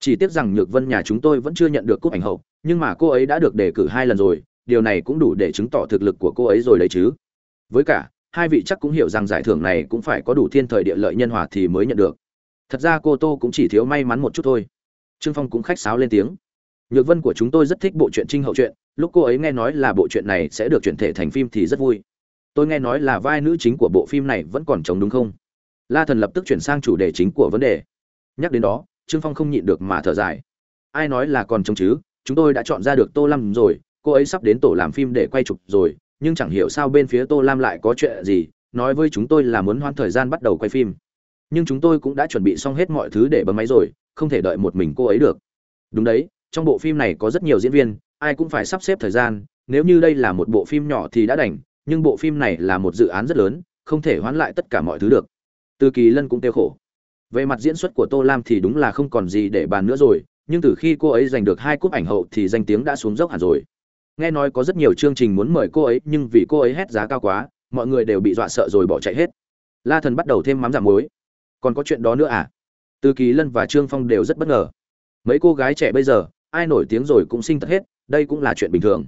chỉ tiếc rằng nhược vân nhà chúng tôi vẫn chưa nhận được cúp ảnh hậu, nhưng mà cô ấy đã được đề cử hai lần rồi, điều này cũng đủ để chứng tỏ thực lực của cô ấy rồi đấy chứ. Với cả, hai vị chắc cũng hiểu rằng giải thưởng này cũng phải có đủ thiên thời địa lợi nhân hòa thì mới nhận được. Thật ra cô tô cũng chỉ thiếu may mắn một chút thôi. Trương phong cũng khách sáo lên tiếng. Nhược vân của chúng tôi rất thích bộ truyện trinh hậu truyện, lúc cô ấy nghe nói là bộ truyện này sẽ được chuyển thể thành phim thì rất vui. Tôi nghe nói là vai nữ chính của bộ phim này vẫn còn chống đúng không? La thần lập tức chuyển sang chủ đề chính của vấn đề. Nhắc đến đó trương phong không nhịn được mà thở dài. Ai nói là còn trông chứ? Chúng tôi đã chọn ra được tô Lam rồi, cô ấy sắp đến tổ làm phim để quay chụp rồi, nhưng chẳng hiểu sao bên phía tô lam lại có chuyện gì, nói với chúng tôi là muốn hoãn thời gian bắt đầu quay phim. Nhưng chúng tôi cũng đã chuẩn bị xong hết mọi thứ để bấm máy rồi, không thể đợi một mình cô ấy được. Đúng đấy, trong bộ phim này có rất nhiều diễn viên, ai cũng phải sắp xếp thời gian, nếu như đây là một bộ phim nhỏ thì đã đành, nhưng bộ phim này là một dự án rất lớn, không thể hoãn lại tất cả mọi thứ được. Từ kỳ lân cũng tiêu khổ về mặt diễn xuất của tô lam thì đúng là không còn gì để bàn nữa rồi, nhưng từ khi cô ấy giành được hai cúp ảnh hậu thì danh tiếng đã xuống dốc hẳn rồi. Nghe nói có rất nhiều chương trình muốn mời cô ấy, nhưng vì cô ấy hét giá cao quá, mọi người đều bị dọa sợ rồi bỏ chạy hết. La thần bắt đầu thêm mắm giảm muối. Còn có chuyện đó nữa à? Từ kỳ lân và trương phong đều rất bất ngờ. Mấy cô gái trẻ bây giờ, ai nổi tiếng rồi cũng sinh tật hết, đây cũng là chuyện bình thường.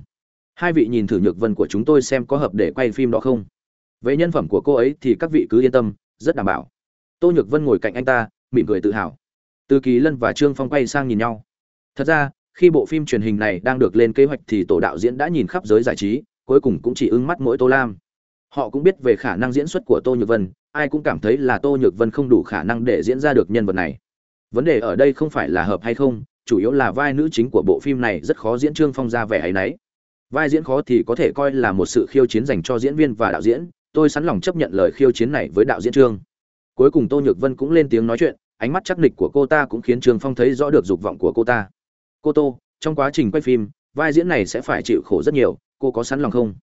Hai vị nhìn thử nhược vân của chúng tôi xem có hợp để quay phim đó không? Về nhân phẩm của cô ấy thì các vị cứ yên tâm, rất đảm bảo tô nhược vân ngồi cạnh anh ta, mỉm cười tự hào. Từ kỳ lân và trương phong quay sang nhìn nhau. Thật ra, khi bộ phim truyền hình này đang được lên kế hoạch thì tổ đạo diễn đã nhìn khắp giới giải trí, cuối cùng cũng chỉ ưng mắt mỗi tô lam. Họ cũng biết về khả năng diễn xuất của tô nhược vân, ai cũng cảm thấy là tô nhược vân không đủ khả năng để diễn ra được nhân vật này. Vấn đề ở đây không phải là hợp hay không, chủ yếu là vai nữ chính của bộ phim này rất khó diễn trương phong ra vẻ ấy nấy. Vai diễn khó thì có thể coi là một sự khiêu chiến dành cho diễn viên và đạo diễn, tôi sẵn lòng chấp nhận lời khiêu chiến này với đạo diễn trương cuối cùng tô nhược vân cũng lên tiếng nói chuyện, ánh mắt chắc nịch của cô ta cũng khiến trương phong thấy rõ được dục vọng của cô ta. Cô tô, trong quá trình quay phim, vai diễn này sẽ phải chịu khổ rất nhiều, cô có sẵn lòng không?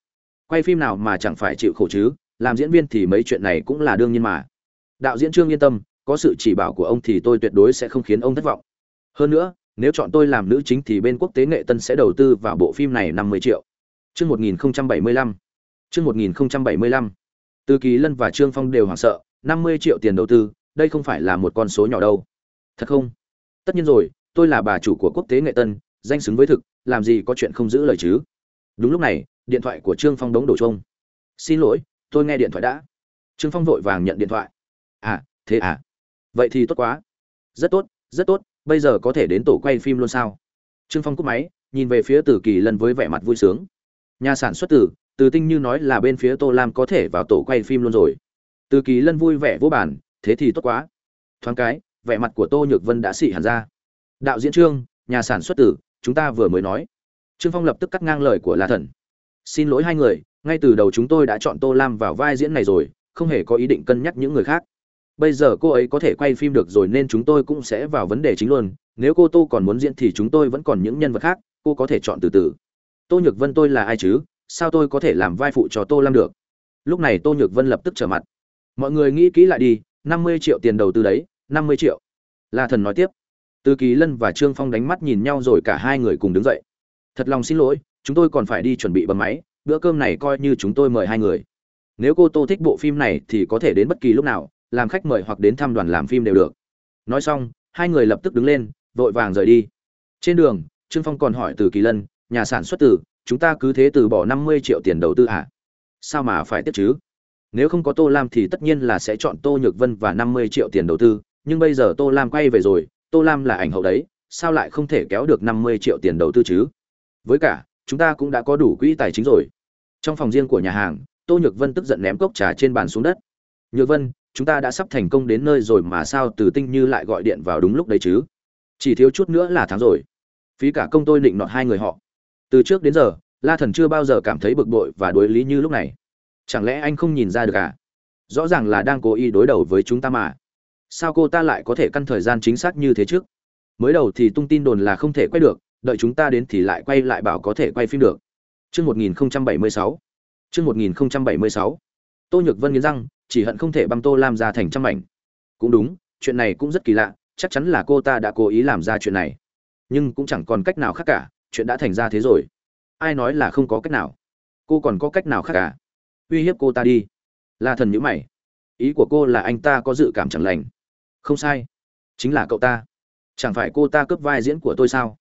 Quay phim nào mà chẳng phải chịu khổ chứ, làm diễn viên thì mấy chuyện này cũng là đương nhiên mà. Đạo diễn trương yên tâm, có sự chỉ bảo của ông thì tôi tuyệt đối sẽ không khiến ông thất vọng. Hơn nữa, nếu chọn tôi làm nữ chính thì bên quốc tế nghệ tân sẽ đầu tư vào bộ phim này năm mươi triệu. Chương một nghìn bảy mươi lăm. Chương một nghìn bảy mươi lăm. Từ kỳ lân và trương phong đều hoảng sợ năm mươi triệu tiền đầu tư, đây không phải là một con số nhỏ đâu. Thật không? Tất nhiên rồi, tôi là bà chủ của quốc tế nghệ tân, danh xứng với thực, làm gì có chuyện không giữ lời chứ? Đúng lúc này, điện thoại của trương phong đống đổ trông xin lỗi, tôi nghe điện thoại đã. Trương phong vội vàng nhận điện thoại. À thế à? Vậy thì tốt quá. Rất tốt rất tốt, bây giờ có thể đến tổ quay phim luôn sao? Trương phong cúp máy, nhìn về phía tử kỳ lân với vẻ mặt vui sướng. Nhà sản xuất tử từ tinh như nói là bên phía tô lam có thể vào tổ quay phim luôn rồi từ kỳ lân vui vẻ vô bản thế thì tốt quá. Thoáng cái, vẻ mặt của tô nhược vân đã xị hẳn ra. Đạo diễn trương, nhà sản xuất tử, chúng ta vừa mới nói. Trương phong lập tức cắt ngang lời của la thần. Xin lỗi hai người, ngay từ đầu chúng tôi đã chọn tô lam vào vai diễn này rồi, không hề có ý định cân nhắc những người khác. Bây giờ cô ấy có thể quay phim được rồi nên chúng tôi cũng sẽ vào vấn đề chính luôn. Nếu cô tô còn muốn diễn thì chúng tôi vẫn còn những nhân vật khác, cô có thể chọn từ từ. Tô nhược vân tôi là ai chứ? Sao tôi có thể làm vai phụ cho tô lam được? Lúc này tô nhược vân lập tức trở mặt mọi người nghĩ kỹ lại đi, năm mươi triệu tiền đầu tư đấy, năm mươi triệu. La thần nói tiếp. Từ kỳ lân và trương phong đánh mắt nhìn nhau rồi cả hai người cùng đứng dậy. Thật lòng xin lỗi, chúng tôi còn phải đi chuẩn bị bấm máy, bữa cơm này coi như chúng tôi mời hai người. Nếu cô tô thích bộ phim này thì có thể đến bất kỳ lúc nào, làm khách mời hoặc đến thăm đoàn làm phim đều được. Nói xong, hai người lập tức đứng lên, vội vàng rời đi. Trên đường, trương phong còn hỏi từ kỳ lân, nhà sản xuất từ, chúng ta cứ thế từ bỏ năm mươi triệu tiền đầu tư à? sao mà phải tiếp chứ? Nếu không có tô lam thì tất nhiên là sẽ chọn tô nhược vân và năm mươi triệu tiền đầu tư, nhưng bây giờ tô lam quay về rồi, tô lam là ảnh hậu đấy, sao lại không thể kéo được năm mươi triệu tiền đầu tư chứ? Với cả, chúng ta cũng đã có đủ quỹ tài chính rồi. Trong phòng riêng của nhà hàng, tô nhược vân tức giận ném cốc trà trên bàn xuống đất. Nhược vân, chúng ta đã sắp thành công đến nơi rồi mà sao từ tinh như lại gọi điện vào đúng lúc đấy chứ? Chỉ thiếu chút nữa là tháng rồi. Phí cả công tôi định nọt hai người họ. Từ trước đến giờ, la thần chưa bao giờ cảm thấy bực bội và đối lý như lúc này chẳng lẽ anh không nhìn ra được à rõ ràng là đang cố ý đối đầu với chúng ta mà sao cô ta lại có thể căn thời gian chính xác như thế trước mới đầu thì tung tin đồn là không thể quay được đợi chúng ta đến thì lại quay lại bảo có thể quay phim được Chương 1076. Chương 1076. Tô Nhược Vân nghiến răng, chỉ hận không thể băng Tô Lam ra thành trăm mảnh. Cũng đúng, chuyện này cũng rất kỳ lạ, chắc chắn là cô ta đã cố ý làm ra chuyện này. Nhưng cũng chẳng còn cách nào khác cả, chuyện đã thành ra thế rồi. Ai nói là không có cách nào? Cô còn có cách nào khác cả? Uy hiếp cô ta đi. La Thần nhữ mày. Ý của cô là anh ta có dự cảm chẳng lành. Không sai, chính là cậu ta. chẳng phải cô ta cướp vai diễn của tôi sao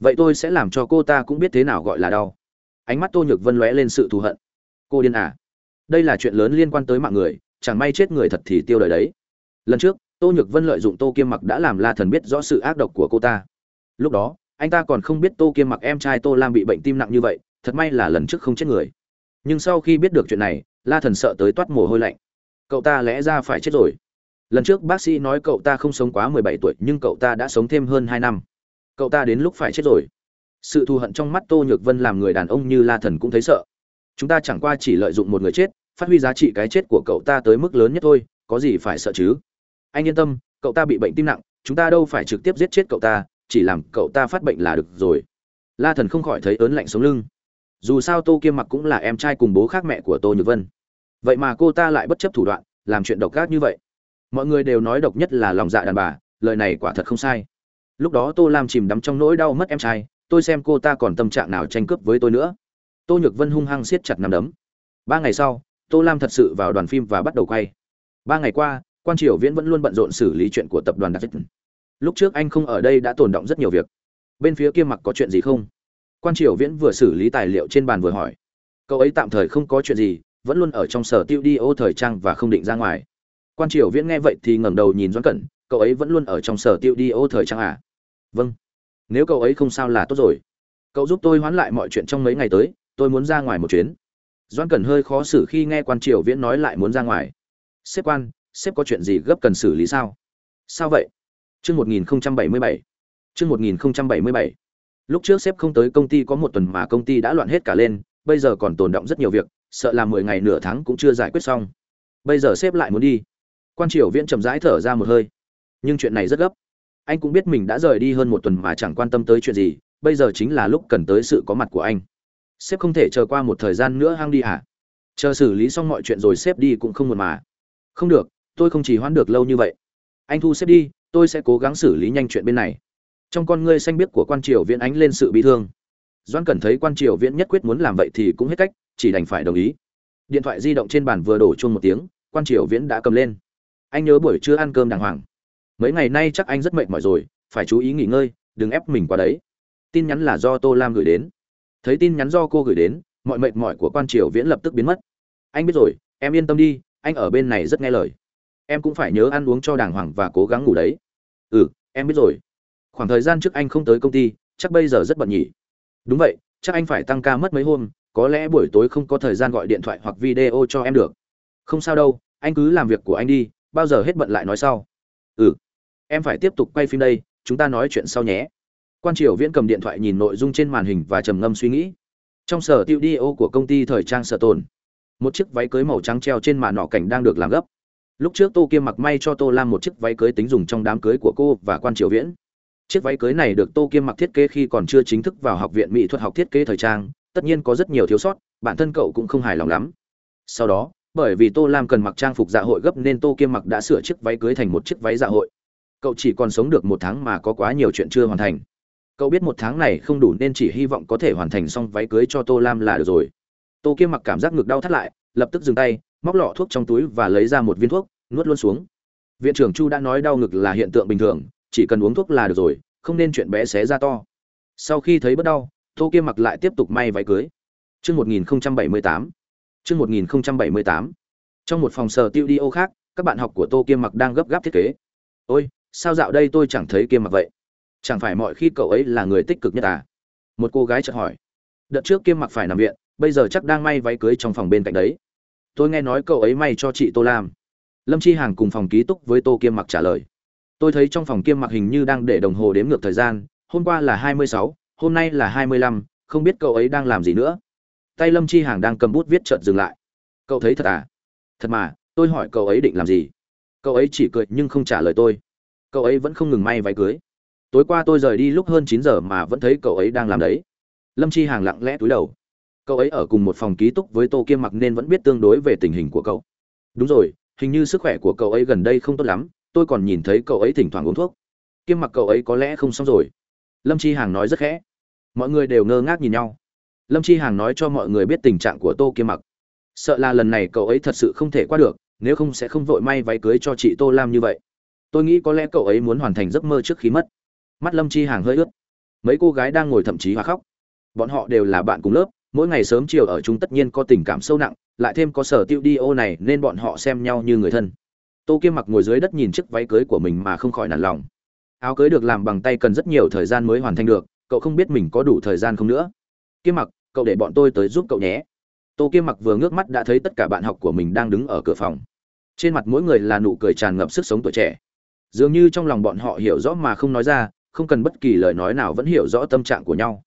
vậy tôi sẽ làm cho cô ta cũng biết thế nào gọi là đau ánh mắt tô nhược vân lóe lên sự thù hận cô điên à đây là chuyện lớn liên quan tới mạng người chẳng may chết người thật thì tiêu đời đấy lần trước tô nhược vân lợi dụng tô kiêm mặc đã làm la thần biết rõ sự ác độc của cô ta lúc đó anh ta còn không biết tô kiêm mặc em trai tô lam bị bệnh tim nặng như vậy thật may là lần trước không chết người nhưng sau khi biết được chuyện này, la thần sợ tới toát mồ hôi lạnh. Cậu ta lẽ ra phải chết rồi. Lần trước bác sĩ nói cậu ta không sống quá mười bảy tuổi, nhưng cậu ta đã sống thêm hơn hai năm. Cậu ta đến lúc phải chết rồi. Sự thù hận trong mắt tô nhược vân làm người đàn ông như la thần cũng thấy sợ. Chúng ta chẳng qua chỉ lợi dụng một người chết, phát huy giá trị cái chết của cậu ta tới mức lớn nhất thôi, có gì phải sợ chứ? Anh yên tâm, cậu ta bị bệnh tim nặng, chúng ta đâu phải trực tiếp giết chết cậu ta, chỉ làm cậu ta phát bệnh là được rồi. La thần không khỏi thấy ớn lạnh sống lưng dù sao tô kiêm mặc cũng là em trai cùng bố khác mẹ của tô nhược vân. Vậy mà cô ta lại bất chấp thủ đoạn, làm chuyện độc ác như vậy. Mọi người đều nói độc nhất là lòng dạ đàn bà, lời này quả thật không sai. Lúc đó tô lam chìm đắm trong nỗi đau mất em trai, tôi xem cô ta còn tâm trạng nào tranh cướp với tôi nữa. Tô nhược vân hung hăng siết chặt nắm đấm. Ba ngày sau, tô lam thật sự vào đoàn phim và bắt đầu quay. Ba ngày qua quan triều viễn vẫn luôn bận rộn xử lý chuyện của tập đoàn đặc lúc trước anh không ở đây đã tồn động rất nhiều việc. Bên phía kia mặc có chuyện gì không? Quan triều viễn vừa xử lý tài liệu trên bàn vừa hỏi. Cậu ấy tạm thời không có chuyện gì, vẫn luôn ở trong sở tiêu đi ô thời trang và không định ra ngoài. Quan triều viễn nghe vậy thì ngẩng đầu nhìn doãn cẩn, cậu ấy vẫn luôn ở trong sở tiêu đi ô thời trang à? Vâng. Nếu cậu ấy không sao là tốt rồi. Cậu giúp tôi hoán lại mọi chuyện trong mấy ngày tới, tôi muốn ra ngoài một chuyến. Doãn cẩn hơi khó xử khi nghe quan triều viễn nói lại muốn ra ngoài. Sếp quan, sếp có chuyện gì gấp cần xử lý sao? Sao vậy? Chương một nghìn bảy mươi bảy. Chương một nghìn bảy mươi bảy lúc trước sếp không tới công ty có một tuần mà công ty đã loạn hết cả lên, bây giờ còn tồn động rất nhiều việc, sợ là mười ngày nửa tháng cũng chưa giải quyết xong. Bây giờ sếp lại muốn đi. Quan triều viễn chậm rãi thở ra một hơi. Nhưng chuyện này rất gấp. Anh cũng biết mình đã rời đi hơn một tuần mà chẳng quan tâm tới chuyện gì, bây giờ chính là lúc cần tới sự có mặt của anh. Sếp không thể chờ qua một thời gian nữa hang đi hả? Chờ xử lý xong mọi chuyện rồi sếp đi cũng không muộn mà. Không được, tôi không chỉ hoãn được lâu như vậy. Anh thu sếp đi, tôi sẽ cố gắng xử lý nhanh chuyện bên này trong con ngươi xanh biếc của quan triều viễn ánh lên sự bi thương. Doan cần thấy quan triều viễn nhất quyết muốn làm vậy thì cũng hết cách, chỉ đành phải đồng ý. Điện thoại di động trên bàn vừa đổ chuông một tiếng, quan triều viễn đã cầm lên. Anh nhớ buổi trưa ăn cơm đàng hoàng. Mấy ngày nay chắc anh rất mệt mỏi rồi, phải chú ý nghỉ ngơi, đừng ép mình qua đấy. Tin nhắn là do tô lam gửi đến. Thấy tin nhắn do cô gửi đến, mọi mệt mỏi của quan triều viễn lập tức biến mất. Anh biết rồi, em yên tâm đi, anh ở bên này rất nghe lời. Em cũng phải nhớ ăn uống cho đàng hoàng và cố gắng ngủ đấy. Ừ em biết rồi khoảng thời gian trước anh không tới công ty, chắc bây giờ rất bận nhỉ. Đúng vậy, chắc anh phải tăng ca mất mấy hôm, có lẽ buổi tối không có thời gian gọi điện thoại hoặc video cho em được. Không sao đâu, anh cứ làm việc của anh đi, bao giờ hết bận lại nói sau. Ừ. Em phải tiếp tục quay phim đây, chúng ta nói chuyện sau nhé. Quan triều viễn cầm điện thoại nhìn nội dung trên màn hình và trầm ngâm suy nghĩ. Trong sở tiêu đi ô của công ty thời trang sở tồn, một chiếc váy cưới màu trắng treo trên màn nọ cảnh đang được làm gấp. Lúc trước tô kiêm mặc may cho tô lam một chiếc váy cưới tính dùng trong đám cưới của cô và quan triều viễn chiếc váy cưới này được tô kiêm mặc thiết kế khi còn chưa chính thức vào học viện mỹ thuật học thiết kế thời trang, tất nhiên có rất nhiều thiếu sót, bản thân cậu cũng không hài lòng lắm. Sau đó, bởi vì tô lam cần mặc trang phục dạ hội gấp nên tô kiêm mặc đã sửa chiếc váy cưới thành một chiếc váy dạ hội. Cậu chỉ còn sống được một tháng mà có quá nhiều chuyện chưa hoàn thành. Cậu biết một tháng này không đủ nên chỉ hy vọng có thể hoàn thành xong váy cưới cho tô lam là được rồi. Tô kiêm mặc cảm giác ngực đau thắt lại, lập tức dừng tay, móc lọ thuốc trong túi và lấy ra một viên thuốc, nuốt luôn xuống. Viện trưởng chu đã nói đau ngực là hiện tượng bình thường chỉ cần uống thuốc là được rồi không nên chuyện bé xé ra to sau khi thấy bất đau tô kiêm mặc lại tiếp tục may váy cưới Chương 1078. Chương 1078. Trong một phòng sở tiêu đi ô khác, các bạn học của Tô Kiêm Mặc đang gấp gáp thiết kế. "Ôi, sao dạo đây tôi chẳng thấy Kiêm Mặc vậy? Chẳng phải mọi khi cậu ấy là người tích cực nhất à?" Một cô gái chợt hỏi. "Đợt trước Kiêm Mặc phải nằm viện, bây giờ chắc đang may váy cưới trong phòng bên cạnh đấy." Tôi nghe nói cậu ấy may cho chị Tô Lam. Lâm Chi Hàng cùng phòng ký túc với Tô Kiêm Mặc trả lời. Tôi thấy trong phòng Kiêm Mặc hình như đang để đồng hồ đếm ngược thời gian, hôm qua là 26, hôm nay là 25, không biết cậu ấy đang làm gì nữa. Tay lâm chi hàng đang cầm bút viết chợt dừng lại. Cậu thấy thật à? Thật mà tôi hỏi cậu ấy định làm gì? Cậu ấy chỉ cười nhưng không trả lời tôi. Cậu ấy vẫn không ngừng may váy cưới. Tối qua tôi rời đi lúc hơn chín giờ mà vẫn thấy cậu ấy đang làm đấy. Lâm chi hàng lặng lẽ túi đầu. Cậu ấy ở cùng một phòng ký túc với tô kiêm mặc nên vẫn biết tương đối về tình hình của cậu. Đúng rồi hình như sức khỏe của cậu ấy gần đây không tốt lắm tôi còn nhìn thấy cậu ấy thỉnh thoảng uống thuốc. Kiêm mặc cậu ấy có lẽ không xong rồi. Lâm chi hàng nói rất khẽ. Mọi người đều ngơ ngác nhìn nhau. Lâm chi hàng nói cho mọi người biết tình trạng của tô kiêm mặc. Sợ là lần này cậu ấy thật sự không thể qua được, nếu không sẽ không vội may váy cưới cho chị tô lam như vậy. Tôi nghĩ có lẽ cậu ấy muốn hoàn thành giấc mơ trước khi mất. Mắt lâm chi hàng hơi ướt. Mấy cô gái đang ngồi thậm chí hoa khóc. Bọn họ đều là bạn cùng lớp, mỗi ngày sớm chiều ở chúng tất nhiên có tình cảm sâu nặng, lại thêm có sở tiêu đi ô này nên bọn họ xem nhau như người thân tô kiêm mặc ngồi dưới đất nhìn chiếc váy cưới của mình mà không khỏi nản lòng. Áo cưới được làm bằng tay cần rất nhiều thời gian mới hoàn thành được, cậu không biết mình có đủ thời gian không nữa. Kiêm mặc, cậu để bọn tôi tới giúp cậu nhé. Tô kiêm mặc vừa ngước mắt đã thấy tất cả bạn học của mình đang đứng ở cửa phòng. Trên mặt mỗi người là nụ cười tràn ngập sức sống tuổi trẻ. Dường như trong lòng bọn họ hiểu rõ mà không nói ra, không cần bất kỳ lời nói nào vẫn hiểu rõ tâm trạng của nhau.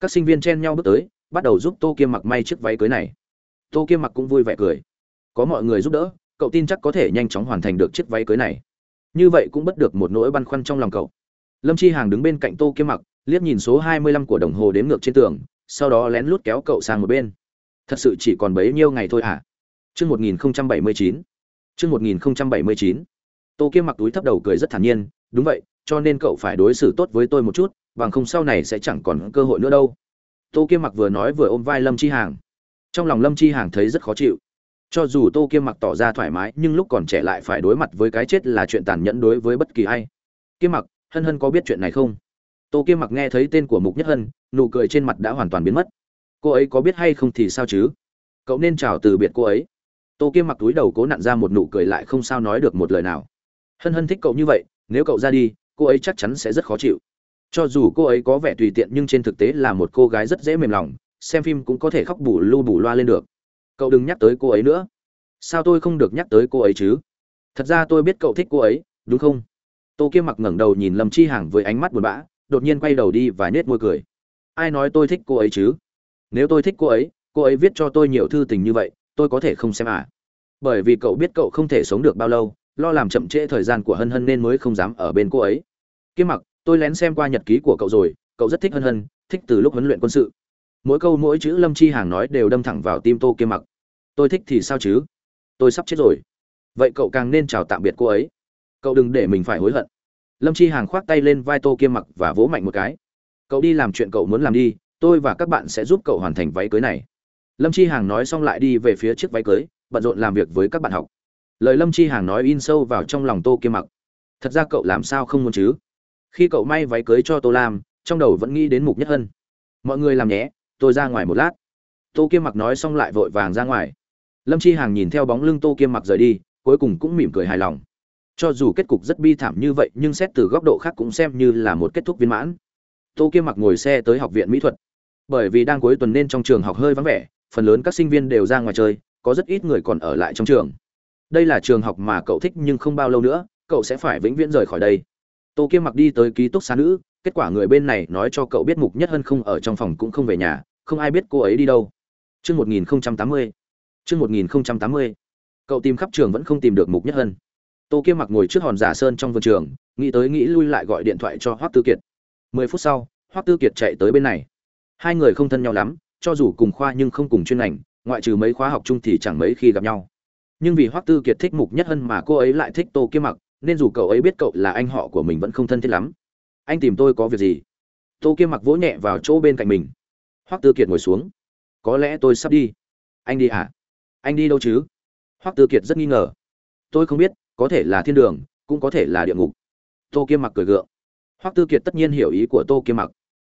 Các sinh viên chen nhau bước tới, bắt đầu giúp tô kiêm mặc may chiếc váy cưới này. Tô kiêm mặc cũng vui vẻ cười. Có mọi người giúp đỡ cậu tin chắc có thể nhanh chóng hoàn thành được chiếc váy cưới này. Như vậy cũng bất được một nỗi băn khoăn trong lòng cậu. Lâm chi hàng đứng bên cạnh tô Kiếm mặc, liếc nhìn số hai mươi lăm của đồng hồ đếm ngược trên tường, sau đó lén lút kéo cậu sang một bên. Thật sự chỉ còn bấy nhiêu ngày thôi à chương một nghìn bảy mươi chín. Chương một nghìn bảy mươi chín. Tô Kiếm mặc túi thấp đầu cười rất thản nhiên, đúng vậy, cho nên cậu phải đối xử tốt với tôi một chút, bằng không sau này sẽ chẳng còn cơ hội nữa đâu. Tô Kiếm mặc vừa nói vừa ôm vai lâm chi hàng. Trong lòng lâm chi hàng thấy rất khó chịu cho dù tô kiêm mặc tỏ ra thoải mái, nhưng lúc còn trẻ lại phải đối mặt với cái chết là chuyện tàn nhẫn đối với bất kỳ ai. Kiêm mặc, hân hân có biết chuyện này không? Tô kiêm mặc nghe thấy tên của mục nhất hân, nụ cười trên mặt đã hoàn toàn biến mất. Cô ấy có biết hay không thì sao chứ? Cậu nên chào từ biệt cô ấy. Tô kiêm mặc túi đầu cố nặn ra một nụ cười lại không sao nói được một lời nào. Hân hân thích cậu như vậy, nếu cậu ra đi, cô ấy chắc chắn sẽ rất khó chịu. Cho dù cô ấy có vẻ tùy tiện nhưng trên thực tế là một cô gái rất dễ mềm lòng, xem phim cũng có thể khóc bù lu bù loa lên được cậu đừng nhắc tới cô ấy nữa. Sao tôi không được nhắc tới cô ấy chứ? Thật ra tôi biết cậu thích cô ấy, đúng không? Tô kiêm mặc ngẩng đầu nhìn lâm chi hàng với ánh mắt buồn bã, đột nhiên quay đầu đi và nết môi cười. Ai nói tôi thích cô ấy chứ? Nếu tôi thích cô ấy cô ấy viết cho tôi nhiều thư tình như vậy, tôi có thể không xem à? Bởi vì cậu biết cậu không thể sống được bao lâu, lo làm chậm trễ thời gian của hân hân nên mới không dám ở bên cô ấy. Kiêm mặc, tôi lén xem qua nhật ký của cậu rồi, cậu rất thích hân hân, thích từ lúc huấn luyện quân sự mỗi câu mỗi chữ lâm chi hàng nói đều đâm thẳng vào tim tô kiêm mặc. Tôi thích thì sao chứ? Tôi sắp chết rồi. Vậy cậu càng nên chào tạm biệt cô ấy. Cậu đừng để mình phải hối hận. Lâm chi hàng khoác tay lên vai tô kiêm mặc và vỗ mạnh một cái. Cậu đi làm chuyện cậu muốn làm đi, tôi và các bạn sẽ giúp cậu hoàn thành váy cưới này. Lâm chi hàng nói xong lại đi về phía chiếc váy cưới, bận rộn làm việc với các bạn học. Lời lâm chi hàng nói in sâu vào trong lòng tô kiêm mặc. Thật ra cậu làm sao không muốn chứ? Khi cậu may váy cưới cho tô lam, trong đầu vẫn nghĩ đến mục nhất hân. Mọi người làm nhé tôi ra ngoài một lát. Tô kiêm mặc nói xong lại vội vàng ra ngoài. Lâm chi hàng nhìn theo bóng lưng tô kiêm mặc rời đi, cuối cùng cũng mỉm cười hài lòng. Cho dù kết cục rất bi thảm như vậy, nhưng xét từ góc độ khác cũng xem như là một kết thúc viên mãn. Tô kiêm mặc ngồi xe tới học viện mỹ thuật. Bởi vì đang cuối tuần nên trong trường học hơi vắng vẻ, phần lớn các sinh viên đều ra ngoài chơi, có rất ít người còn ở lại trong trường. Đây là trường học mà cậu thích nhưng không bao lâu nữa, cậu sẽ phải vĩnh viễn rời khỏi đây. Tô kiêm mặc đi tới ký túc xá nữ kết quả người bên này nói cho cậu biết mục nhất hân không ở trong phòng cũng không về nhà, không ai biết cô ấy đi đâu. Chương một nghìn tám mươi, chương một nghìn tám mươi. Cậu tìm khắp trường vẫn không tìm được mục nhất hân. Tô kiêm mặc ngồi trước hòn giả sơn trong vườn trường, nghĩ tới nghĩ lui lại gọi điện thoại cho hoắc tư kiệt. Mười phút sau, hoắc tư kiệt chạy tới bên này. Hai người không thân nhau lắm, cho dù cùng khoa nhưng không cùng chuyên ngành, ngoại trừ mấy khóa học chung thì chẳng mấy khi gặp nhau. Nhưng vì hoắc tư kiệt thích mục nhất hân mà cô ấy lại thích tô kiêm mặc, nên dù cậu ấy biết cậu là anh họ của mình vẫn không thân thiết lắm anh tìm tôi có việc gì? Tô kiêm mặc vỗ nhẹ vào chỗ bên cạnh mình. Hoắc tư kiệt ngồi xuống. Có lẽ tôi sắp đi. Anh đi à? Anh đi đâu chứ? Hoắc tư kiệt rất nghi ngờ. Tôi không biết, có thể là thiên đường, cũng có thể là địa ngục. Tô kiêm mặc cười gượng. Hoắc tư kiệt tất nhiên hiểu ý của tô kiêm mặc.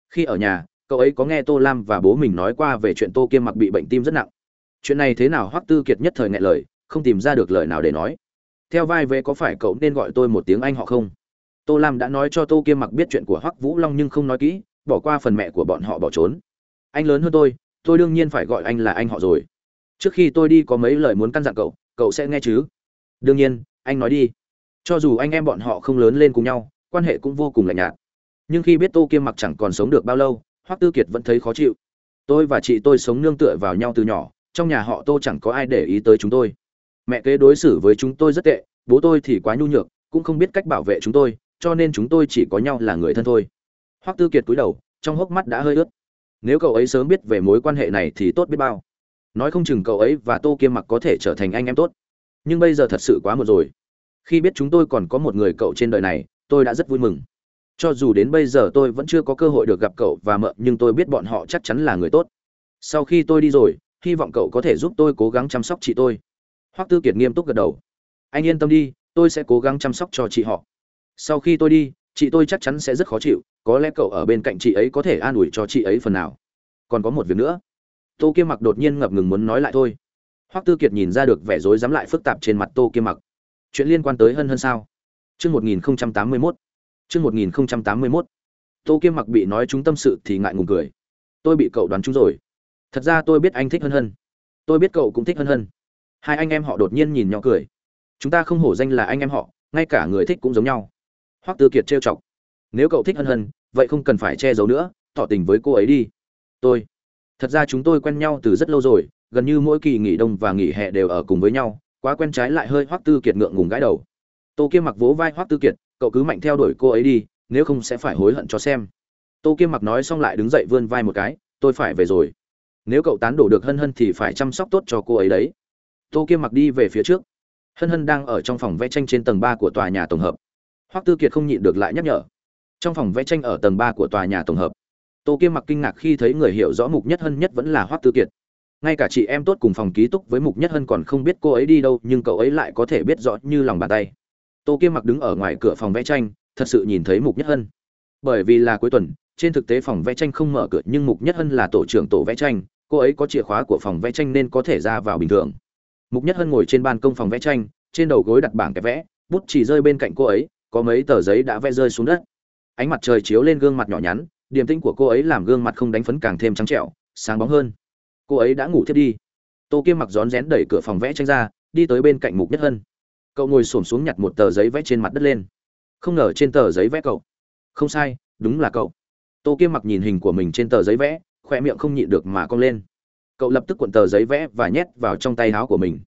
Khi ở nhà, cậu ấy có nghe tô lam và bố mình nói qua về chuyện tô kiêm mặc bị bệnh tim rất nặng. Chuyện này thế nào? Hoắc tư kiệt nhất thời ngại lời, không tìm ra được lời nào để nói. Theo vai vế có phải cậu nên gọi tôi một tiếng anh họ không? Tô lam đã nói cho tô kiêm mặc biết chuyện của hoắc vũ long nhưng không nói kỹ, bỏ qua phần mẹ của bọn họ bỏ trốn. Anh lớn hơn tôi tôi đương nhiên phải gọi anh là anh họ rồi. Trước khi tôi đi có mấy lời muốn căn dặn cậu cậu sẽ nghe chứ? Đương nhiên, anh nói đi. Cho dù anh em bọn họ không lớn lên cùng nhau, quan hệ cũng vô cùng lạnh nhạt. Nhưng khi biết tô kiêm mặc chẳng còn sống được bao lâu, hoắc tư kiệt vẫn thấy khó chịu. Tôi và chị tôi sống nương tựa vào nhau từ nhỏ, trong nhà họ tô chẳng có ai để ý tới chúng tôi. Mẹ kế đối xử với chúng tôi rất tệ, bố tôi thì quá nhu nhược, cũng không biết cách bảo vệ chúng tôi cho nên chúng tôi chỉ có nhau là người thân thôi. Hoắc tư kiệt cúi đầu, trong hốc mắt đã hơi ướt. Nếu cậu ấy sớm biết về mối quan hệ này thì tốt biết bao. Nói không chừng cậu ấy và tô kiêm mặc có thể trở thành anh em tốt. Nhưng bây giờ thật sự quá một rồi. Khi biết chúng tôi còn có một người cậu trên đời này, tôi đã rất vui mừng. Cho dù đến bây giờ tôi vẫn chưa có cơ hội được gặp cậu và mợ, nhưng tôi biết bọn họ chắc chắn là người tốt. Sau khi tôi đi rồi, hy vọng cậu có thể giúp tôi cố gắng chăm sóc chị tôi. Hoắc tư kiệt nghiêm túc gật đầu. Anh yên tâm đi, tôi sẽ cố gắng chăm sóc cho chị họ sau khi tôi đi, chị tôi chắc chắn sẽ rất khó chịu, có lẽ cậu ở bên cạnh chị ấy có thể an ủi cho chị ấy phần nào. Còn có một việc nữa. Tô kiêm mặc đột nhiên ngập ngừng muốn nói lại thôi. Hoắc tư kiệt nhìn ra được vẻ rối rắm lại phức tạp trên mặt tô kiêm mặc. Chuyện liên quan tới hân hân sao? Chương một nghìn tám mươi mốt. Chương một nghìn tám mươi mốt. Tô kiêm mặc bị nói chúng tâm sự thì ngại ngùng cười. Tôi bị cậu đoán chúng rồi. Thật ra tôi biết anh thích hân hân. Tôi biết cậu cũng thích hân hân. Hai anh em họ đột nhiên nhìn nhau cười. Chúng ta không hổ danh là anh em họ, ngay cả người thích cũng giống nhau hoắc tư kiệt trêu chọc. Nếu cậu thích hân hân, vậy không cần phải che giấu nữa, tỏ tình với cô ấy đi. Tôi. Thật ra chúng tôi quen nhau từ rất lâu rồi, gần như mỗi kỳ nghỉ đông và nghỉ hè đều ở cùng với nhau, quá quen trái lại hơi hoắc tư kiệt ngượng ngùng gãi đầu. Tô kiêm mặc vỗ vai hoắc tư kiệt, cậu cứ mạnh theo đuổi cô ấy đi, nếu không sẽ phải hối hận cho xem. Tô kiêm mặc nói xong lại đứng dậy vươn vai một cái, tôi phải về rồi. Nếu cậu tán đổ được hân hân thì phải chăm sóc tốt cho cô ấy đấy. Tô kiêm mặc đi về phía trước. Hân hân đang ở trong phòng vẽ tranh trên tầng ba của tòa nhà tổng hợp hoắc tư kiệt không nhịn được lại nhắc nhở. Trong phòng vẽ tranh ở tầng ba của tòa nhà tổng hợp, tô kiêm mặc kinh ngạc khi thấy người hiểu rõ mục nhất hân nhất vẫn là hoắc tư kiệt. Ngay cả chị em tốt cùng phòng ký túc với mục nhất hân còn không biết cô ấy đi đâu, nhưng cậu ấy lại có thể biết rõ như lòng bàn tay. Tô kiêm mặc đứng ở ngoài cửa phòng vẽ tranh, thật sự nhìn thấy mục nhất hân. Bởi vì là cuối tuần, trên thực tế phòng vẽ tranh không mở cửa, nhưng mục nhất hân là tổ trưởng tổ vẽ tranh, cô ấy có chìa khóa của phòng vẽ tranh nên có thể ra vào bình thường. Mục nhất hân ngồi trên ban công phòng vẽ tranh, trên đầu gối đặt bảng cái vẽ, bút chỉ rơi bên cạnh cô ấy có mấy tờ giấy đã vẽ rơi xuống đất. Ánh mặt trời chiếu lên gương mặt nhỏ nhắn, điềm tĩnh của cô ấy làm gương mặt không đánh phấn càng thêm trắng trẻo, sáng bóng hơn. Cô ấy đã ngủ thiếp đi. Tô kiêm mặc rón rén đẩy cửa phòng vẽ tranh ra, đi tới bên cạnh mục nhất hân. Cậu ngồi xổm xuống nhặt một tờ giấy vẽ trên mặt đất lên. Không ngờ trên tờ giấy vẽ cậu. Không sai, đúng là cậu. Tô kiêm mặc nhìn hình của mình trên tờ giấy vẽ khoe miệng không nhịn được mà cong lên. Cậu lập tức cuộn tờ giấy vẽ và nhét vào trong tay áo của mình.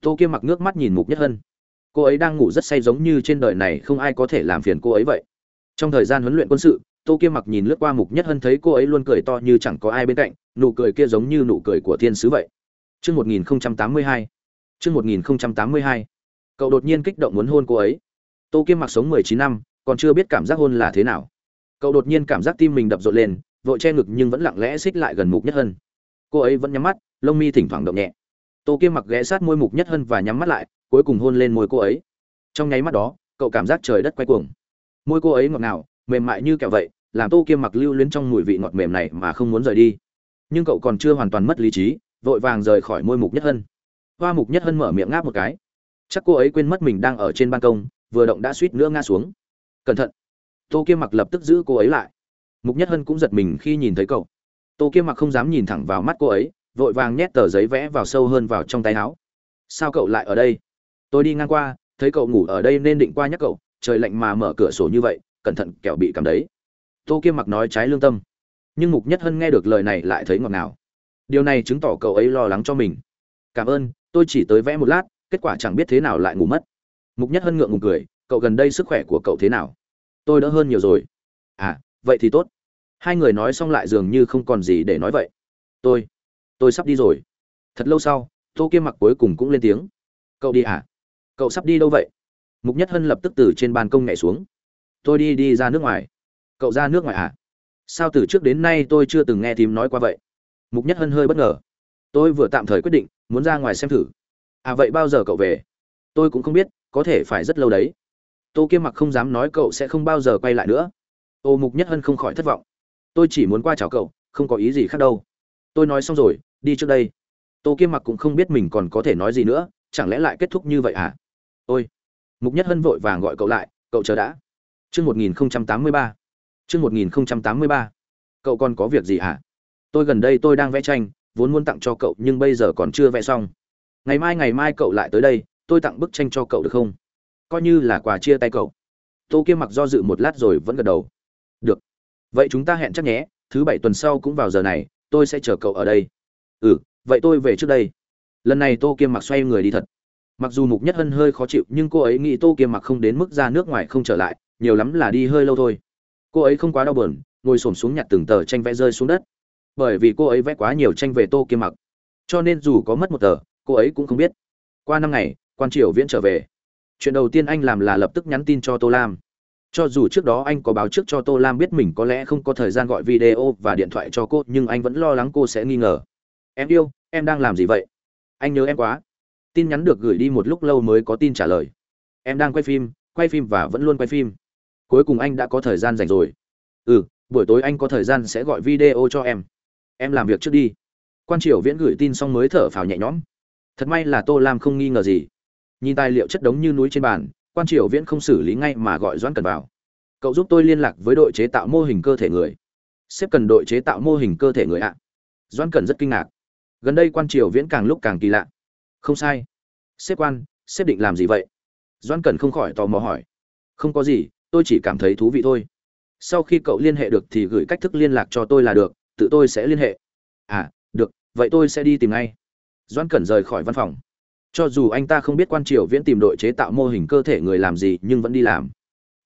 Tô kiêm mặc nước mắt nhìn mục nhất hân cô ấy đang ngủ rất say giống như trên đời này không ai có thể làm phiền cô ấy vậy trong thời gian huấn luyện quân sự tô kiêm mặc nhìn lướt qua mục nhất hân thấy cô ấy luôn cười to như chẳng có ai bên cạnh nụ cười kia giống như nụ cười của thiên sứ vậy Trước 1082. Trước 1082. Cậu đột nhiên kích động muốn hôn cô ấy. Tô Kiêm mặc sống 19 năm, còn chưa biết cảm giác hôn là thế nào. Cậu đột nhiên cảm giác tim mình đập rộn lên, vội che ngực nhưng vẫn lặng lẽ xích lại gần Mục Nhất Hân. Cô ấy vẫn nhắm mắt, lông mi thỉnh thoảng động nhẹ. Tô Kiêm mặc ghé sát môi Mục Nhất Hân và nhắm mắt lại, cuối cùng hôn lên môi cô ấy. Trong nháy mắt đó, cậu cảm giác trời đất quay cuồng. Môi cô ấy ngọt ngào, mềm mại như kẹo vậy, làm Tô Kiêm mặc lưu luyến trong mùi vị ngọt mềm này mà không muốn rời đi. Nhưng cậu còn chưa hoàn toàn mất lý trí, vội vàng rời khỏi môi Mục Nhất Hân. Hoa Mục Nhất Hân mở miệng ngáp một cái. Chắc cô ấy quên mất mình đang ở trên ban công, vừa động đã suýt nữa ngã xuống. Cẩn thận. Tô Kiêm mặc lập tức giữ cô ấy lại. Mục Nhất Hân cũng giật mình khi nhìn thấy cậu. Tô Kiêm mặc không dám nhìn thẳng vào mắt cô ấy, vội vàng nhét tờ giấy vẽ vào sâu hơn vào trong tay áo. Sao cậu lại ở đây? Tôi đi ngang qua, thấy cậu ngủ ở đây nên định qua nhắc cậu, trời lạnh mà mở cửa sổ như vậy, cẩn thận kẻo bị cảm đấy. Tô kiêm mặc nói trái lương tâm. Nhưng mục nhất hân nghe được lời này lại thấy ngọt ngào. Điều này chứng tỏ cậu ấy lo lắng cho mình. Cảm ơn tôi chỉ tới vẽ một lát kết quả chẳng biết thế nào lại ngủ mất. Mục nhất hân ngượng ngùng cười cậu gần đây sức khỏe của cậu thế nào? Tôi đỡ hơn nhiều rồi. À vậy thì tốt. Hai người nói xong lại dường như không còn gì để nói vậy. Tôi tôi sắp đi rồi. Thật lâu sau tô kiêm mặc cuối cùng cũng lên tiếng. Cậu đi à? Cậu sắp đi đâu vậy? Mục nhất hân lập tức từ trên ban công nhảy xuống. Tôi đi đi ra nước ngoài. Cậu ra nước ngoài à? Sao từ trước đến nay tôi chưa từng nghe thím nói qua vậy? Mục nhất hân hơi bất ngờ. Tôi vừa tạm thời quyết định, muốn ra ngoài xem thử. À vậy bao giờ cậu về? Tôi cũng không biết, có thể phải rất lâu đấy. Tô kiêm mặc không dám nói cậu sẽ không bao giờ quay lại nữa. Ô mục nhất hân không khỏi thất vọng. Tôi chỉ muốn qua chào cậu, không có ý gì khác đâu. Tôi nói xong rồi, đi trước đây. Tô kiêm mặc cũng không biết mình còn có thể nói gì nữa, chẳng lẽ lại kết thúc như vậy à? Ôi mục nhất hân vội vàng gọi cậu lại cậu chờ đã Chương 1083. Chương 1083. Cậu còn có việc gì hả? Tôi gần đây tôi đang vẽ tranh, vốn muốn tặng cho cậu nhưng bây giờ còn chưa vẽ xong. Ngày mai ngày mai cậu lại tới đây, tôi tặng bức tranh cho cậu được không? Coi như là quà chia tay cậu. Tô kia mặc do dự một lát rồi vẫn gật đầu. Được. Vậy chúng ta hẹn chắc nhé, thứ bảy tuần sau cũng vào giờ này, tôi sẽ chờ cậu ở đây. Ừ, vậy tôi về trước đây. Lần này Tô Kiêm mặc xoay người đi thật. Mặc dù Mục Nhất Hân hơi khó chịu, nhưng cô ấy nghĩ Tô Kiêm mặc không đến mức ra nước ngoài không trở lại, nhiều lắm là đi hơi lâu thôi. Cô ấy không quá đau buồn ngồi xổm xuống nhặt từng tờ tranh vẽ rơi xuống đất. Bởi vì cô ấy vẽ quá nhiều tranh về tô kiêm mặc. Cho nên dù có mất một tờ cô ấy cũng không biết. Qua năm ngày quan triều viễn trở về. Chuyện đầu tiên anh làm là lập tức nhắn tin cho tô lam. Cho dù trước đó anh có báo trước cho tô lam biết mình có lẽ không có thời gian gọi video và điện thoại cho cô nhưng anh vẫn lo lắng cô sẽ nghi ngờ. Em yêu em đang làm gì vậy? Anh nhớ em quá tin nhắn được gửi đi một lúc lâu mới có tin trả lời. Em đang quay phim quay phim và vẫn luôn quay phim. Cuối cùng anh đã có thời gian rảnh rồi. Ừ buổi tối anh có thời gian sẽ gọi video cho em. Em làm việc trước đi. Quan triều viễn gửi tin xong mới thở phào nhẹ nhõm. Thật may là tô lam không nghi ngờ gì. Nhìn tài liệu chất đống như núi trên bàn, quan triều viễn không xử lý ngay mà gọi doãn cần vào. Cậu giúp tôi liên lạc với đội chế tạo mô hình cơ thể người. Sếp cần đội chế tạo mô hình cơ thể người ạ. Doãn cần rất kinh ngạc. Gần đây quan triều viễn càng lúc càng kỳ lạ không sai. Sếp quan, sếp định làm gì vậy? Doãn cần không khỏi tò mò hỏi. Không có gì, tôi chỉ cảm thấy thú vị thôi. Sau khi cậu liên hệ được thì gửi cách thức liên lạc cho tôi là được, tự tôi sẽ liên hệ. À được, vậy tôi sẽ đi tìm ngay. Doãn cẩn rời khỏi văn phòng. Cho dù anh ta không biết quan triều viễn tìm đội chế tạo mô hình cơ thể người làm gì, nhưng vẫn đi làm.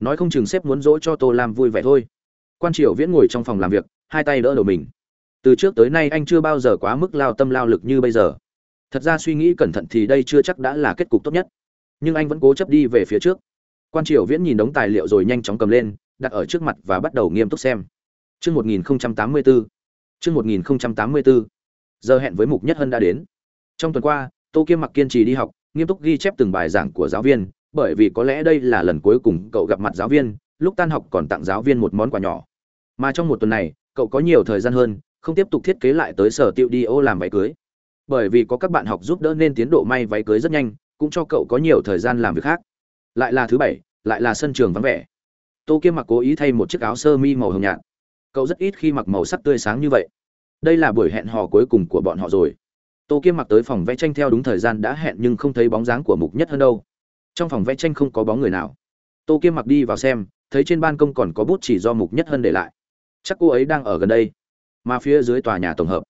Nói không chừng sếp muốn dỗ cho tô lam vui vẻ thôi. Quan triều viễn ngồi trong phòng làm việc, hai tay đỡ đầu mình. Từ trước tới nay anh chưa bao giờ quá mức lao tâm lao lực như bây giờ thật ra suy nghĩ cẩn thận thì đây chưa chắc đã là kết cục tốt nhất. Nhưng anh vẫn cố chấp đi về phía trước. Quan triều viễn nhìn đống tài liệu rồi nhanh chóng cầm lên, đặt ở trước mặt và bắt đầu nghiêm túc xem. Chương 1084 chương 1084 giờ hẹn với mục nhất hân đã đến. Trong tuần qua, tô kiêm mặc kiên trì đi học, nghiêm túc ghi chép từng bài giảng của giáo viên, bởi vì có lẽ đây là lần cuối cùng cậu gặp mặt giáo viên, lúc tan học còn tặng giáo viên một món quà nhỏ. Mà trong một tuần này, cậu có nhiều thời gian hơn, không tiếp tục thiết kế lại tới sở tiệu đi ô làm váy cưới bởi vì có các bạn học giúp đỡ nên tiến độ may váy cưới rất nhanh, cũng cho cậu có nhiều thời gian làm việc khác. Lại là thứ bảy, lại là sân trường vắng vẻ. Tô kiêm mặc cố ý thay một chiếc áo sơ mi màu hồng nhạt. Cậu rất ít khi mặc màu sắc tươi sáng như vậy. Đây là buổi hẹn hò cuối cùng của bọn họ rồi. Tô kiêm mặc tới phòng vẽ tranh theo đúng thời gian đã hẹn nhưng không thấy bóng dáng của mục nhất hơn đâu. Trong phòng vẽ tranh không có bóng người nào. Tô kiêm mặc đi vào xem, thấy trên ban công còn có bút chỉ do mục nhất hơn để lại. Chắc cô ấy đang ở gần đây, mà phía dưới tòa nhà tổng hợp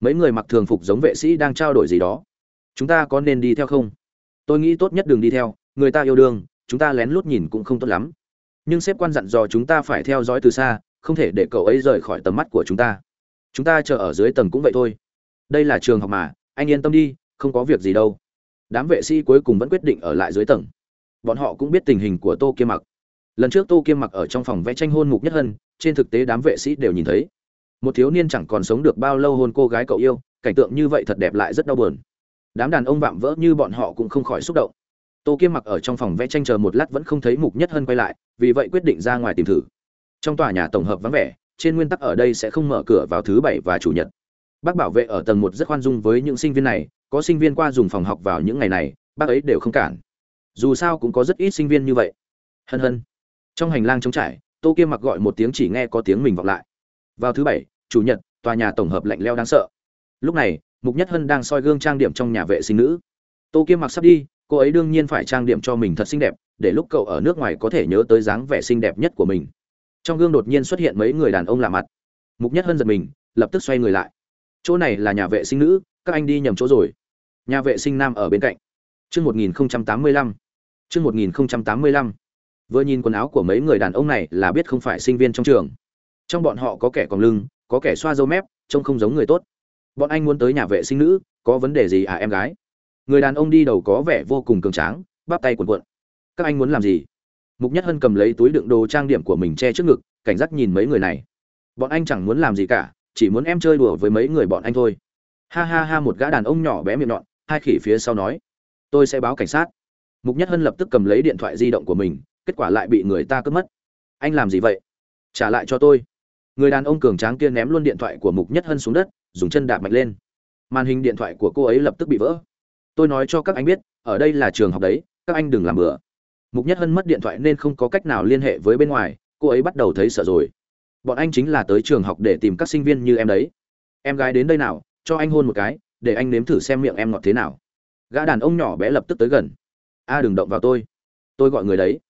mấy người mặc thường phục giống vệ sĩ đang trao đổi gì đó. Chúng ta có nên đi theo không? Tôi nghĩ tốt nhất đừng đi theo, người ta yêu đương, chúng ta lén lút nhìn cũng không tốt lắm. Nhưng sếp quan dặn dò chúng ta phải theo dõi từ xa, không thể để cậu ấy rời khỏi tầm mắt của chúng ta. Chúng ta chờ ở dưới tầng cũng vậy thôi. Đây là trường học mà, anh yên tâm đi, không có việc gì đâu. Đám vệ sĩ cuối cùng vẫn quyết định ở lại dưới tầng. Bọn họ cũng biết tình hình của tô kiêm mặc. Lần trước tô kiêm mặc ở trong phòng vẽ tranh hôn mục nhất hân, trên thực tế đám vệ sĩ đều nhìn thấy một thiếu niên chẳng còn sống được bao lâu hôn cô gái cậu yêu, cảnh tượng như vậy thật đẹp lại rất đau buồn. Đám đàn ông vạm vỡ như bọn họ cũng không khỏi xúc động. Tô kiêm mặc ở trong phòng vẽ tranh chờ một lát vẫn không thấy mục nhất hân quay lại, vì vậy quyết định ra ngoài tìm thử. Trong tòa nhà tổng hợp vắng vẻ, trên nguyên tắc ở đây sẽ không mở cửa vào thứ bảy và chủ nhật. Bác bảo vệ ở tầng một rất khoan dung với những sinh viên này, có sinh viên qua dùng phòng học vào những ngày này, bác ấy đều không cản. Dù sao cũng có rất ít sinh viên như vậy. Hân hân. Trong hành lang trống trải, tô kiêm mặc gọi một tiếng chỉ nghe có tiếng mình vọng lại vào thứ bảy, chủ nhật, tòa nhà tổng hợp lạnh leo đáng sợ. Lúc này, mục nhất hân đang soi gương trang điểm trong nhà vệ sinh nữ. Tô kiêm mặc sắp đi, cô ấy đương nhiên phải trang điểm cho mình thật xinh đẹp, để lúc cậu ở nước ngoài có thể nhớ tới dáng vẻ xinh đẹp nhất của mình. Trong gương đột nhiên xuất hiện mấy người đàn ông lạ mặt. Mục nhất hân giật mình, lập tức xoay người lại. Chỗ này là nhà vệ sinh nữ, các anh đi nhầm chỗ rồi. Nhà vệ sinh nam ở bên cạnh. Chương một nghìn tám mươi lăm. Chương một nghìn tám mươi lăm. Vừa nhìn quần áo của mấy người đàn ông này là biết không phải sinh viên trong trường trong bọn họ có kẻ còn lưng, có kẻ xoa dâu mép, trông không giống người tốt. Bọn anh muốn tới nhà vệ sinh nữ, có vấn đề gì à em gái? Người đàn ông đi đầu có vẻ vô cùng cường tráng, bắp tay cuộn cuộn. Các anh muốn làm gì? Mục nhất hân cầm lấy túi đựng đồ trang điểm của mình che trước ngực, cảnh giác nhìn mấy người này. Bọn anh chẳng muốn làm gì cả, chỉ muốn em chơi đùa với mấy người bọn anh thôi. Ha ha ha, một gã đàn ông nhỏ bé miệng nhọn, hai khỉ phía sau nói. Tôi sẽ báo cảnh sát. Mục nhất hân lập tức cầm lấy điện thoại di động của mình, kết quả lại bị người ta cướp mất. Anh làm gì vậy? Trả lại cho tôi người đàn ông cường tráng kia ném luôn điện thoại của mục nhất hân xuống đất, dùng chân đạp mạnh lên. Màn hình điện thoại của cô ấy lập tức bị vỡ. Tôi nói cho các anh biết, ở đây là trường học đấy, các anh đừng làm bừa. Mục nhất hân mất điện thoại nên không có cách nào liên hệ với bên ngoài, cô ấy bắt đầu thấy sợ rồi. Bọn anh chính là tới trường học để tìm các sinh viên như em đấy. Em gái đến đây nào, cho anh hôn một cái, để anh nếm thử xem miệng em ngọt thế nào. Gã đàn ông nhỏ bé lập tức tới gần. A, đừng động vào tôi. Tôi gọi người đấy.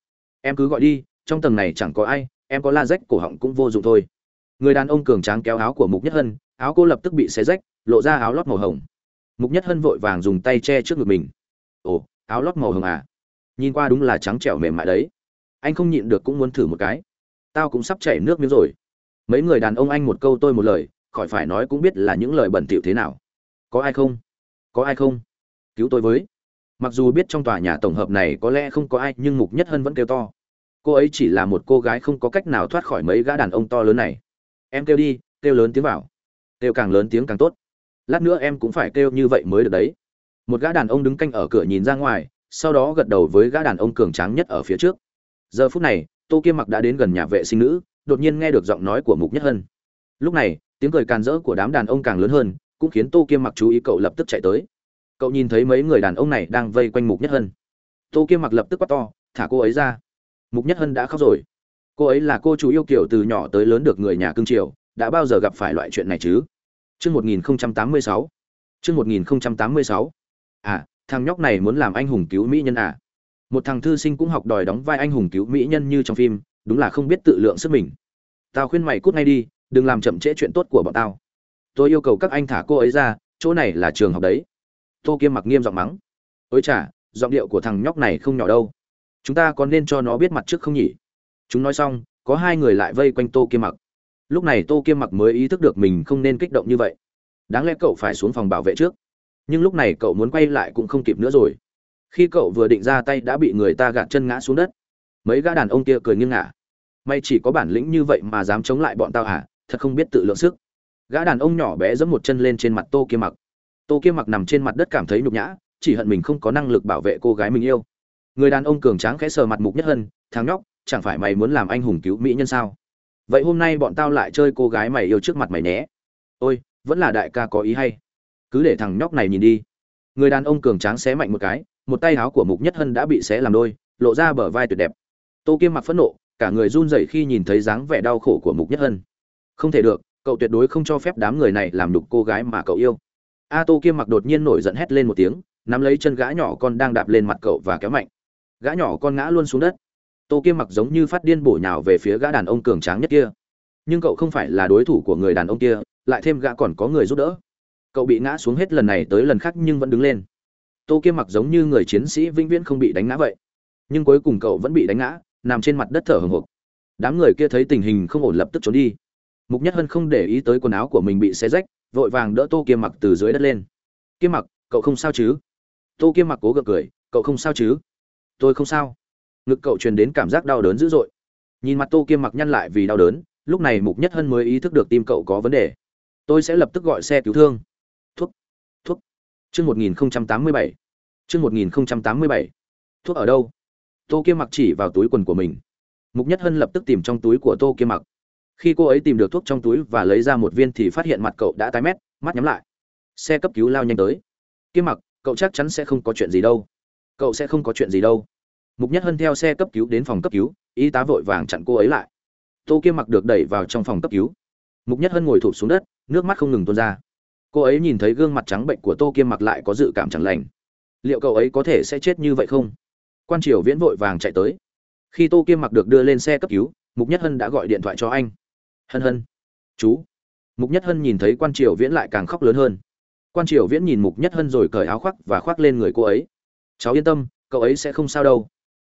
Em cứ gọi đi, trong tầng này chẳng có ai, em có la rách cổ họng cũng vô dụng thôi người đàn ông cường tráng kéo áo của mục nhất hân, áo cô lập tức bị xé rách, lộ ra áo lót màu hồng. Mục nhất hân vội vàng dùng tay che trước ngực mình. Ồ, áo lót màu hồng à? Nhìn qua đúng là trắng trẻo mềm mại đấy. Anh không nhịn được cũng muốn thử một cái. Tao cũng sắp chảy nước miếng rồi. Mấy người đàn ông anh một câu tôi một lời, khỏi phải nói cũng biết là những lời bẩn thỉu thế nào. Có ai không? Có ai không? Cứu tôi với. Mặc dù biết trong tòa nhà tổng hợp này có lẽ không có ai, nhưng mục nhất hân vẫn kêu to. Cô ấy chỉ là một cô gái không có cách nào thoát khỏi mấy gã đàn ông to lớn này em kêu đi, kêu lớn tiếng vào. Kêu càng lớn tiếng càng tốt. Lát nữa em cũng phải kêu như vậy mới được đấy. Một gã đàn ông đứng canh ở cửa nhìn ra ngoài, sau đó gật đầu với gã đàn ông cường tráng nhất ở phía trước. Giờ phút này, tô kiêm mặc đã đến gần nhà vệ sinh nữ, đột nhiên nghe được giọng nói của mục nhất hân. Lúc này, tiếng cười càn rỡ của đám đàn ông càng lớn hơn, cũng khiến tô kiêm mặc chú ý cậu lập tức chạy tới. Cậu nhìn thấy mấy người đàn ông này đang vây quanh mục nhất hân. Tô kiêm mặc lập tức quát to, thả cô ấy ra. Mục nhất hân đã khóc rồi cô ấy là cô chú yêu kiểu từ nhỏ tới lớn được người nhà cưng chiều đã bao giờ gặp phải loại chuyện này chứ Chương 1086. Chương 1086. À, thằng nhóc này muốn làm anh hùng cứu mỹ nhân à? Một thằng thư sinh cũng học đòi đóng vai anh hùng cứu mỹ nhân như trong phim, đúng là không biết tự lượng sức mình. Tao khuyên mày cút ngay đi, đừng làm chậm trễ chuyện tốt của bọn tao. Tôi yêu cầu các anh thả cô ấy ra, chỗ này là trường học đấy. Tô Kiêm mặc nghiêm giọng mắng. Ôi chà, giọng điệu của thằng nhóc này không nhỏ đâu. Chúng ta còn nên cho nó biết mặt trước không nhỉ? Chúng nói xong, có hai người lại vây quanh Tô Kiêm mặc. Lúc này tô kiêm mặc mới ý thức được mình không nên kích động như vậy. Đáng lẽ cậu phải xuống phòng bảo vệ trước. Nhưng lúc này cậu muốn quay lại cũng không kịp nữa rồi. Khi cậu vừa định ra tay đã bị người ta gạt chân ngã xuống đất. Mấy gã đàn ông kia cười nghiêng ngả. May chỉ có bản lĩnh như vậy mà dám chống lại bọn tao hả? Thật không biết tự lượng sức. Gã đàn ông nhỏ bé giẫm một chân lên trên mặt tô kiêm mặc. Tô kiêm mặc nằm trên mặt đất cảm thấy nhục nhã chỉ hận mình không có năng lực bảo vệ cô gái mình yêu. Người đàn ông cường tráng khẽ sờ mặt mục nhất hân thằng nhóc chẳng phải mày muốn làm anh hùng cứu mỹ nhân sao? Vậy hôm nay bọn tao lại chơi cô gái mày yêu trước mặt mày nhé. Ôi, vẫn là đại ca có ý hay. Cứ để thằng nhóc này nhìn đi. Người đàn ông cường tráng xé mạnh một cái, một tay áo của mục nhất hân đã bị xé làm đôi, lộ ra bờ vai tuyệt đẹp. Tô kiêm mặc phẫn nộ, cả người run rẩy khi nhìn thấy dáng vẻ đau khổ của mục nhất hân. Không thể được, cậu tuyệt đối không cho phép đám người này làm đục cô gái mà cậu yêu. A tô kiêm mặc đột nhiên nổi giận hét lên một tiếng, nắm lấy chân gã nhỏ con đang đạp lên mặt cậu và kéo mạnh. Gã nhỏ con ngã luôn xuống đất tô kiêm mặc giống như phát điên bổ nhào về phía gã đàn ông cường tráng nhất kia. Nhưng cậu không phải là đối thủ của người đàn ông kia, lại thêm gã còn có người giúp đỡ. Cậu bị ngã xuống hết lần này tới lần khác nhưng vẫn đứng lên. Tô kiêm mặc giống như người chiến sĩ vĩnh viễn không bị đánh ngã vậy. Nhưng cuối cùng cậu vẫn bị đánh ngã, nằm trên mặt đất thở hồng hộc. Đám người kia thấy tình hình không ổn lập tức trốn đi. Mục nhất hân không để ý tới quần áo của mình bị xé rách, vội vàng đỡ tô kiêm mặc từ dưới đất lên. Kiêm mặc, cậu không sao chứ? Tô kiêm mặc cố gượng cười, cậu không sao chứ? Tôi không sao ngực cậu truyền đến cảm giác đau đớn dữ dội. Nhìn mặt tô kiêm mặc nhăn lại vì đau đớn, lúc này mục nhất hân mới ý thức được tim cậu có vấn đề. Tôi sẽ lập tức gọi xe cứu thương. Thuốc thuốc. Chương một nghìn tám mươi bảy. Chương một nghìn tám mươi bảy. Thuốc ở đâu? Tô kiêm mặc chỉ vào túi quần của mình. Mục nhất hân lập tức tìm trong túi của tô kiêm mặc. Khi cô ấy tìm được thuốc trong túi và lấy ra một viên thì phát hiện mặt cậu đã tái mét, mắt nhắm lại. Xe cấp cứu lao nhanh tới. Kiêm mặc, cậu chắc chắn sẽ không có chuyện gì đâu. Cậu sẽ không có chuyện gì đâu mục nhất hân theo xe cấp cứu đến phòng cấp cứu, y tá vội vàng chặn cô ấy lại. Tô kiêm mặc được đẩy vào trong phòng cấp cứu. Mục nhất hân ngồi thụp xuống đất, nước mắt không ngừng tuôn ra. Cô ấy nhìn thấy gương mặt trắng bệnh của tô kiêm mặc lại có dự cảm chẳng lành. Liệu cậu ấy có thể sẽ chết như vậy không? Quan triều viễn vội vàng chạy tới. Khi tô kiêm mặc được đưa lên xe cấp cứu, mục nhất hân đã gọi điện thoại cho anh. Hân hân. Chú. Mục nhất hân nhìn thấy quan triều viễn lại càng khóc lớn hơn. Quan triều viễn nhìn mục nhất hân rồi cởi áo khoác và khoác lên người cô ấy. Cháu yên tâm, cậu ấy sẽ không sao đâu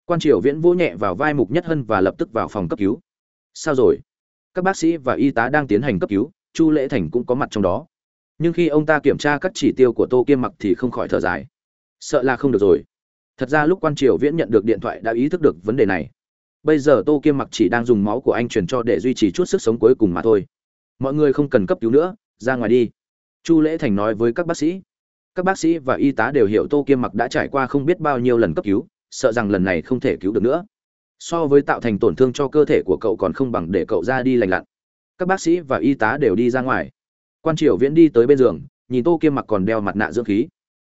quan triều viễn vỗ nhẹ vào vai mục nhất hân và lập tức vào phòng cấp cứu. Sao rồi? Các bác sĩ và y tá đang tiến hành cấp cứu, chu lễ thành cũng có mặt trong đó. Nhưng khi ông ta kiểm tra các chỉ tiêu của tô kiêm mặc thì không khỏi thở dài. Sợ là không được rồi. Thật ra lúc quan triều viễn nhận được điện thoại đã ý thức được vấn đề này. Bây giờ tô kiêm mặc chỉ đang dùng máu của anh truyền cho để duy trì chút sức sống cuối cùng mà thôi. Mọi người không cần cấp cứu nữa, ra ngoài đi. Chu lễ thành nói với các bác sĩ. Các bác sĩ và y tá đều hiểu tô kiêm mặc đã trải qua không biết bao nhiêu lần cấp cứu sợ rằng lần này không thể cứu được nữa. So với tạo thành tổn thương cho cơ thể của cậu còn không bằng để cậu ra đi lành lặn. Các bác sĩ và y tá đều đi ra ngoài. Quan triều viễn đi tới bên giường, nhìn tô kiêm mặc còn đeo mặt nạ dưỡng khí.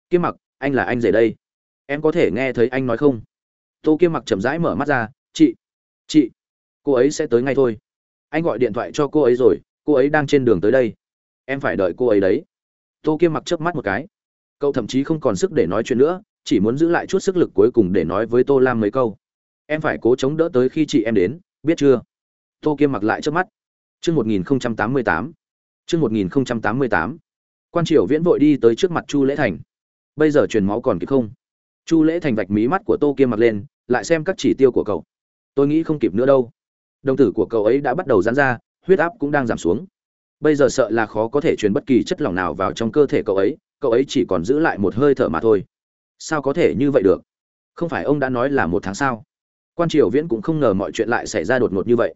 Kiêm mặc, anh là anh rể đây. Em có thể nghe thấy anh nói không? Tô kiêm mặc chậm rãi mở mắt ra, chị chị, cô ấy sẽ tới ngay thôi. Anh gọi điện thoại cho cô ấy rồi, cô ấy đang trên đường tới đây. Em phải đợi cô ấy đấy. Tô kiêm mặc chớp mắt một cái. Cậu thậm chí không còn sức để nói chuyện nữa chỉ muốn giữ lại chút sức lực cuối cùng để nói với tô lam mấy câu. Em phải cố chống đỡ tới khi chị em đến, biết chưa? Tô kiêm mặc lại trước mắt. Chương một nghìn tám mươi tám. Chương một nghìn tám mươi tám. Quan triều viễn vội đi tới trước mặt chu lễ thành. Bây giờ truyền máu còn kịp không? Chu lễ thành vạch mí mắt của tô kiêm mặc lên, lại xem các chỉ tiêu của cậu. Tôi nghĩ không kịp nữa đâu. Đồng tử của cậu ấy đã bắt đầu giãn ra, huyết áp cũng đang giảm xuống. Bây giờ sợ là khó có thể truyền bất kỳ chất lỏng nào vào trong cơ thể cậu ấy cậu ấy chỉ còn giữ lại một hơi thở mà thôi sao có thể như vậy được? Không phải ông đã nói là một tháng sao? Quan triều viễn cũng không ngờ mọi chuyện lại xảy ra đột ngột như vậy.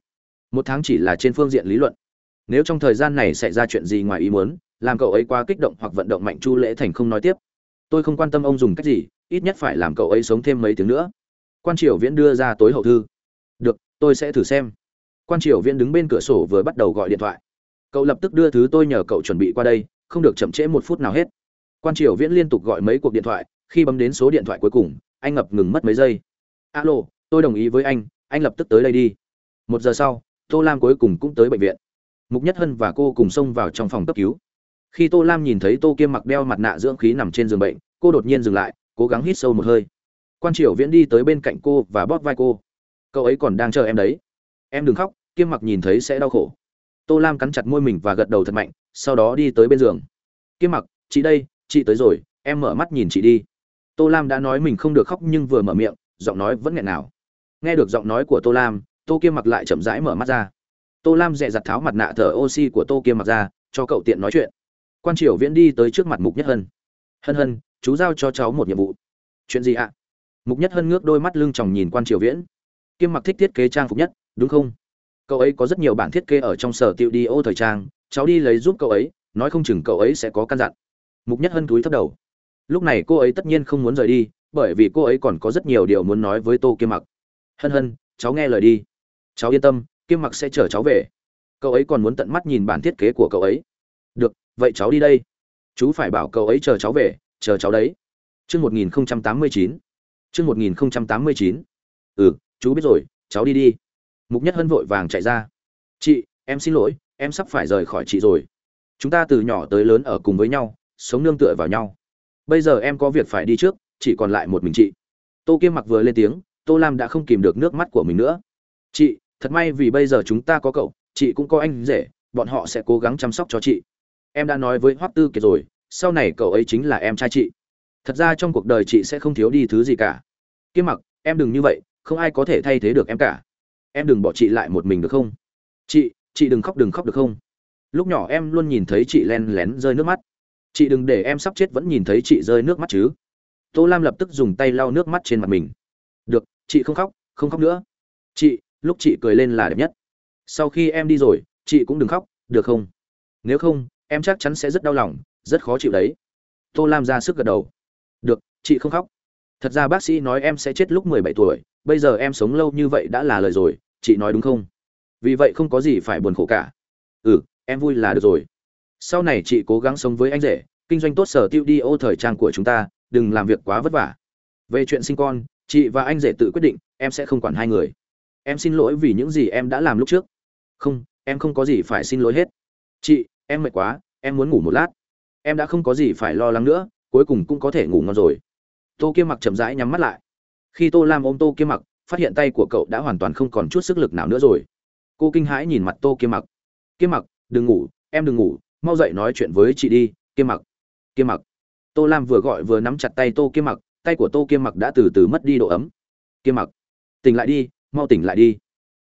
Một tháng chỉ là trên phương diện lý luận. Nếu trong thời gian này xảy ra chuyện gì ngoài ý muốn, làm cậu ấy quá kích động hoặc vận động mạnh chu lễ thành không nói tiếp. Tôi không quan tâm ông dùng cách gì, ít nhất phải làm cậu ấy sống thêm mấy tiếng nữa. Quan triều viễn đưa ra tối hậu thư. Được, tôi sẽ thử xem. Quan triều viễn đứng bên cửa sổ vừa bắt đầu gọi điện thoại. Cậu lập tức đưa thứ tôi nhờ cậu chuẩn bị qua đây, không được chậm trễ một phút nào hết. Quan triều viễn liên tục gọi mấy cuộc điện thoại khi bấm đến số điện thoại cuối cùng, anh ngập ngừng mất mấy giây. Alo, tôi đồng ý với anh anh lập tức tới đây đi. Một giờ sau, tô lam cuối cùng cũng tới bệnh viện. Mục nhất hân và cô cùng xông vào trong phòng cấp cứu. Khi tô lam nhìn thấy tô kiêm mặc đeo mặt nạ dưỡng khí nằm trên giường bệnh, cô đột nhiên dừng lại, cố gắng hít sâu một hơi. Quan triều viễn đi tới bên cạnh cô và bóp vai cô. Cậu ấy còn đang chờ em đấy. Em đừng khóc, kiêm mặc nhìn thấy sẽ đau khổ. Tô lam cắn chặt môi mình và gật đầu thật mạnh, sau đó đi tới bên giường. Kiêm mặc, chị đây, chị tới rồi, em mở mắt nhìn chị đi tô lam đã nói mình không được khóc nhưng vừa mở miệng, giọng nói vẫn nghẹn nào nghe được giọng nói của tô lam, tô kiêm mặc lại chậm rãi mở mắt ra. Tô lam dẹ dặt tháo mặt nạ thở oxy của tô kiêm mặc ra, cho cậu tiện nói chuyện. Quan triều viễn đi tới trước mặt mục nhất hân. Hân hân, chú giao cho cháu một nhiệm vụ. Chuyện gì ạ? Mục nhất hân ngước đôi mắt lưng chòng nhìn quan triều viễn. Kiêm mặc thích thiết kế trang phục nhất, đúng không? Cậu ấy có rất nhiều bản thiết kế ở trong sở tiệu đi ô thời trang, cháu đi lấy giúp cậu ấy, nói không chừng cậu ấy sẽ có căn dặn. Mục nhất hân túi thấp đầu lúc này cô ấy tất nhiên không muốn rời đi, bởi vì cô ấy còn có rất nhiều điều muốn nói với tô kiêm mặc. Hân hân, cháu nghe lời đi. Cháu yên tâm, kiêm mặc sẽ chở cháu về. Cậu ấy còn muốn tận mắt nhìn bản thiết kế của cậu ấy. Được, vậy cháu đi đây. Chú phải bảo cậu ấy chờ cháu về, chờ cháu đấy. Chương một nghìn tám mươi chín. Chương một nghìn tám mươi chín. Ừ chú biết rồi, cháu đi đi. Mục nhất hân vội vàng chạy ra. Chị, em xin lỗi, em sắp phải rời khỏi chị rồi. Chúng ta từ nhỏ tới lớn ở cùng với nhau, sống nương tựa vào nhau bây giờ em có việc phải đi trước, chỉ còn lại một mình chị. Tô kiêm mặc vừa lên tiếng, tô lam đã không kìm được nước mắt của mình nữa. Chị, thật may vì bây giờ chúng ta có cậu, chị cũng có anh rể, bọn họ sẽ cố gắng chăm sóc cho chị. Em đã nói với hoắc tư kiệt rồi, sau này cậu ấy chính là em trai chị. Thật ra trong cuộc đời chị sẽ không thiếu đi thứ gì cả. Kiêm mặc, em đừng như vậy, không ai có thể thay thế được em cả. Em đừng bỏ chị lại một mình được không? Chị chị đừng khóc đừng khóc được không? Lúc nhỏ em luôn nhìn thấy chị len lén rơi nước mắt chị đừng để em sắp chết vẫn nhìn thấy chị rơi nước mắt chứ. Tô lam lập tức dùng tay lau nước mắt trên mặt mình. Được, chị không khóc không khóc nữa. Chị, lúc chị cười lên là đẹp nhất. Sau khi em đi rồi, chị cũng đừng khóc, được không? Nếu không, em chắc chắn sẽ rất đau lòng, rất khó chịu đấy. Tô lam ra sức gật đầu. Được, chị không khóc. Thật ra bác sĩ nói em sẽ chết lúc mười bảy tuổi, bây giờ em sống lâu như vậy đã là lời rồi, chị nói đúng không? Vì vậy không có gì phải buồn khổ cả. Ừ em vui là được rồi sau này chị cố gắng sống với anh rể, kinh doanh tốt sở tiêu đi ô thời trang của chúng ta, đừng làm việc quá vất vả. Về chuyện sinh con, chị và anh rể tự quyết định, em sẽ không quản hai người. Em xin lỗi vì những gì em đã làm lúc trước. Không, em không có gì phải xin lỗi hết. Chị, em mệt quá, em muốn ngủ một lát. Em đã không có gì phải lo lắng nữa, cuối cùng cũng có thể ngủ ngon rồi. Tô kia mặc chậm rãi nhắm mắt lại. Khi tô lam ôm tô kia mặc, phát hiện tay của cậu đã hoàn toàn không còn chút sức lực nào nữa rồi. Cô kinh hãi nhìn mặt tô kia mặc. Kia mặc, đừng ngủ, em đừng ngủ mau dậy nói chuyện với chị đi kia mặc. Kia mặc. Tô lam vừa gọi vừa nắm chặt tay tô kia mặc, tay của tô kia mặc đã từ từ mất đi độ ấm. Kia mặc. Tỉnh lại đi, mau tỉnh lại đi.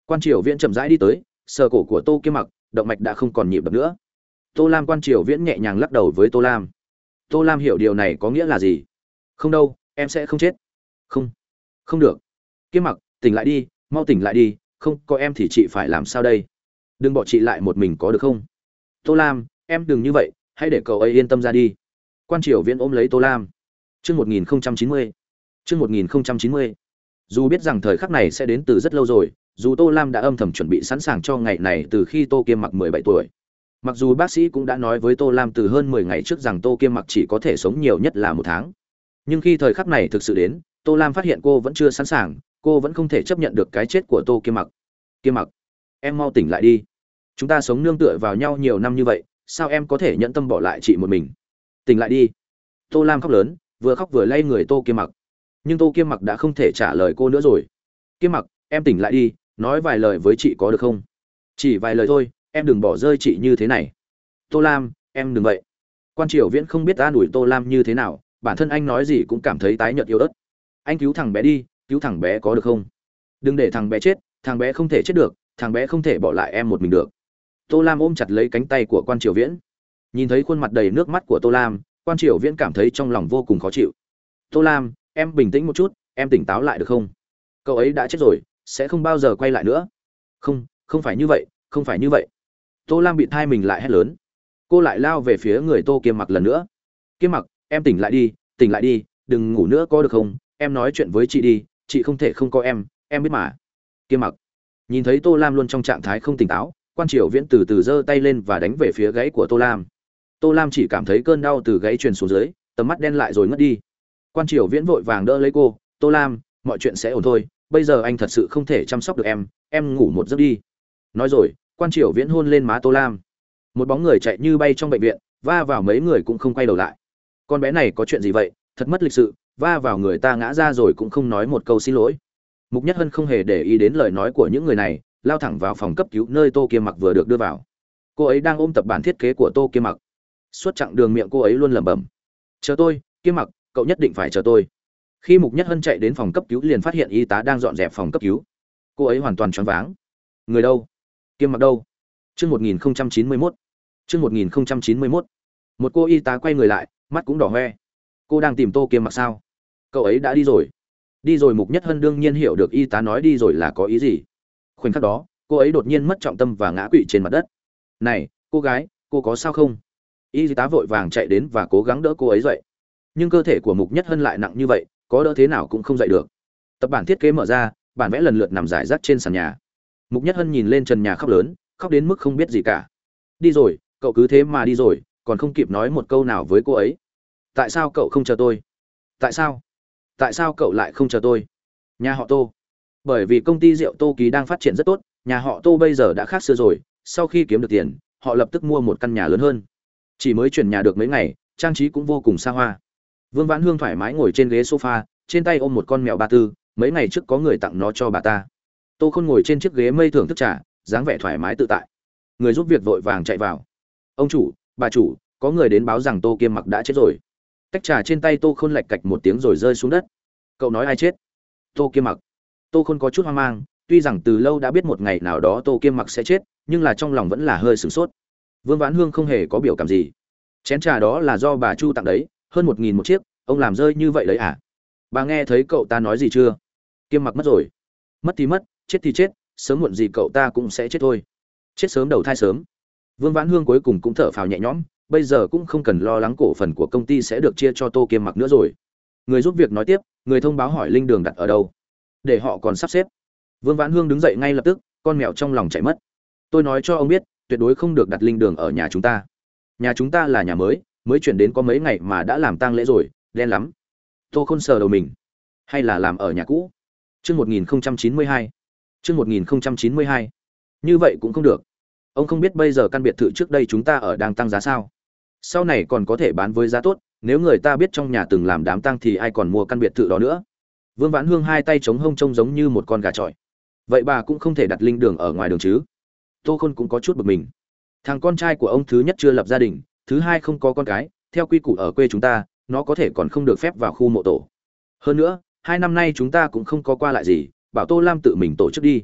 Quan triều viễn chậm rãi đi tới, sờ cổ của tô kia mặc, động mạch đã không còn nhịp đập nữa. Tô lam quan triều viễn nhẹ nhàng lắc đầu với tô lam. Tô lam hiểu điều này có nghĩa là gì? Không đâu, em sẽ không chết. Không. Không được. Kia mặc, tỉnh lại đi, mau tỉnh lại đi, không có em thì chị phải làm sao đây? Đừng bỏ chị lại một mình có được không? Tô lam em đừng như vậy, hãy để cậu ấy yên tâm ra đi. Quan triều viễn ôm lấy tô lam. Chương một nghìn chín mươi. Chương một nghìn chín mươi. Dù biết rằng thời khắc này sẽ đến từ rất lâu rồi, dù tô lam đã âm thầm chuẩn bị sẵn sàng cho ngày này từ khi tô kiêm mặc mười bảy tuổi. Mặc dù bác sĩ cũng đã nói với tô lam từ hơn mười ngày trước rằng tô kiêm mặc chỉ có thể sống nhiều nhất là một tháng. Nhưng khi thời khắc này thực sự đến, tô lam phát hiện cô vẫn chưa sẵn sàng, cô vẫn không thể chấp nhận được cái chết của tô kiêm mặc. Kiêm mặc, em mau tỉnh lại đi. Chúng ta sống nương tựa vào nhau nhiều năm như vậy sao em có thể nhẫn tâm bỏ lại chị một mình? Tỉnh lại đi. Tô lam khóc lớn, vừa khóc vừa lay người tô kiêm mặc. Nhưng tô kiêm mặc đã không thể trả lời cô nữa rồi. Kiêm mặc, em tỉnh lại đi, nói vài lời với chị có được không? Chỉ vài lời thôi, em đừng bỏ rơi chị như thế này. Tô lam, em đừng vậy. Quan triều viễn không biết an ủi tô lam như thế nào, bản thân anh nói gì cũng cảm thấy tái nhợt yếu ớt. Anh cứu thằng bé đi, cứu thằng bé có được không? Đừng để thằng bé chết, thằng bé không thể chết được, thằng bé không thể bỏ lại em một mình được tô lam ôm chặt lấy cánh tay của quan triều viễn. Nhìn thấy khuôn mặt đầy nước mắt của tô lam, quan triều viễn cảm thấy trong lòng vô cùng khó chịu. Tô lam, em bình tĩnh một chút, em tỉnh táo lại được không? Cậu ấy đã chết rồi, sẽ không bao giờ quay lại nữa. Không không phải như vậy, không phải như vậy. Tô lam bị thai mình lại hét lớn. Cô lại lao về phía người tô kiêm mặc lần nữa. Kiêm mặc, em tỉnh lại đi, tỉnh lại đi, đừng ngủ nữa có được không? Em nói chuyện với chị đi, chị không thể không có em em biết mà. Kiêm mặc nhìn thấy tô lam luôn trong trạng thái không tỉnh táo quan triều viễn từ từ giơ tay lên và đánh về phía gãy của tô lam. Tô lam chỉ cảm thấy cơn đau từ gãy truyền xuống dưới, tầm mắt đen lại rồi ngất đi. Quan triều viễn vội vàng đỡ lấy cô, tô lam, mọi chuyện sẽ ổn thôi, bây giờ anh thật sự không thể chăm sóc được em em ngủ một giấc đi. Nói rồi, quan triều viễn hôn lên má tô lam. Một bóng người chạy như bay trong bệnh viện, va vào mấy người cũng không quay đầu lại. Con bé này có chuyện gì vậy? Thật mất lịch sự, va vào người ta ngã ra rồi cũng không nói một câu xin lỗi. Mục nhất hân không hề để ý đến lời nói của những người này lao thẳng vào phòng cấp cứu nơi tô kiêm mặc vừa được đưa vào. Cô ấy đang ôm tập bản thiết kế của tô kiêm mặc. Suốt chặng đường miệng cô ấy luôn lẩm bẩm. Chờ tôi kiêm mặc, cậu nhất định phải chờ tôi. Khi mục nhất hân chạy đến phòng cấp cứu liền phát hiện y tá đang dọn dẹp phòng cấp cứu. Cô ấy hoàn toàn choáng váng. Người đâu? Kiêm mặc đâu? Chương một nghìn chín mươi mốt. Chương một nghìn chín mươi mốt. Một cô y tá quay người lại, mắt cũng đỏ hoe. Cô đang tìm tô kiêm mặc sao? Cậu ấy đã đi rồi. Đi rồi mục nhất hân đương nhiên hiểu được y tá nói đi rồi là có ý gì khoảnh khắc đó, cô ấy đột nhiên mất trọng tâm và ngã quỵ trên mặt đất. Này, cô gái, cô có sao không? Y tá vội vàng chạy đến và cố gắng đỡ cô ấy dậy. Nhưng cơ thể của mục nhất hân lại nặng như vậy, có đỡ thế nào cũng không dậy được. Tập bản thiết kế mở ra, bản vẽ lần lượt nằm rải rác trên sàn nhà. Mục nhất hân nhìn lên trần nhà khóc lớn, khóc đến mức không biết gì cả. Đi rồi, cậu cứ thế mà đi rồi, còn không kịp nói một câu nào với cô ấy. Tại sao cậu không chờ tôi? Tại sao? Tại sao cậu lại không chờ tôi? Nhà họ tô bởi vì công ty rượu tô ký đang phát triển rất tốt, nhà họ tô bây giờ đã khác xưa rồi, sau khi kiếm được tiền, họ lập tức mua một căn nhà lớn hơn. Chỉ mới chuyển nhà được mấy ngày, trang trí cũng vô cùng xa hoa. Vương vãn hương thoải mái ngồi trên ghế sofa, trên tay ôm một con mèo ba tư, mấy ngày trước có người tặng nó cho bà ta. Tô khôn ngồi trên chiếc ghế mây thưởng thức trà, dáng vẻ thoải mái tự tại. Người giúp việc vội vàng chạy vào. Ông chủ, bà chủ, có người đến báo rằng tô kiêm mặc đã chết rồi. Tách trà trên tay tô khôn lạch cạch một tiếng rồi rơi xuống đất. Cậu nói ai chết? Tô kiêm mặc tô khôn có chút hoang mang, tuy rằng từ lâu đã biết một ngày nào đó tô kiêm mặc sẽ chết, nhưng là trong lòng vẫn là hơi sửng sốt. Vương vãn hương không hề có biểu cảm gì. Chén trà đó là do bà chu tặng đấy, hơn một nghìn một chiếc, ông làm rơi như vậy đấy à? Bà nghe thấy cậu ta nói gì chưa? Kiêm mặc mất rồi. Mất thì mất, chết thì chết, sớm muộn gì cậu ta cũng sẽ chết thôi. Chết sớm đầu thai sớm. Vương vãn hương cuối cùng cũng thở phào nhẹ nhõm, bây giờ cũng không cần lo lắng cổ phần của công ty sẽ được chia cho tô kiêm mặc nữa rồi. Người giúp việc nói tiếp, người thông báo hỏi linh đường đặt ở đâu? Để họ còn sắp xếp. Vương vãn hương đứng dậy ngay lập tức, con mèo trong lòng chạy mất. Tôi nói cho ông biết, tuyệt đối không được đặt linh đường ở nhà chúng ta. Nhà chúng ta là nhà mới mới chuyển đến có mấy ngày mà đã làm tang lễ rồi, đen lắm. Tô khôn sờ đầu mình. Hay là làm ở nhà cũ? Chương một nghìn chín mươi hai. Chương một nghìn chín mươi hai. Như vậy cũng không được. Ông không biết bây giờ căn biệt thự trước đây chúng ta ở đang tăng giá sao? Sau này còn có thể bán với giá tốt, nếu người ta biết trong nhà từng làm đám tang thì ai còn mua căn biệt thự đó nữa? Vương vãn hương hai tay chống hông trông giống như một con gà trọi. Vậy bà cũng không thể đặt linh đường ở ngoài đường chứ? Tô khôn cũng có chút bực mình. Thằng con trai của ông thứ nhất chưa lập gia đình, thứ hai không có con cái, theo quy củ ở quê chúng ta, nó có thể còn không được phép vào khu mộ tổ. Hơn nữa, hai năm nay chúng ta cũng không có qua lại gì, bảo tô lam tự mình tổ chức đi.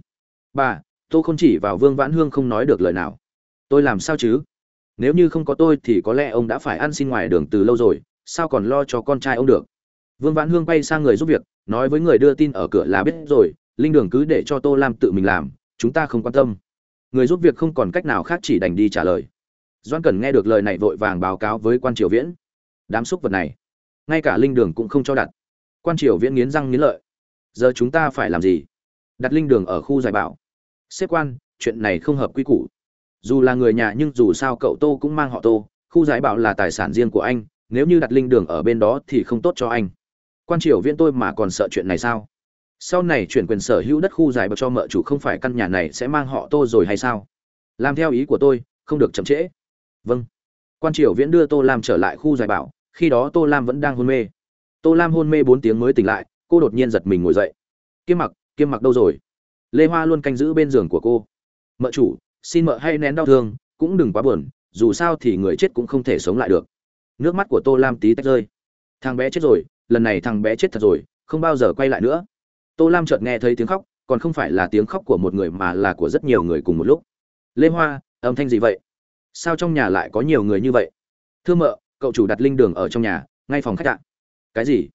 Bà, tô không chỉ vào vương vãn hương không nói được lời nào. Tôi làm sao chứ? Nếu như không có tôi thì có lẽ ông đã phải ăn xin ngoài đường từ lâu rồi, sao còn lo cho con trai ông được? Vương vãn hương quay sang người giúp việc, nói với người đưa tin ở cửa là biết rồi, linh đường cứ để cho tô lam tự mình làm, chúng ta không quan tâm. Người giúp việc không còn cách nào khác chỉ đành đi trả lời. Doãn cần nghe được lời này vội vàng báo cáo với quan triều viễn. Đám xúc vật này, ngay cả linh đường cũng không cho đặt. Quan triều viễn nghiến răng nghiến lợi. Giờ chúng ta phải làm gì? Đặt linh đường ở khu giải bảo. Xếp quan, chuyện này không hợp quy củ. Dù là người nhà nhưng dù sao cậu tô cũng mang họ tô. Khu giải bảo là tài sản riêng của anh, nếu như đặt linh đường ở bên đó thì không tốt cho anh quan triều viễn tôi mà còn sợ chuyện này sao? Sau này chuyển quyền sở hữu đất khu giải bậc cho mợ chủ không phải căn nhà này sẽ mang họ tô rồi hay sao? Làm theo ý của tôi, không được chậm trễ. Vâng. Quan triều viễn đưa tô lam trở lại khu giải bảo, khi đó tô lam vẫn đang hôn mê. Tô lam hôn mê bốn tiếng mới tỉnh lại, cô đột nhiên giật mình ngồi dậy. Kiêm mặc kiêm mặc đâu rồi? Lê hoa luôn canh giữ bên giường của cô. Mợ chủ, xin mợ hay nén đau thương, cũng đừng quá buồn, dù sao thì người chết cũng không thể sống lại được. Nước mắt của tô lam tí tách rơi. Thằng bé chết rồi lần này thằng bé chết thật rồi, không bao giờ quay lại nữa. Tô lam chợt nghe thấy tiếng khóc, còn không phải là tiếng khóc của một người mà là của rất nhiều người cùng một lúc. Lê hoa, âm thanh gì vậy? Sao trong nhà lại có nhiều người như vậy? Thưa mợ, cậu chủ đặt linh đường ở trong nhà, ngay phòng khách ạ. cái gì?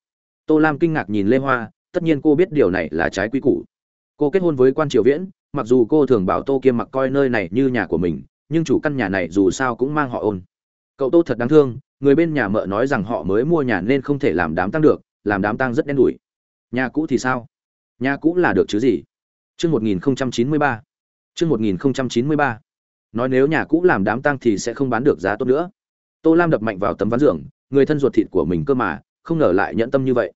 Tô lam kinh ngạc nhìn lê hoa, tất nhiên cô biết điều này là trái quy củ. Cô kết hôn với quan triều viễn, mặc dù cô thường bảo tô kiêm mặc coi nơi này như nhà của mình, nhưng chủ căn nhà này dù sao cũng mang họ ôn. Cậu tô thật đáng thương người bên nhà mợ nói rằng họ mới mua nhà nên không thể làm đám tăng được làm đám tăng rất đen đủi nhà cũ thì sao nhà cũ là được chứ gì Chương 1093. Chương 1093. Nói nếu nhà cũ làm đám tang thì sẽ không bán được giá tốt nữa. Tô Lam đập mạnh vào tấm ván giường, người thân ruột thịt của mình cơ mà, không ngờ lại nhẫn tâm như vậy.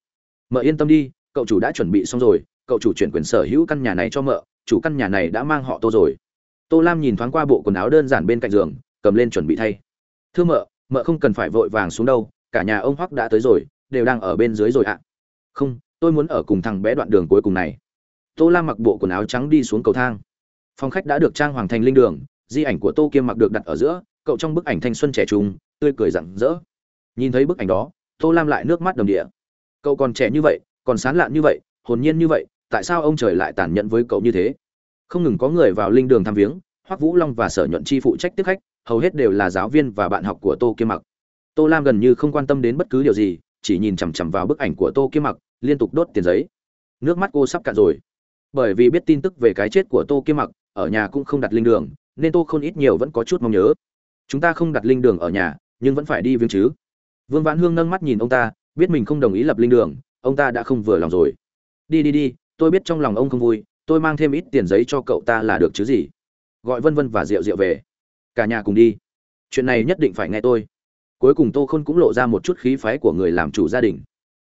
Mợ yên tâm đi, cậu chủ đã chuẩn bị xong rồi, cậu chủ chuyển quyền sở hữu căn nhà này cho mợ, chủ căn nhà này đã mang họ Tô rồi. Tô Lam nhìn thoáng qua bộ quần áo đơn giản bên cạnh giường, cầm lên chuẩn bị thay. Thưa mợ, mợ không cần phải vội vàng xuống đâu, cả nhà ông Hoắc đã tới rồi, đều đang ở bên dưới rồi ạ. Không, tôi muốn ở cùng thằng bé đoạn đường cuối cùng này. Tô Lam mặc bộ quần áo trắng đi xuống cầu thang. Phòng khách đã được trang hoàng thành linh đường, di ảnh của Tô Kiêm mặc được đặt ở giữa, cậu trong bức ảnh thanh xuân trẻ trung, tươi cười rạng rỡ. Nhìn thấy bức ảnh đó, Tô Lam lại nước mắt đầm đìa. Cậu còn trẻ như vậy, còn sán lạn như vậy, hồn nhiên như vậy, tại sao ông trời lại tàn nhẫn với cậu như thế? Không ngừng có người vào linh đường thăm viếng, Hoắc Vũ Long và Sở Nhuận Chi phụ trách tiếp khách, hầu hết đều là giáo viên và bạn học của Tô kiếm Mặc. Tô Lam gần như không quan tâm đến bất cứ điều gì, chỉ nhìn chằm chằm vào bức ảnh của Tô kiếm Mặc, liên tục đốt tiền giấy. Nước mắt cô sắp cạn rồi. Bởi vì biết tin tức về cái chết của Tô kiếm Mặc, ở nhà cũng không đặt linh đường, nên Tô không ít nhiều vẫn có chút mong nhớ. Chúng ta không đặt linh đường ở nhà, nhưng vẫn phải đi viếng chứ. Vương Vãn Hương nâng mắt nhìn ông ta, biết mình không đồng ý lập linh đường, ông ta đã không vừa lòng rồi. Đi đi đi, tôi biết trong lòng ông không vui, tôi mang thêm ít tiền giấy cho cậu ta là được chứ gì gọi vân vân và rượu rượu về cả nhà cùng đi. Chuyện này nhất định phải nghe tôi. Cuối cùng tô khôn cũng lộ ra một chút khí phái của người làm chủ gia đình.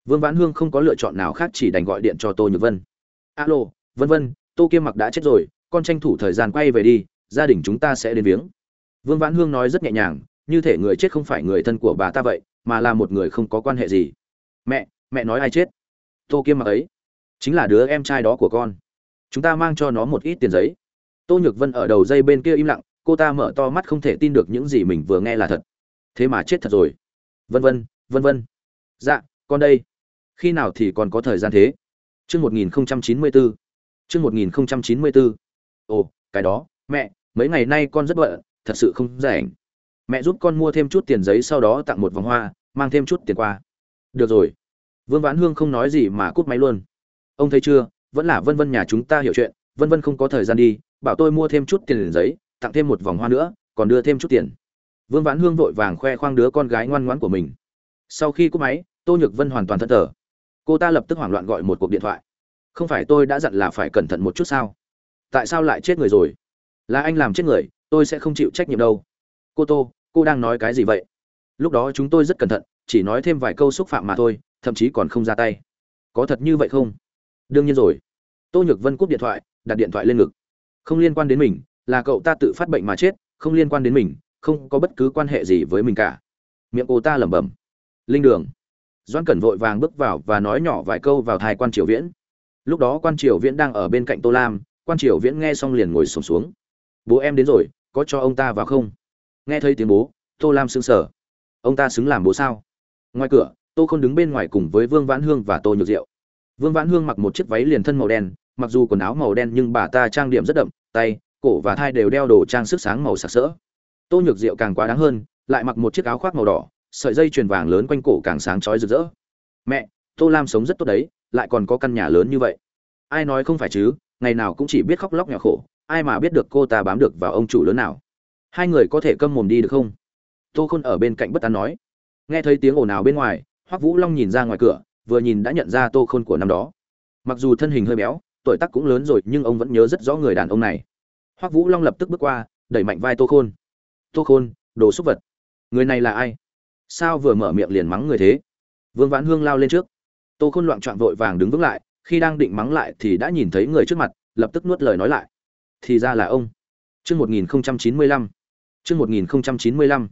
Vương vãn hương không có lựa chọn nào khác chỉ đành gọi điện cho tô nhược vân. Alo, vân vân, tô kiêm mặc đã chết rồi, con tranh thủ thời gian quay về đi, gia đình chúng ta sẽ đến viếng. Vương vãn hương nói rất nhẹ nhàng, như thể người chết không phải người thân của bà ta vậy, mà là một người không có quan hệ gì. Mẹ mẹ nói ai chết? Tô kiêm mặc ấy, chính là đứa em trai đó của con. Chúng ta mang cho nó một ít tiền giấy. Tô nhược vân ở đầu dây bên kia im lặng cô ta mở to mắt không thể tin được những gì mình vừa nghe là thật. Thế mà chết thật rồi. Vân vân vân vân. Dạ con đây. Khi nào thì còn có thời gian thế? Chương một nghìn chín mươi bốn chương một nghìn chín mươi bốn ồ, cái đó, mẹ, mấy ngày nay con rất bận, thật sự không rảnh. Mẹ giúp con mua thêm chút tiền giấy sau đó tặng một vòng hoa, mang thêm chút tiền qua. Được rồi. Vương vãn hương không nói gì mà cút máy luôn. Ông thấy chưa? Vẫn là vân vân nhà chúng ta hiểu chuyện, vân vân không có thời gian đi, bảo tôi mua thêm chút tiền giấy tặng thêm một vòng hoa nữa, còn đưa thêm chút tiền. Vương vãn hương vội vàng khoe khoang đứa con gái ngoan ngoãn của mình. Sau khi cúp máy, tô nhược vân hoàn toàn thất thờ. Cô ta lập tức hoảng loạn gọi một cuộc điện thoại. Không phải tôi đã dặn là phải cẩn thận một chút sao? Tại sao lại chết người rồi? Là anh làm chết người, tôi sẽ không chịu trách nhiệm đâu. Cô tô, cô đang nói cái gì vậy? Lúc đó chúng tôi rất cẩn thận, chỉ nói thêm vài câu xúc phạm mà thôi, thậm chí còn không ra tay. Có thật như vậy không? Đương nhiên rồi. Tô nhược vân cúp điện thoại, đặt điện thoại lên ngực. Không liên quan đến mình là cậu ta tự phát bệnh mà chết không liên quan đến mình không có bất cứ quan hệ gì với mình cả. Miệng cô ta lẩm bẩm. Linh đường. Doan cẩn vội vàng bước vào và nói nhỏ vài câu vào thai quan triều viễn. Lúc đó quan triều viễn đang ở bên cạnh tô lam quan triều viễn nghe xong liền ngồi sổm xuống, xuống bố em đến rồi có cho ông ta vào không? Nghe thấy tiếng bố tô lam sững sờ. Ông ta xứng làm bố sao? Ngoài cửa tô không đứng bên ngoài cùng với vương vãn hương và tô nhược diệu. Vương vãn hương mặc một chiếc váy liền thân màu đen mặc dù quần áo màu đen nhưng bà ta trang điểm rất đậm tay cổ và thai đều đeo đồ trang sức sáng màu sặc sỡ. Tô nhược diệu càng quá đáng hơn, lại mặc một chiếc áo khoác màu đỏ, sợi dây chuyền vàng lớn quanh cổ càng sáng chói rực rỡ. Mẹ, tô lam sống rất tốt đấy, lại còn có căn nhà lớn như vậy. Ai nói không phải chứ, ngày nào cũng chỉ biết khóc lóc nhỏ khổ, ai mà biết được cô ta bám được vào ông chủ lớn nào. Hai người có thể câm mồm đi được không? Tô khôn ở bên cạnh bất an nói. Nghe thấy tiếng ồn ào bên ngoài, hoắc vũ long nhìn ra ngoài cửa, vừa nhìn đã nhận ra tô khôn của năm đó. Mặc dù thân hình hơi béo, tuổi tác cũng lớn rồi nhưng ông vẫn nhớ rất rõ người đàn ông này hoắc vũ long lập tức bước qua, đẩy mạnh vai tô khôn. Tô khôn, đồ xúc vật, người này là ai? Sao vừa mở miệng liền mắng người thế? Vương vãn hương lao lên trước. Tô khôn loạn trọn vội vàng đứng vững lại, khi đang định mắng lại thì đã nhìn thấy người trước mặt, lập tức nuốt lời nói lại. Thì ra là ông. Chương một nghìn chín mươi lăm. Chương một nghìn chín mươi lăm.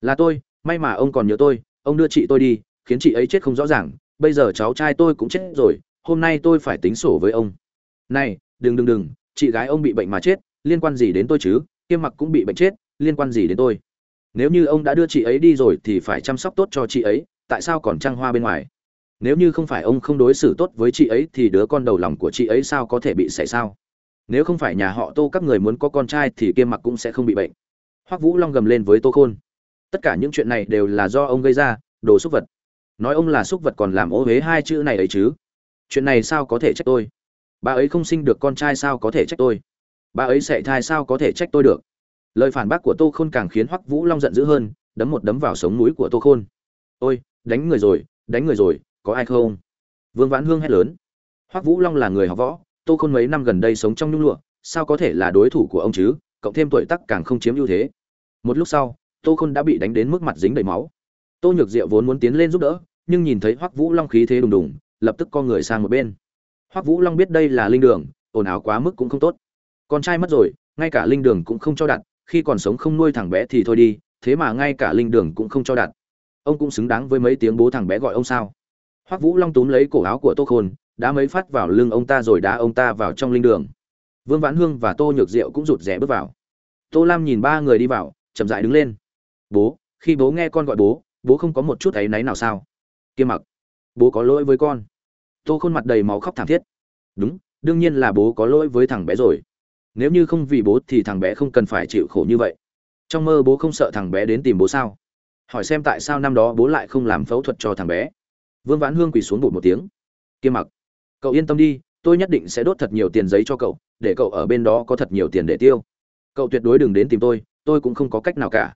Là tôi, may mà ông còn nhớ tôi, ông đưa chị tôi đi, khiến chị ấy chết không rõ ràng, bây giờ cháu trai tôi cũng chết rồi, hôm nay tôi phải tính sổ với ông. Này, đừng đừng đừng, chị gái ông bị bệnh mà chết liên quan gì đến tôi chứ? Kiêm mặc cũng bị bệnh chết, liên quan gì đến tôi? Nếu như ông đã đưa chị ấy đi rồi thì phải chăm sóc tốt cho chị ấy, tại sao còn trăng hoa bên ngoài? Nếu như không phải ông không đối xử tốt với chị ấy thì đứa con đầu lòng của chị ấy sao có thể bị xảy sao? Nếu không phải nhà họ tô các người muốn có con trai thì kiêm mặc cũng sẽ không bị bệnh. Hoắc vũ long gầm lên với tô khôn. Tất cả những chuyện này đều là do ông gây ra, đồ xúc vật. Nói ông là xúc vật còn làm ô huế hai chữ này ấy chứ. Chuyện này sao có thể trách tôi? Bà ấy không sinh được con trai sao có thể trách tôi? Bà ấy sẽ thai sao có thể trách tôi được? Lời phản bác của tô khôn càng khiến hoắc vũ long giận dữ hơn, đấm một đấm vào sống núi của tô khôn. Ôi, đánh người rồi, đánh người rồi, có ai không? Vương vãn hương hét lớn. Hoắc vũ long là người học võ, tô khôn mấy năm gần đây sống trong nhung lụa, sao có thể là đối thủ của ông chứ? Cộng thêm tuổi tác càng không chiếm ưu thế. Một lúc sau, tô khôn đã bị đánh đến mức mặt dính đầy máu. Tô nhược diệu vốn muốn tiến lên giúp đỡ, nhưng nhìn thấy hoắc vũ long khí thế đùng đùng, lập tức co người sang một bên. Hoắc vũ long biết đây là linh đường, ồn ào quá mức cũng không tốt con trai mất rồi, ngay cả linh đường cũng không cho đặt, khi còn sống không nuôi thằng bé thì thôi đi, thế mà ngay cả linh đường cũng không cho đặt. Ông cũng xứng đáng với mấy tiếng bố thằng bé gọi ông sao. Hoắc vũ long túm lấy cổ áo của tô khôn, đã mấy phát vào lưng ông ta rồi đá ông ta vào trong linh đường. Vương vãn hương và tô nhược diệu cũng rụt rè bước vào. Tô lam nhìn ba người đi vào, chậm dại đứng lên. Bố, khi bố nghe con gọi bố bố không có một chút áy náy nào sao? Kiêm mặc. Bố có lỗi với con. Tô khôn mặt đầy máu khóc thảm thiết. Đúng, đương nhiên là bố có lỗi với thằng bé rồi nếu như không vì bố thì thằng bé không cần phải chịu khổ như vậy. Trong mơ bố không sợ thằng bé đến tìm bố sao? Hỏi xem tại sao năm đó bố lại không làm phẫu thuật cho thằng bé. Vương vãn hương quỳ xuống bụt một tiếng. Kiêm mặc, cậu yên tâm đi, tôi nhất định sẽ đốt thật nhiều tiền giấy cho cậu, để cậu ở bên đó có thật nhiều tiền để tiêu. Cậu tuyệt đối đừng đến tìm tôi tôi cũng không có cách nào cả.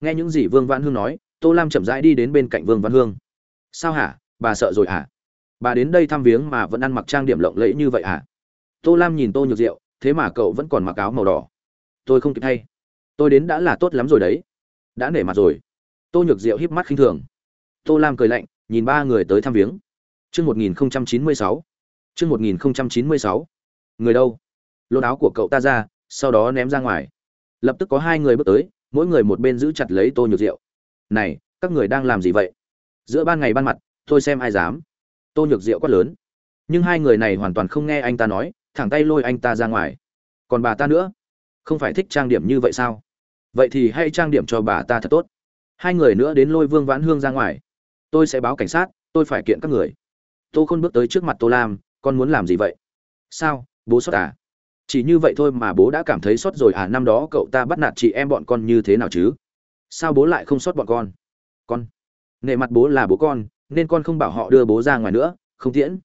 Nghe những gì vương vãn hương nói, tô lam chậm rãi đi đến bên cạnh vương vãn hương. Sao hả? Bà sợ rồi hả? Bà đến đây thăm viếng mà vẫn ăn mặc trang điểm lộng lẫy như vậy hả? Tô lam nhìn tô nhược diệu thế mà cậu vẫn còn mặc áo màu đỏ. Tôi không kịp thay. Tôi đến đã là tốt lắm rồi đấy. Đã nể mặt rồi. Tô nhược diệu híp mắt khinh thường. Tô lam cười lạnh, nhìn ba người tới thăm viếng. Chương một nghìn chín mươi sáu. Chương một nghìn chín mươi sáu. Người đâu? Lột áo của cậu ta ra, sau đó ném ra ngoài. Lập tức có hai người bước tới, mỗi người một bên giữ chặt lấy tô nhược diệu. Này, các người đang làm gì vậy? Giữa ban ngày ban mặt, tôi xem ai dám. Tô nhược diệu quát lớn. Nhưng hai người này hoàn toàn không nghe anh ta nói thẳng tay lôi anh ta ra ngoài. Còn bà ta nữa? Không phải thích trang điểm như vậy sao? Vậy thì hãy trang điểm cho bà ta thật tốt. Hai người nữa đến lôi vương vãn hương ra ngoài. Tôi sẽ báo cảnh sát, tôi phải kiện các người. Tô khôn bước tới trước mặt tô lam, con muốn làm gì vậy? Sao, bố xót à? Chỉ như vậy thôi mà bố đã cảm thấy xót rồi à năm đó cậu ta bắt nạt chị em bọn con như thế nào chứ? Sao bố lại không xót bọn con? Con nệ mặt bố là bố con, nên con không bảo họ đưa bố ra ngoài nữa, không tiễn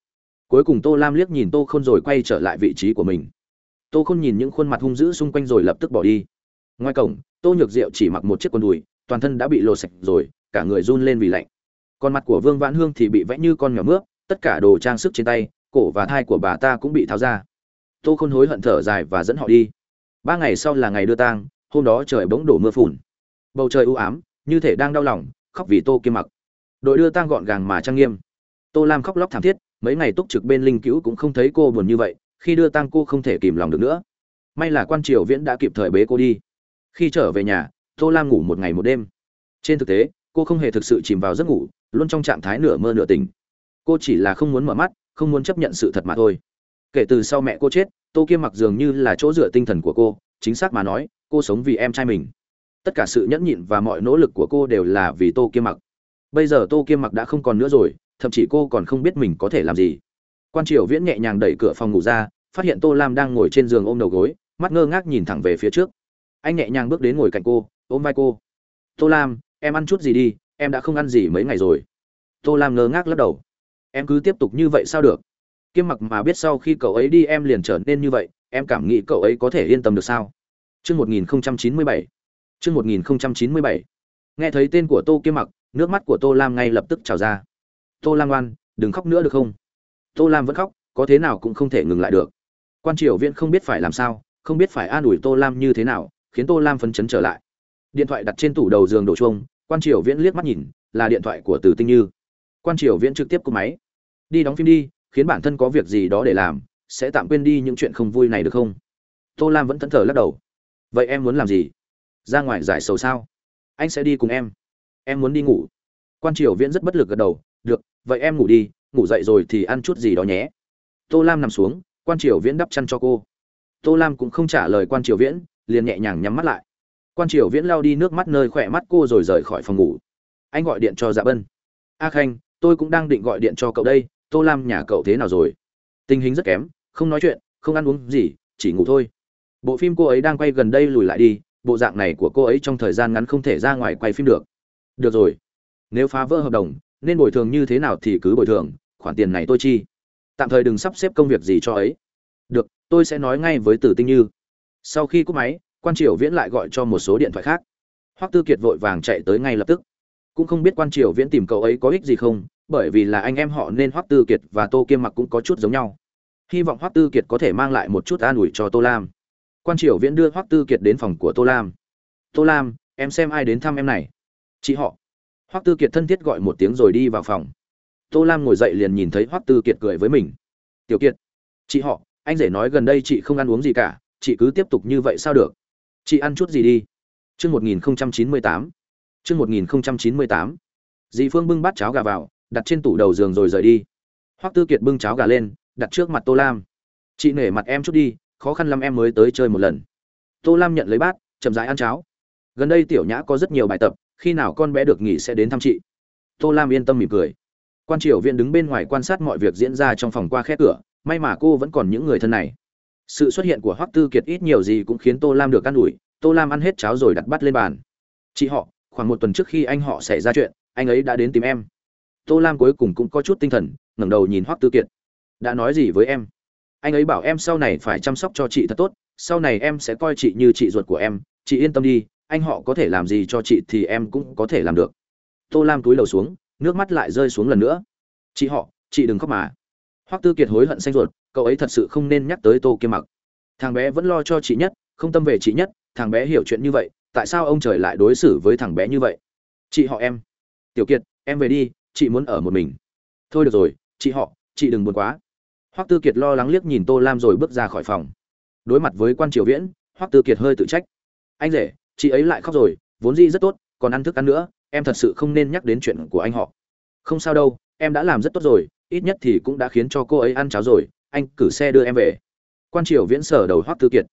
cuối cùng tô lam liếc nhìn tô khôn rồi quay trở lại vị trí của mình. Tô khôn nhìn những khuôn mặt hung dữ xung quanh rồi lập tức bỏ đi. Ngoài cổng, tô nhược diệu chỉ mặc một chiếc quần đùi, toàn thân đã bị lột sạch rồi, cả người run lên vì lạnh. Còn mặt của vương vãn hương thì bị vẽ như con nhỏ mướp, tất cả đồ trang sức trên tay, cổ và thai của bà ta cũng bị tháo ra. Tô khôn hối hận thở dài và dẫn họ đi. Ba ngày sau là ngày đưa tang, hôm đó trời bỗng đổ mưa phùn. Bầu trời u ám, như thể đang đau lòng, khóc vì tô kiêm mặc. Đội đưa tang gọn gàng mà trang nghiêm. Tô lam khóc lóc thảm thiết mấy ngày túc trực bên linh cứu cũng không thấy cô buồn như vậy, khi đưa tang cô không thể kìm lòng được nữa. May là quan triều viễn đã kịp thời bế cô đi. Khi trở về nhà, tô lam ngủ một ngày một đêm. Trên thực tế, cô không hề thực sự chìm vào giấc ngủ, luôn trong trạng thái nửa mơ nửa tỉnh. Cô chỉ là không muốn mở mắt, không muốn chấp nhận sự thật mà thôi. Kể từ sau mẹ cô chết, tô kiêm mặc dường như là chỗ dựa tinh thần của cô, chính xác mà nói, cô sống vì em trai mình. Tất cả sự nhẫn nhịn và mọi nỗ lực của cô đều là vì tô kiêm mặc. Bây giờ tô kiêm mặc đã không còn nữa rồi thậm chí cô còn không biết mình có thể làm gì. Quan triều viễn nhẹ nhàng đẩy cửa phòng ngủ ra phát hiện tô lam đang ngồi trên giường ôm đầu gối mắt ngơ ngác nhìn thẳng về phía trước. Anh nhẹ nhàng bước đến ngồi cạnh cô ôm vai cô. Tô lam em ăn chút gì đi em đã không ăn gì mấy ngày rồi. Tô lam ngơ ngác lắc đầu. Em cứ tiếp tục như vậy sao được? Kiêm mặc mà biết sau khi cậu ấy đi em liền trở nên như vậy em cảm nghĩ cậu ấy có thể yên tâm được sao? Trước 1097. Trước 1097. Nghe thấy tên của Tô Kiêm Mặc, nước mắt của Tô Lam ngay lập tức trào ra. Tô Lam oan đừng khóc nữa được không? Tô Lam vẫn khóc, có thế nào cũng không thể ngừng lại được. Quan Triều Viễn không biết phải làm sao, không biết phải an ủi Tô Lam như thế nào, khiến Tô Lam phấn chấn trở lại. Điện thoại đặt trên tủ đầu giường đổ chuông, Quan Triều Viễn liếc mắt nhìn, là điện thoại của Từ Tinh Như. Quan Triều Viễn trực tiếp cúp máy. Đi đóng phim đi, khiến bản thân có việc gì đó để làm, sẽ tạm quên đi những chuyện không vui này được không? Tô Lam vẫn thẫn thờ lắc đầu. Vậy em muốn làm gì? Ra ngoài giải sầu sao? Anh sẽ đi cùng em. Em muốn đi ngủ. Quan Triều Viễn rất bất lực gật đầu, được, vậy em ngủ đi, ngủ dậy rồi thì ăn chút gì đó nhé. Tô Lam nằm xuống, Quan Triều Viễn đắp chăn cho cô. Tô Lam cũng không trả lời Quan Triều Viễn, liền nhẹ nhàng nhắm mắt lại. Quan Triều Viễn lau đi nước mắt nơi khỏe mắt cô rồi rời khỏi phòng ngủ. Anh gọi điện cho Dạ Bân. "A Khanh, tôi cũng đang định gọi điện cho cậu đây, Tô Lam nhà cậu thế nào rồi?" Tình hình rất kém, không nói chuyện, không ăn uống gì, chỉ ngủ thôi. Bộ phim cô ấy đang quay gần đây lùi lại đi, bộ dạng này của cô ấy trong thời gian ngắn không thể ra ngoài quay phim được. Được rồi, nếu phá vỡ hợp đồng, nên bồi thường như thế nào thì cứ bồi thường, khoản tiền này tôi chi. Tạm thời đừng sắp xếp công việc gì cho ấy. Được, tôi sẽ nói ngay với Tử Tinh Như. Sau khi cúp máy, quan triều viễn lại gọi cho một số điện thoại khác. Hoắc tư kiệt vội vàng chạy tới ngay lập tức. Cũng không biết quan triều viễn tìm cậu ấy có ích gì không bởi vì là anh em họ nên hoắc tư kiệt và tô kiêm mặc cũng có chút giống nhau. Hy vọng hoắc tư kiệt có thể mang lại một chút an ủi cho tô lam. Quan triều viễn đưa hoắc tư kiệt đến phòng của tô lam. Tô lam em xem ai đến thăm em này. Chị họ hoắc tư kiệt thân thiết gọi một tiếng rồi đi vào phòng. Tô lam ngồi dậy liền nhìn thấy hoắc tư kiệt cười với mình. Tiểu kiệt, chị họ, anh rể nói gần đây chị không ăn uống gì cả, chị cứ tiếp tục như vậy sao được? Chị ăn chút gì đi? Chương một nghìn chín mươi tám. Chương một nghìn chín mươi tám. Dì phương bưng bát cháo gà vào, đặt trên tủ đầu giường rồi rời đi. Hoắc tư kiệt bưng cháo gà lên, đặt trước mặt tô lam. Chị nể mặt em chút đi, khó khăn lắm em mới tới chơi một lần. Tô lam nhận lấy bát, chậm rãi ăn cháo. Gần đây tiểu nhã có rất nhiều bài tập khi nào con bé được nghỉ sẽ đến thăm chị? Tô lam yên tâm mỉm cười. Quan triều viện đứng bên ngoài quan sát mọi việc diễn ra trong phòng qua khe cửa, may mà cô vẫn còn những người thân này. Sự xuất hiện của hoắc tư kiệt ít nhiều gì cũng khiến tô lam được can ủi, tô lam ăn hết cháo rồi đặt bắt lên bàn. Chị họ, khoảng một tuần trước khi anh họ xảy ra chuyện, anh ấy đã đến tìm em. Tô lam cuối cùng cũng có chút tinh thần, ngẩng đầu nhìn hoắc tư kiệt. Đã nói gì với em? Anh ấy bảo em sau này phải chăm sóc cho chị thật tốt, sau này em sẽ coi chị như chị ruột của em, chị yên tâm đi anh họ có thể làm gì cho chị thì em cũng có thể làm được. Tô lam túi lầu xuống, nước mắt lại rơi xuống lần nữa. Chị họ, chị đừng khóc mà. Hoắc tư kiệt hối hận xanh ruột, cậu ấy thật sự không nên nhắc tới tô kiêm mặc. Thằng bé vẫn lo cho chị nhất, không tâm về chị nhất, thằng bé hiểu chuyện như vậy, tại sao ông trời lại đối xử với thằng bé như vậy? Chị họ em. Tiểu kiệt, em về đi, chị muốn ở một mình. Thôi được rồi, chị họ, chị đừng buồn quá. Hoắc tư kiệt lo lắng liếc nhìn tô lam rồi bước ra khỏi phòng. Đối mặt với quan triều viễn, hoắc tư kiệt hơi tự trách. Anh rể chị ấy lại khóc rồi, vốn dĩ rất tốt, còn ăn thức ăn nữa, em thật sự không nên nhắc đến chuyện của anh họ. Không sao đâu, em đã làm rất tốt rồi, ít nhất thì cũng đã khiến cho cô ấy ăn cháo rồi, anh cử xe đưa em về. Quan triều viễn sở đầu hoắc tư kiệt.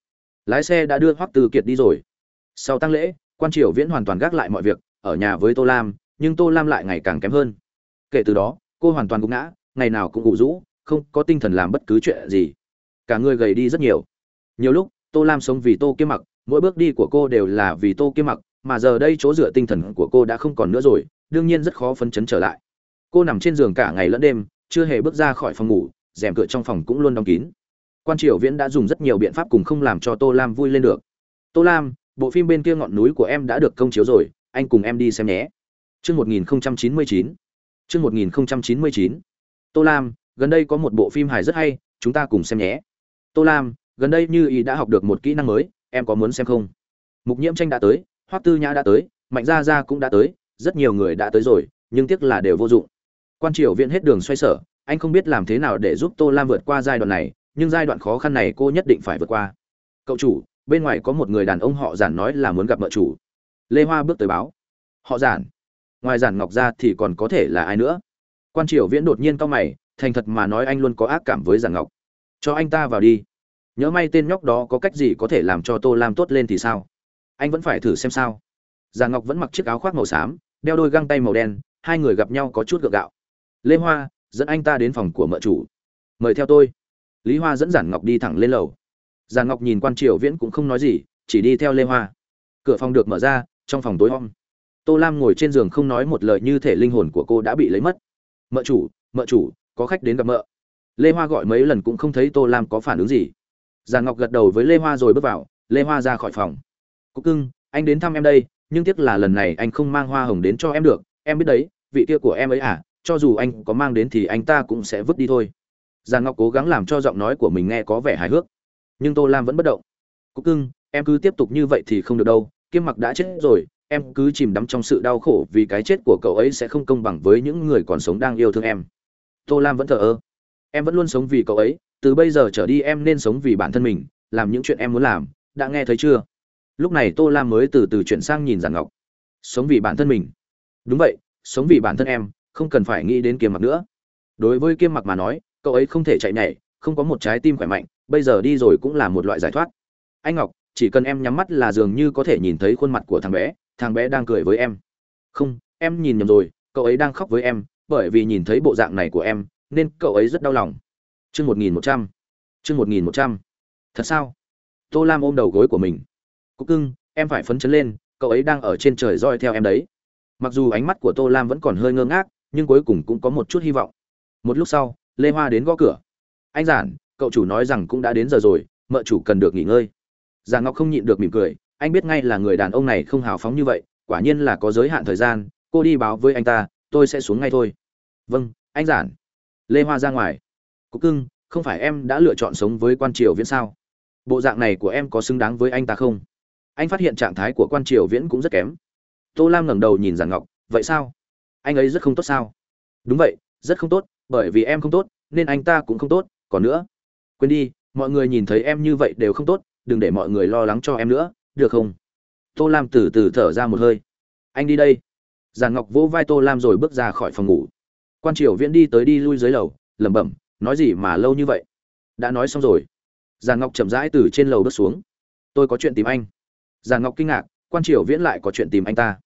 Lái xe đã đưa hoắc tư kiệt đi rồi. Sau tăng lễ, quan triều viễn hoàn toàn gác lại mọi việc, ở nhà với tô lam, nhưng tô lam lại ngày càng kém hơn. Kể từ đó, cô hoàn toàn gục ngã, ngày nào cũng ủ rũ, không có tinh thần làm bất cứ chuyện gì. Cả người gầy đi rất nhiều. Nhiều lúc, tô lam sống vì tô kiếm mặc mỗi bước đi của cô đều là vì tô kiếm mặc mà giờ đây chỗ dựa tinh thần của cô đã không còn nữa rồi đương nhiên rất khó phấn chấn trở lại cô nằm trên giường cả ngày lẫn đêm chưa hề bước ra khỏi phòng ngủ rèm cửa trong phòng cũng luôn đóng kín quan triều viễn đã dùng rất nhiều biện pháp cùng không làm cho tô lam vui lên được tô lam bộ phim bên kia ngọn núi của em đã được công chiếu rồi anh cùng em đi xem nhé Chương 1099. Chương 1099. Tô Lam, gần đây có một bộ phim hài rất hay, chúng ta cùng xem nhé. Tô Lam, gần đây như ý đã học được một kỹ năng mới, em có muốn xem không? Mục Nhiễm Tranh đã tới, Hoắc Tư Nhã đã tới, Mạnh Gia Gia cũng đã tới, rất nhiều người đã tới rồi, nhưng tiếc là đều vô dụng. Quan Triều Viện hết đường xoay sở, anh không biết làm thế nào để giúp Tô Lam vượt qua giai đoạn này, nhưng giai đoạn khó khăn này cô nhất định phải vượt qua. Cậu chủ, bên ngoài có một người đàn ông họ Giản nói là muốn gặp mợ chủ. Lê Hoa bước tới báo. Họ Giản? ngoài giản ngọc ra thì còn có thể là ai nữa quan triều viễn đột nhiên cau mày thành thật mà nói anh luôn có ác cảm với giản ngọc cho anh ta vào đi nhớ may tên nhóc đó có cách gì có thể làm cho tô lam tốt lên thì sao? Anh vẫn phải thử xem sao. Già ngọc vẫn mặc chiếc áo khoác màu xám, đeo đôi găng tay màu đen, hai người gặp nhau có chút gượng gạo. Lê hoa, dẫn anh ta đến phòng của mợ chủ. Mời theo tôi. Lý hoa dẫn giản ngọc đi thẳng lên lầu. Giản ngọc nhìn quan triều viễn cũng không nói gì, chỉ đi theo lê hoa. Cửa phòng được mở ra, trong phòng tối om. Tô lam ngồi trên giường không nói một lời như thể linh hồn của cô đã bị lấy mất. Mợ chủ mợ chủ, có khách đến gặp mợ. Lê hoa gọi mấy lần cũng không thấy tô lam có phản ứng gì giàn ngọc gật đầu với lê hoa rồi bước vào. Lê hoa ra khỏi phòng. Cúc cưng, anh đến thăm em đây, nhưng tiếc là lần này anh không mang hoa hồng đến cho em được. Em biết đấy, vị kia của em ấy à cho dù anh có mang đến thì anh ta cũng sẽ vứt đi thôi. Giàn ngọc cố gắng làm cho giọng nói của mình nghe có vẻ hài hước. Nhưng tô lam vẫn bất động. Cúc cưng, em cứ tiếp tục như vậy thì không được đâu. Kiêm mặc đã chết rồi, em cứ chìm đắm trong sự đau khổ vì cái chết của cậu ấy sẽ không công bằng với những người còn sống đang yêu thương em. Tô lam vẫn thờ ơ. Em vẫn luôn sống vì cậu ấy từ bây giờ trở đi em nên sống vì bản thân mình, làm những chuyện em muốn làm, đã nghe thấy chưa? Lúc này tô lam mới từ từ chuyển sang nhìn giản ngọc. Sống vì bản thân mình. Đúng vậy, sống vì bản thân em, không cần phải nghĩ đến kiềm mặc nữa. Đối với kiêm mặc mà nói, cậu ấy không thể chạy nhảy, không có một trái tim khỏe mạnh, bây giờ đi rồi cũng là một loại giải thoát. Anh ngọc, chỉ cần em nhắm mắt là dường như có thể nhìn thấy khuôn mặt của thằng bé thằng bé đang cười với em. Không, em nhìn nhầm rồi, cậu ấy đang khóc với em, bởi vì nhìn thấy bộ dạng này của em, nên cậu ấy rất đau lòng chương một nghìn một trăm. Chương một nghìn một trăm. Thật sao? Tô lam ôm đầu gối của mình. Cúc cưng, em phải phấn chấn lên, cậu ấy đang ở trên trời roi theo em đấy. Mặc dù ánh mắt của tô lam vẫn còn hơi ngơ ngác, nhưng cuối cùng cũng có một chút hy vọng. Một lúc sau, lê hoa đến gõ cửa. Anh giản, cậu chủ nói rằng cũng đã đến giờ rồi, mợ chủ cần được nghỉ ngơi. Già ngọc không nhịn được mỉm cười, anh biết ngay là người đàn ông này không hào phóng như vậy, quả nhiên là có giới hạn thời gian, cô đi báo với anh ta, tôi sẽ xuống ngay thôi. Vâng anh giản. Lê hoa ra ngoài cục cưng, không phải em đã lựa chọn sống với quan triều viễn sao? Bộ dạng này của em có xứng đáng với anh ta không? Anh phát hiện trạng thái của quan triều viễn cũng rất kém. Tô lam ngẩng đầu nhìn giản ngọc, vậy sao? Anh ấy rất không tốt sao? Đúng vậy, rất không tốt, bởi vì em không tốt, nên anh ta cũng không tốt, còn nữa. Quên đi, mọi người nhìn thấy em như vậy đều không tốt, đừng để mọi người lo lắng cho em nữa, được không? Tô lam từ từ thở ra một hơi. Anh đi đây. Giàn ngọc vỗ vai tô lam rồi bước ra khỏi phòng ngủ. Quan triều viễn đi tới đi lui dưới lầu, lẩm bẩm nói gì mà lâu như vậy? Đã nói xong rồi. Giàn ngọc chậm rãi từ trên lầu bước xuống. Tôi có chuyện tìm anh. Giàn ngọc kinh ngạc, quan triều viễn lại có chuyện tìm anh ta.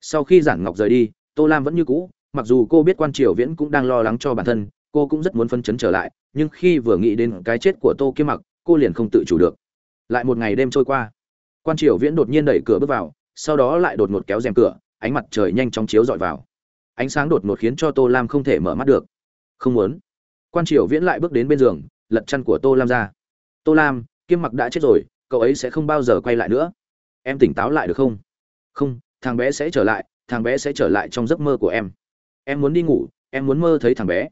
Sau khi giản ngọc rời đi, tô lam vẫn như cũ, mặc dù cô biết quan triều viễn cũng đang lo lắng cho bản thân, cô cũng rất muốn phân chấn trở lại, nhưng khi vừa nghĩ đến cái chết của tô kiếm mặc, cô liền không tự chủ được. Lại một ngày đêm trôi qua, quan triều viễn đột nhiên đẩy cửa bước vào, sau đó lại đột ngột kéo rèm cửa, ánh mặt trời nhanh chóng chiếu dọi vào. Ánh sáng đột ngột khiến cho tô lam không thể mở mắt được. Không muốn quan triều viễn lại bước đến bên giường, lật chăn của tô lam ra. Tô lam, kiêm mặc đã chết rồi, cậu ấy sẽ không bao giờ quay lại nữa. Em tỉnh táo lại được không? Không, thằng bé sẽ trở lại, thằng bé sẽ trở lại trong giấc mơ của em. Em muốn đi ngủ, em muốn mơ thấy thằng bé.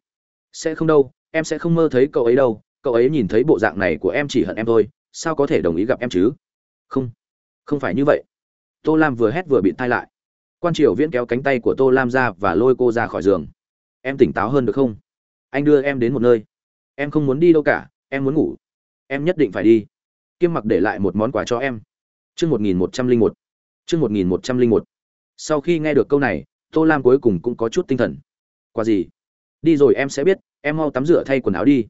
Sẽ không đâu, em sẽ không mơ thấy cậu ấy đâu, cậu ấy nhìn thấy bộ dạng này của em chỉ hận em thôi, sao có thể đồng ý gặp em chứ? Không không phải như vậy. Tô lam vừa hét vừa bị thai lại. Quan triều viễn kéo cánh tay của tô lam ra và lôi cô ra khỏi giường. Em tỉnh táo hơn được không? Anh đưa em đến một nơi. Em không muốn đi đâu cả, em muốn ngủ. Em nhất định phải đi. Kiêm mặc để lại một món quà cho em. Chương một nghìn một trăm linh một. Chương một nghìn một trăm linh một. Sau khi nghe được câu này, tô lam cuối cùng cũng có chút tinh thần. Quà gì? Đi rồi em sẽ biết, em mau tắm rửa thay quần áo đi.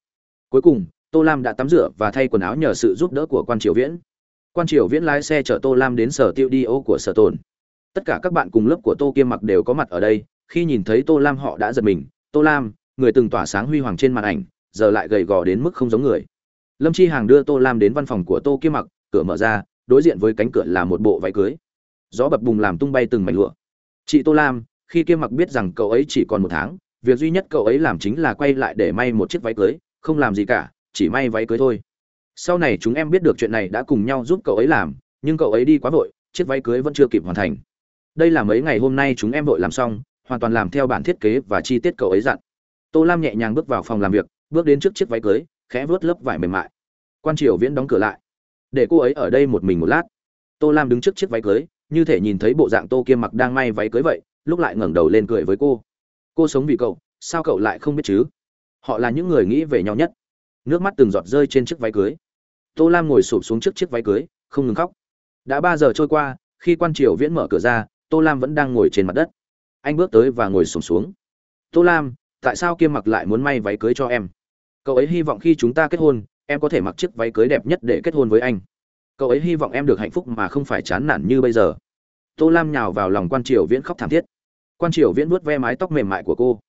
Cuối cùng, tô lam đã tắm rửa và thay quần áo nhờ sự giúp đỡ của quan triều viễn. Quan triều viễn lái xe chở tô lam đến sở tiêu đi ô của sở tồn. Tất cả các bạn cùng lớp của tô kiêm mặc đều có mặt ở đây. Khi nhìn thấy tô lam, họ đã giật mình. Tô lam người từng tỏa sáng huy hoàng trên màn ảnh, giờ lại gầy gò đến mức không giống người. Lâm chi hàng đưa tô lam đến văn phòng của tô kiêm mặc, cửa mở ra, đối diện với cánh cửa là một bộ váy cưới. Gió bập bùng làm tung bay từng mảnh lụa. Chị tô lam, khi kiêm mặc biết rằng cậu ấy chỉ còn một tháng, việc duy nhất cậu ấy làm chính là quay lại để may một chiếc váy cưới, không làm gì cả, chỉ may váy cưới thôi. Sau này chúng em biết được chuyện này đã cùng nhau giúp cậu ấy làm, nhưng cậu ấy đi quá vội, chiếc váy cưới vẫn chưa kịp hoàn thành. Đây là mấy ngày hôm nay chúng em vội làm xong, hoàn toàn làm theo bản thiết kế và chi tiết cậu ấy dặn tô lam nhẹ nhàng bước vào phòng làm việc bước đến trước chiếc váy cưới khẽ vớt lớp vải mềm mại. Quan triều viễn đóng cửa lại. Để cô ấy ở đây một mình một lát. Tô lam đứng trước chiếc váy cưới như thể nhìn thấy bộ dạng tô kiêm mặc đang may váy cưới vậy lúc lại ngẩng đầu lên cười với cô. Cô sống vì cậu sao cậu lại không biết chứ? Họ là những người nghĩ về nhau nhất. Nước mắt từng giọt rơi trên chiếc váy cưới. Tô lam ngồi sụp xuống trước chiếc váy cưới không ngừng khóc. Đã ba giờ trôi qua khi quan triều viễn mở cửa ra tô lam vẫn đang ngồi trên mặt đất. Anh bước tới và ngồi sụp xuống, xuống. Tô lam tại sao kiêm mặc lại muốn may váy cưới cho em? Cậu ấy hy vọng khi chúng ta kết hôn, em có thể mặc chiếc váy cưới đẹp nhất để kết hôn với anh. Cậu ấy hy vọng em được hạnh phúc mà không phải chán nản như bây giờ. Tô lam nhào vào lòng quan triều viễn khóc thảm thiết. Quan triều viễn vuốt ve mái tóc mềm mại của cô.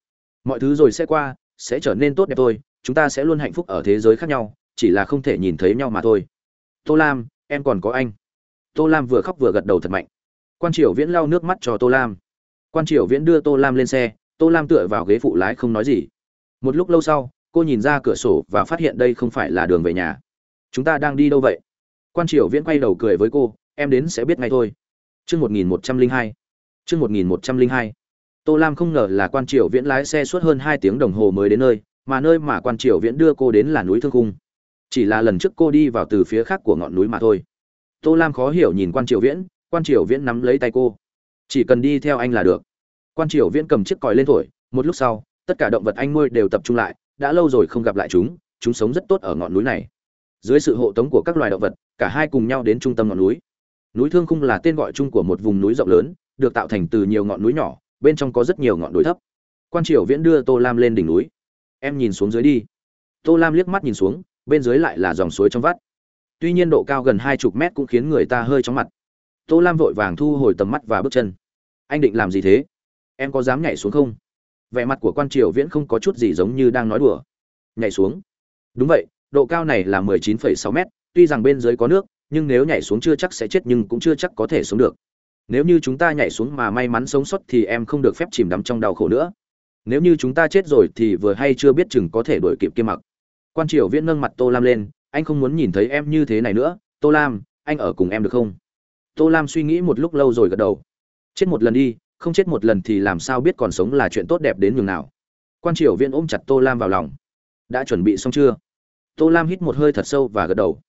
Mọi thứ rồi sẽ qua, sẽ trở nên tốt đẹp thôi, chúng ta sẽ luôn hạnh phúc ở thế giới khác nhau, chỉ là không thể nhìn thấy nhau mà thôi. Tô lam, em còn có anh. Tô lam vừa khóc vừa gật đầu thật mạnh. Quan triều viễn lau nước mắt cho tô lam. Quan triều viễn đưa tô lam lên xe tô lam tựa vào ghế phụ lái không nói gì. Một lúc lâu sau, cô nhìn ra cửa sổ và phát hiện đây không phải là đường về nhà. Chúng ta đang đi đâu vậy? Quan triều viễn quay đầu cười với cô, em đến sẽ biết ngay thôi. Chương một nghìn một trăm linh hai. Chương một nghìn một trăm linh hai. Tô lam không ngờ là quan triều viễn lái xe suốt hơn hai tiếng đồng hồ mới đến nơi, mà nơi mà quan triều viễn đưa cô đến là núi thương cung. Chỉ là lần trước cô đi vào từ phía khác của ngọn núi mà thôi. Tô lam khó hiểu nhìn quan triều viễn, quan triều viễn nắm lấy tay cô. Chỉ cần đi theo anh là được quan triều viễn cầm chiếc còi lên thổi, một lúc sau, tất cả động vật anh nuôi đều tập trung lại, đã lâu rồi không gặp lại chúng chúng sống rất tốt ở ngọn núi này. Dưới sự hộ tống của các loài động vật, cả hai cùng nhau đến trung tâm ngọn núi. Núi thương khung là tên gọi chung của một vùng núi rộng lớn, được tạo thành từ nhiều ngọn núi nhỏ, bên trong có rất nhiều ngọn núi thấp. Quan triều viễn đưa tô lam lên đỉnh núi. Em nhìn xuống dưới đi. Tô lam liếc mắt nhìn xuống, bên dưới lại là dòng suối trong vắt. Tuy nhiên độ cao gần hai chục mét cũng khiến người ta hơi chóng mặt. Tô lam vội vàng thu hồi tầm mắt và bước chân. Anh định làm gì thế? Em có dám nhảy xuống không? Vẻ mặt của quan triều viễn không có chút gì giống như đang nói đùa. Nhảy xuống. Đúng vậy độ cao này là 19,6 mét tuy rằng bên dưới có nước nhưng nếu nhảy xuống chưa chắc sẽ chết nhưng cũng chưa chắc có thể sống được. Nếu như chúng ta nhảy xuống mà may mắn sống sót thì em không được phép chìm đắm trong đau khổ nữa. Nếu như chúng ta chết rồi thì vừa hay chưa biết chừng có thể đuổi kịp kia mặc. Quan triều viễn nâng mặt tô lam lên anh không muốn nhìn thấy em như thế này nữa. Tô lam anh ở cùng em được không? Tô lam suy nghĩ một lúc lâu rồi gật đầu. Chết một lần đi không chết một lần thì làm sao biết còn sống là chuyện tốt đẹp đến nhường nào. Quan triều viễn ôm chặt tô lam vào lòng. Đã chuẩn bị xong chưa? Tô lam hít một hơi thật sâu và gật đầu.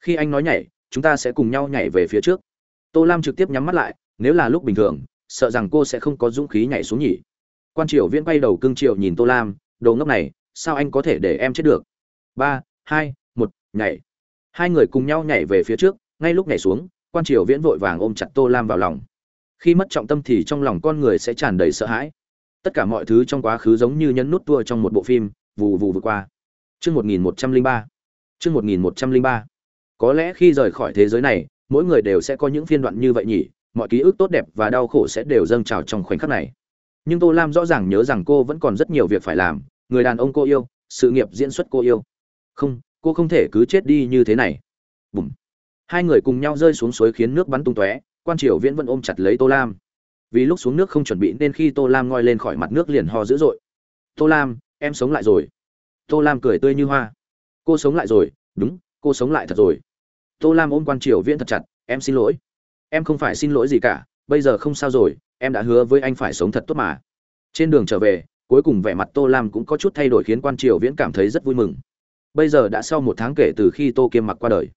Khi anh nói nhảy, chúng ta sẽ cùng nhau nhảy về phía trước. Tô lam trực tiếp nhắm mắt lại, nếu là lúc bình thường, sợ rằng cô sẽ không có dũng khí nhảy xuống nhỉ. Quan triều viễn quay đầu cương triều nhìn tô lam, đồ ngốc này, sao anh có thể để em chết được? Ba, hai, một, nhảy. Hai người cùng nhau nhảy về phía trước, ngay lúc nhảy xuống, quan triều viễn vội vàng ôm chặt tô lam vào lòng khi mất trọng tâm thì trong lòng con người sẽ tràn đầy sợ hãi. Tất cả mọi thứ trong quá khứ giống như nhấn nút tua trong một bộ phim, vù vù vượt qua. Chương một nghìn một trăm linh ba. Chương một nghìn một trăm linh ba. Có lẽ khi rời khỏi thế giới này, mỗi người đều sẽ có những phiên đoạn như vậy nhỉ, mọi ký ức tốt đẹp và đau khổ sẽ đều dâng trào trong khoảnh khắc này. Nhưng tô lam rõ ràng nhớ rằng cô vẫn còn rất nhiều việc phải làm, người đàn ông cô yêu, sự nghiệp diễn xuất cô yêu. Không, cô không thể cứ chết đi như thế này. Bùm. Hai người cùng nhau rơi xuống suối khiến nước bắn tung tóe quan triều viễn vẫn ôm chặt lấy tô lam. Vì lúc xuống nước không chuẩn bị nên khi tô lam ngoi lên khỏi mặt nước liền ho dữ dội. Tô lam, em sống lại rồi. Tô lam cười tươi như hoa. Cô sống lại rồi, đúng, cô sống lại thật rồi. Tô lam ôm quan triều viễn thật chặt, em xin lỗi. Em không phải xin lỗi gì cả, bây giờ không sao rồi, em đã hứa với anh phải sống thật tốt mà. Trên đường trở về, cuối cùng vẻ mặt tô lam cũng có chút thay đổi khiến quan triều viễn cảm thấy rất vui mừng. Bây giờ đã sau một tháng kể từ khi tô kiêm mặc qua đời.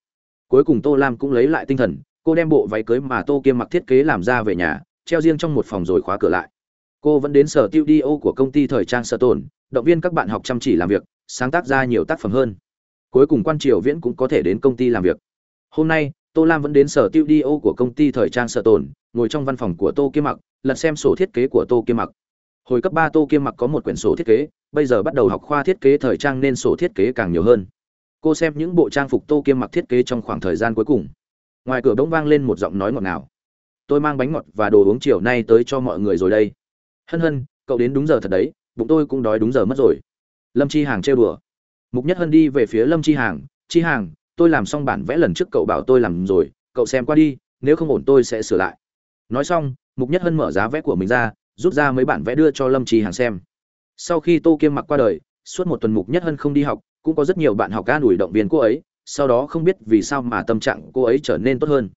Cuối cùng tô lam cũng lấy lại tinh thần cô đem bộ váy cưới mà tô kiêm mặc thiết kế làm ra về nhà, treo riêng trong một phòng rồi khóa cửa lại. Cô vẫn đến sở tiêu đi ô của công ty thời trang sở tồn, động viên các bạn học chăm chỉ làm việc, sáng tác ra nhiều tác phẩm hơn. Cuối cùng quan triều viễn cũng có thể đến công ty làm việc. Hôm nay, tô lam vẫn đến sở tiêu đi ô của công ty thời trang sở tồn, ngồi trong văn phòng của tô kiêm mặc, lật xem sổ thiết kế của tô kiêm mặc. Hồi cấp ba tô kiêm mặc có một quyển sổ thiết kế, bây giờ bắt đầu học khoa thiết kế thời trang nên sổ thiết kế càng nhiều hơn. Cô xem những bộ trang phục tô kiêm mặc thiết kế trong khoảng thời gian cuối cùng ngoài cửa bỗng vang lên một giọng nói ngọt ngào. Tôi mang bánh ngọt và đồ uống chiều nay tới cho mọi người rồi đây. Hân hân, cậu đến đúng giờ thật đấy, bụng tôi cũng đói đúng giờ mất rồi. Lâm chi hàng trêu đùa. Mục nhất hân đi về phía lâm chi hàng chi hàng, tôi làm xong bản vẽ lần trước cậu bảo tôi làm rồi, cậu xem qua đi, nếu không ổn tôi sẽ sửa lại. Nói xong, mục nhất hân mở giá vẽ của mình ra, rút ra mấy bản vẽ đưa cho lâm chi hàng xem. Sau khi tô kiêm mặc qua đời, suốt một tuần mục nhất hân không đi học, cũng có rất nhiều bạn học ca đuổi động viên cô ấy sau đó không biết vì sao mà tâm trạng cô ấy trở nên tốt hơn.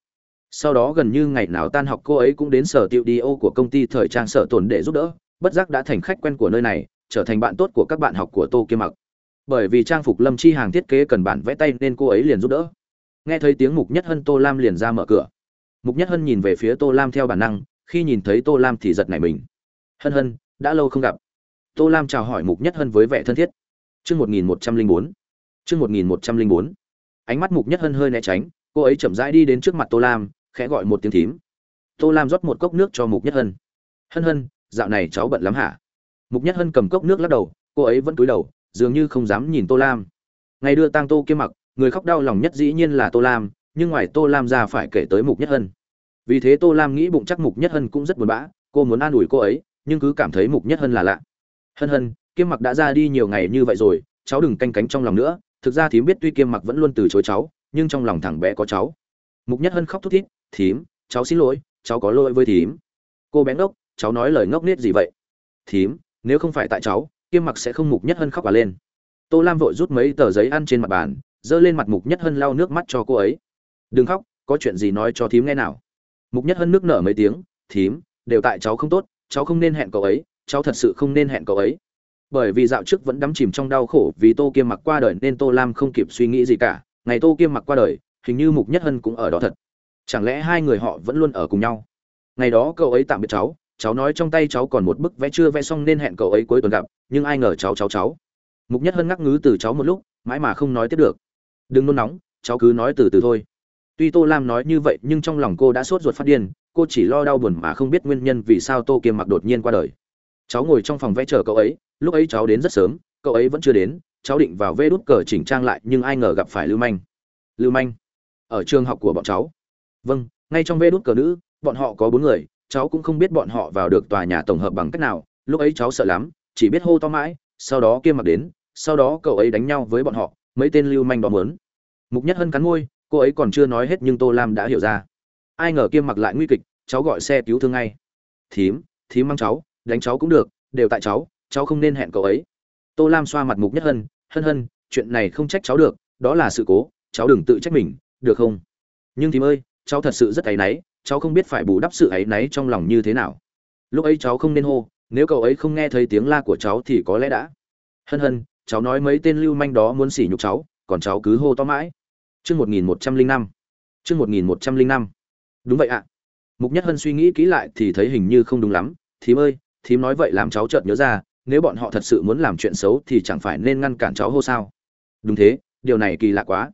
Sau đó gần như ngày nào tan học cô ấy cũng đến sở tiệu đi ô của công ty thời trang sở tồn để giúp đỡ, bất giác đã thành khách quen của nơi này, trở thành bạn tốt của các bạn học của tô kiêm mặc bởi vì trang phục lâm chi hàng thiết kế cần bản vẽ tay nên cô ấy liền giúp đỡ. Nghe thấy tiếng mục nhất hân, tô lam liền ra mở cửa. Mục nhất hân nhìn về phía tô lam theo bản năng, khi nhìn thấy tô lam thì giật nảy mình. Hân hân, đã lâu không gặp. Tô lam chào hỏi mục nhất hân với vẻ thân thiết. Chương một nghìn một trăm linh bốn, chương một nghìn một trăm linh bốn ánh mắt mục nhất hân hơi né tránh, cô ấy chậm rãi đi đến trước mặt tô lam, khẽ gọi một tiếng thím. Tô lam rót một cốc nước cho mục nhất hân. Hân hân, dạo này cháu bận lắm hả? Mục nhất hân cầm cốc nước lắc đầu, cô ấy vẫn cúi đầu, dường như không dám nhìn tô lam. Ngày đưa tang tô kiếm mặc, người khóc đau lòng nhất dĩ nhiên là tô lam, nhưng ngoài tô lam ra phải kể tới mục nhất hân. Vì thế tô lam nghĩ bụng chắc mục nhất hân cũng rất buồn bã, cô muốn an ủi cô ấy, nhưng cứ cảm thấy mục nhất hân là lạ. Hân hân kiếm mặc đã ra đi nhiều ngày như vậy rồi, cháu đừng canh cánh trong lòng nữa thực ra thím biết tuy Kiêm mặc vẫn luôn từ chối cháu, nhưng trong lòng thằng bé có cháu. Mục nhất hân khóc thút thít, thím, cháu xin lỗi, cháu có lỗi với thím. Cô bé ngốc, cháu nói lời ngốc nết gì vậy? Thím, nếu không phải tại cháu, kiêm mặc sẽ không mục nhất hân khóc và lên. Tô lam vội rút mấy tờ giấy ăn trên mặt bàn, giơ lên mặt mục nhất hân lau nước mắt cho cô ấy. Đừng khóc, có chuyện gì nói cho thím nghe nào. Mục nhất hân nước nở mấy tiếng, thím, đều tại cháu không tốt, cháu không nên hẹn cậu ấy, cháu thật sự không nên hẹn cậu ấy bởi vì dạo trước vẫn đắm chìm trong đau khổ vì tô kiêm mặc qua đời nên tô lam không kịp suy nghĩ gì cả. Ngày tô kiêm mặc qua đời, hình như mục nhất hân cũng ở đó thật. Chẳng lẽ hai người họ vẫn luôn ở cùng nhau? Ngày đó cậu ấy tạm biệt cháu cháu nói trong tay cháu còn một bức vẽ chưa vẽ xong nên hẹn cậu ấy cuối tuần gặp, nhưng ai ngờ cháu cháu cháu. Mục nhất hân ngắc ngứ từ cháu một lúc, mãi mà không nói tiếp được. Đừng nôn nóng, cháu cứ nói từ từ thôi. Tuy tô lam nói như vậy nhưng trong lòng cô đã sốt ruột phát điên, cô chỉ lo đau buồn mà không biết nguyên nhân vì sao tô kiêm mặc đột nhiên qua đời cháu ngồi trong phòng vẽ chờ cậu ấy, lúc ấy cháu đến rất sớm, cậu ấy vẫn chưa đến, cháu định vào vê đút cờ chỉnh trang lại, nhưng ai ngờ gặp phải lưu manh. Lưu manh, ở trường học của bọn cháu. Vâng ngay trong vê đút cờ nữ, bọn họ có bốn người, cháu cũng không biết bọn họ vào được tòa nhà tổng hợp bằng cách nào, lúc ấy cháu sợ lắm, chỉ biết hô to mãi, sau đó kia mặc đến, sau đó cậu ấy đánh nhau với bọn họ, mấy tên lưu manh đó mớn mục nhất hân cắn môi, cô ấy còn chưa nói hết nhưng tô lam đã hiểu ra. Ai ngờ kiêm mặc lại nguy kịch, cháu gọi xe cứu thương ngay. Thím thím mang cháu đánh cháu cũng được, đều tại cháu cháu không nên hẹn cậu ấy. Tô lam xoa mặt mục nhất hân hân hân, chuyện này không trách cháu được, đó là sự cố, cháu đừng tự trách mình, được không? Nhưng thím ơi, cháu thật sự rất áy náy, cháu không biết phải bù đắp sự áy náy trong lòng như thế nào. Lúc ấy cháu không nên hô, nếu cậu ấy không nghe thấy tiếng la của cháu thì có lẽ đã. Hân hân, cháu nói mấy tên lưu manh đó muốn xỉ nhục cháu, còn cháu cứ hô to mãi. Chương một nghìn một trăm linh năm. Chương một nghìn một trăm linh năm. Đúng vậy ạ. Mục nhất hân suy nghĩ kỹ lại thì thấy hình như không đúng lắm, thím ơi thím nói vậy làm cháu chợt nhớ ra, nếu bọn họ thật sự muốn làm chuyện xấu thì chẳng phải nên ngăn cản cháu hô sao? Đúng thế, điều này kỳ lạ quá.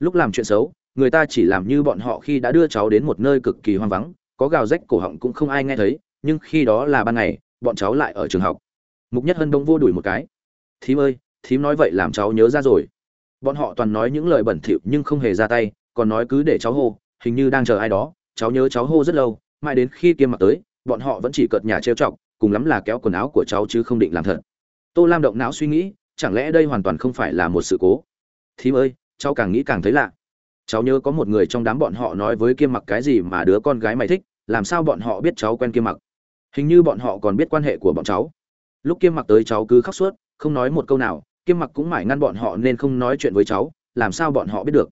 Lúc làm chuyện xấu, người ta chỉ làm như bọn họ khi đã đưa cháu đến một nơi cực kỳ hoang vắng, có gào rách cổ họng cũng không ai nghe thấy, nhưng khi đó là ban ngày, bọn cháu lại ở trường học. Mục nhất hân đông vô đuổi một cái. Thím ơi, thím nói vậy làm cháu nhớ ra rồi. Bọn họ toàn nói những lời bẩn thỉu nhưng không hề ra tay, còn nói cứ để cháu hô, hình như đang chờ ai đó, cháu nhớ cháu hô rất lâu, mãi đến khi kiêm mặc tới, bọn họ vẫn chỉ cợt nhà trêu chọc cùng lắm là kéo quần áo của cháu chứ không định làm thật. Tô lam động não suy nghĩ, chẳng lẽ đây hoàn toàn không phải là một sự cố? Thím ơi, cháu càng nghĩ càng thấy lạ. Cháu nhớ có một người trong đám bọn họ nói với kiêm mặc cái gì mà đứa con gái mày thích, làm sao bọn họ biết cháu quen kiêm mặc? Hình như bọn họ còn biết quan hệ của bọn cháu. Lúc kiêm mặc tới cháu cứ khóc suốt, không nói một câu nào, kiêm mặc cũng mải ngăn bọn họ nên không nói chuyện với cháu, làm sao bọn họ biết được?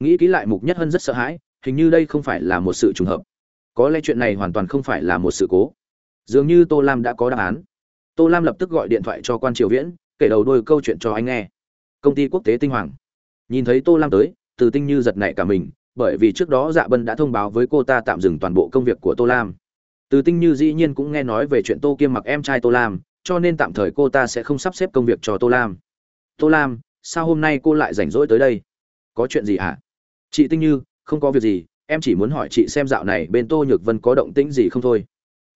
Nghĩ kỹ lại mục nhất hân rất sợ hãi, hình như đây không phải là một sự trùng hợp. Có lẽ chuyện này hoàn toàn không phải là một sự cố dường như tô lam đã có đáp án. Tô lam lập tức gọi điện thoại cho quan triều viễn, kể đầu đôi câu chuyện cho anh nghe. Công ty quốc tế tinh hoàng. Nhìn thấy tô lam tới, từ tinh như giật nảy cả mình, bởi vì trước đó dạ bân đã thông báo với cô ta tạm dừng toàn bộ công việc của tô lam. Từ tinh như dĩ nhiên cũng nghe nói về chuyện tô kiêm mặc em trai tô lam, cho nên tạm thời cô ta sẽ không sắp xếp công việc cho tô lam. Tô lam, sao hôm nay cô lại rảnh rỗi tới đây? Có chuyện gì hả? Chị tinh như, không có việc gì, em chỉ muốn hỏi chị xem dạo này bên tô nhược vân có động tĩnh gì không thôi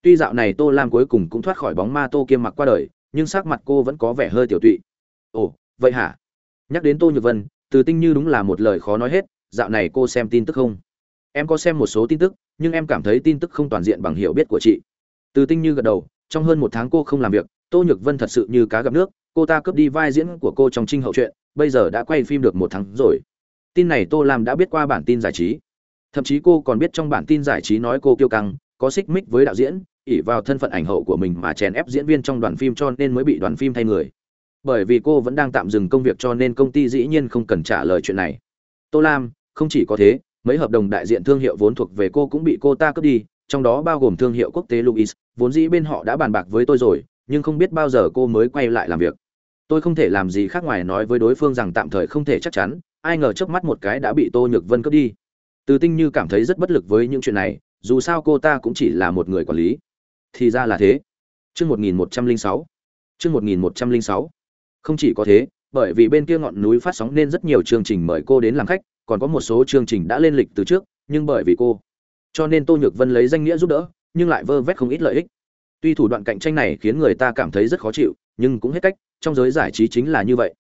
tuy dạo này tô lam cuối cùng cũng thoát khỏi bóng ma tô kiêm mặc qua đời, nhưng sắc mặt cô vẫn có vẻ hơi tiểu tụy. Ồ, vậy hả? Nhắc đến tô nhược vân, từ tinh như đúng là một lời khó nói hết, dạo này cô xem tin tức không? Em có xem một số tin tức, nhưng em cảm thấy tin tức không toàn diện bằng hiểu biết của chị. Từ tinh như gật đầu, trong hơn một tháng cô không làm việc, tô nhược vân thật sự như cá gặp nước, cô ta cướp đi vai diễn của cô trong trinh hậu truyện, bây giờ đã quay phim được một tháng rồi. Tin này tô lam đã biết qua bản tin giải trí. Thậm chí cô còn biết trong bản tin giải trí nói cô kiêu căng có xích mích với đạo diễn ỉ vào thân phận ảnh hậu của mình mà chèn ép diễn viên trong đoàn phim cho nên mới bị đoàn phim thay người bởi vì cô vẫn đang tạm dừng công việc cho nên công ty dĩ nhiên không cần trả lời chuyện này tô lam không chỉ có thế mấy hợp đồng đại diện thương hiệu vốn thuộc về cô cũng bị cô ta cướp đi trong đó bao gồm thương hiệu quốc tế Louis, vốn dĩ bên họ đã bàn bạc với tôi rồi, nhưng không biết bao giờ cô mới quay lại làm việc. Tôi không thể làm gì khác ngoài nói với đối phương rằng tạm thời không thể chắc chắn, ai ngờ chớp mắt một cái đã bị Tô Nhược Vân cướp đi. Từ Tinh Như cảm thấy rất bất lực với những chuyện này, dù sao cô ta cũng chỉ là một người quản lý. Thì ra là thế. Chương 1106. Chương 1106. Không chỉ có thế, bởi vì bên kia ngọn núi phát sóng nên rất nhiều chương trình mời cô đến làm khách, còn có một số chương trình đã lên lịch từ trước, nhưng bởi vì cô cho nên tô nhược vân lấy danh nghĩa giúp đỡ nhưng lại vơ vét không ít lợi ích tuy thủ đoạn cạnh tranh này khiến người ta cảm thấy rất khó chịu nhưng cũng hết cách trong giới giải trí chính là như vậy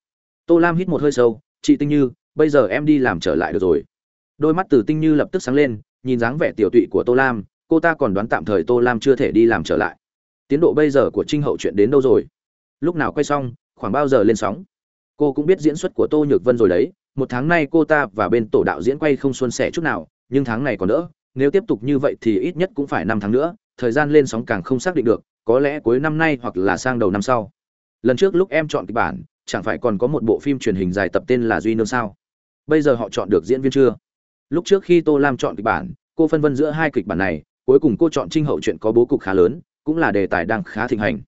tô lam hít một hơi sâu chị tinh như bây giờ em đi làm trở lại được rồi đôi mắt từ tinh như lập tức sáng lên nhìn dáng vẻ tiểu tụy của tô lam, cô ta còn đoán tạm thời tô lam chưa thể đi làm trở lại. Tiến độ bây giờ của trinh hậu chuyện đến đâu rồi? Lúc nào quay xong, khoảng bao giờ lên sóng? Cô cũng biết diễn xuất của tô nhược vân rồi đấy, một tháng nay cô ta và bên tổ đạo diễn quay không xuân sẻ chút nào, nhưng tháng này còn đỡ, nếu tiếp tục như vậy thì ít nhất cũng phải năm tháng nữa, thời gian lên sóng càng không xác định được, có lẽ cuối năm nay hoặc là sang đầu năm sau. Lần trước lúc em chọn kịch bản, chẳng phải còn có một bộ phim truyền hình dài tập tên là duy nương sao? Bây giờ họ chọn được diễn viên chưa? Lúc trước khi tô lam chọn kịch bản cô phân vân giữa hai kịch bản này, cuối cùng cô chọn trinh hậu chuyện có bố cục khá lớn, cũng là đề tài đang khá thịnh hành.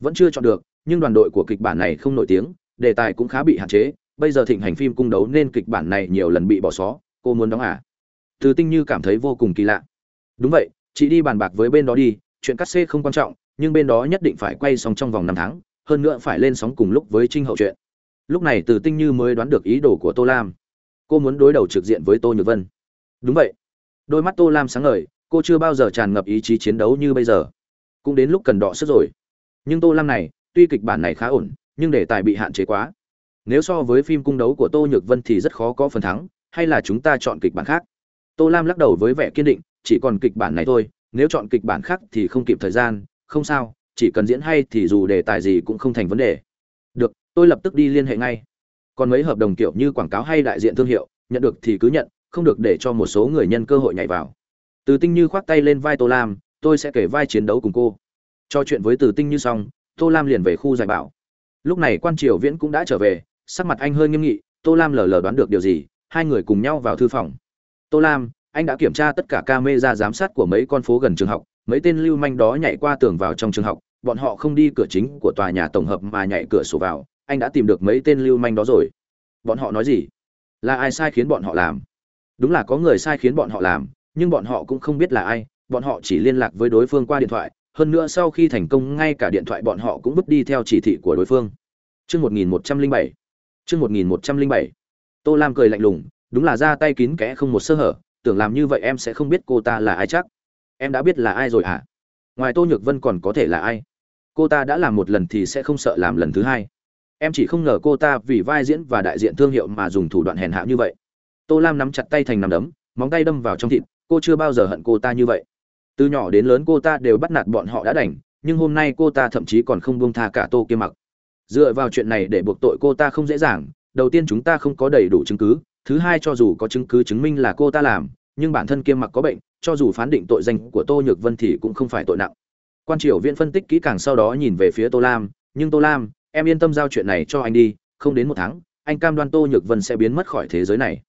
Vẫn chưa chọn được, nhưng đoàn đội của kịch bản này không nổi tiếng, đề tài cũng khá bị hạn chế, bây giờ thịnh hành phim cung đấu nên kịch bản này nhiều lần bị bỏ xó, cô muốn đóng à? Từ tinh như cảm thấy vô cùng kỳ lạ. Đúng vậy, chị đi bàn bạc với bên đó đi, chuyện cắt xê không quan trọng, nhưng bên đó nhất định phải quay xong trong vòng năm tháng, hơn nữa phải lên sóng cùng lúc với trinh hậu chuyện. Lúc này từ tinh như mới đoán được ý đồ của tô lam. Cô muốn đối đầu trực diện với tô nhược vân. Đúng vậy đôi mắt tô lam sáng ngời, cô chưa bao giờ tràn ngập ý chí chiến đấu như bây giờ. Cũng đến lúc cần đọ sức rồi. Nhưng tô lam này, tuy kịch bản này khá ổn, nhưng đề tài bị hạn chế quá. Nếu so với phim cung đấu của tô nhược vân thì rất khó có phần thắng, hay là chúng ta chọn kịch bản khác? Tô lam lắc đầu với vẻ kiên định, chỉ còn kịch bản này thôi, nếu chọn kịch bản khác thì không kịp thời gian, không sao, chỉ cần diễn hay thì dù đề tài gì cũng không thành vấn đề. Được, tôi lập tức đi liên hệ ngay. Còn mấy hợp đồng kiểu như quảng cáo hay đại diện thương hiệu, nhận được thì cứ nhận không được để cho một số người nhân cơ hội nhảy vào. Từ tinh như khoác tay lên vai tô lam, tôi sẽ kể vai chiến đấu cùng cô. Cho chuyện với từ tinh như xong, tô lam liền về khu giải bảo. Lúc này quan triều viễn cũng đã trở về, sắc mặt anh hơi nghiêm nghị, tô lam lờ lờ đoán được điều gì, hai người cùng nhau vào thư phòng. Tô lam, anh đã kiểm tra tất cả camera giám sát của mấy con phố gần trường học, mấy tên lưu manh đó nhảy qua tường vào trong trường học, bọn họ không đi cửa chính của tòa nhà tổng hợp mà nhảy cửa sổ vào, anh đã tìm được mấy tên lưu manh đó rồi. Bọn họ nói gì? Là ai sai khiến bọn họ làm? Đúng là có người sai khiến bọn họ làm nhưng bọn họ cũng không biết là ai bọn họ chỉ liên lạc với đối phương qua điện thoại hơn nữa sau khi thành công ngay cả điện thoại bọn họ cũng vứt đi theo chỉ thị của đối phương Chương 1107. Chương 1107. Tô Lam cười lạnh lùng, đúng là ra tay kín kẽ không một sơ hở, tưởng làm như vậy em sẽ không biết cô ta là ai chắc. Em đã biết là ai rồi hả? Ngoài Tô Nhược Vân còn có thể là ai? Cô ta đã làm một lần thì sẽ không sợ làm lần thứ hai. Em chỉ không ngờ cô ta vì vai diễn và đại diện thương hiệu mà dùng thủ đoạn hèn hạ như vậy. Tô Lam nắm chặt tay thành nắm đấm, móng tay đâm vào trong thịt, cô chưa bao giờ hận cô ta như vậy. Từ nhỏ đến lớn cô ta đều bắt nạt bọn họ đã đành, nhưng hôm nay cô ta thậm chí còn không buông tha cả Tô Kia Mặc. Dựa vào chuyện này để buộc tội cô ta không dễ dàng đầu tiên chúng ta không có đầy đủ chứng cứ thứ hai cho dù có chứng cứ chứng minh là cô ta làm nhưng bản thân kiêm mặc có bệnh cho dù phán định tội danh của tô nhược vân thì cũng không phải tội nặng. Quan triều viễn phân tích kỹ càng sau đó nhìn về phía tô lam nhưng tô lam em yên tâm giao chuyện này cho anh đi không đến một tháng anh cam đoan tô nhược vân sẽ biến mất khỏi thế giới này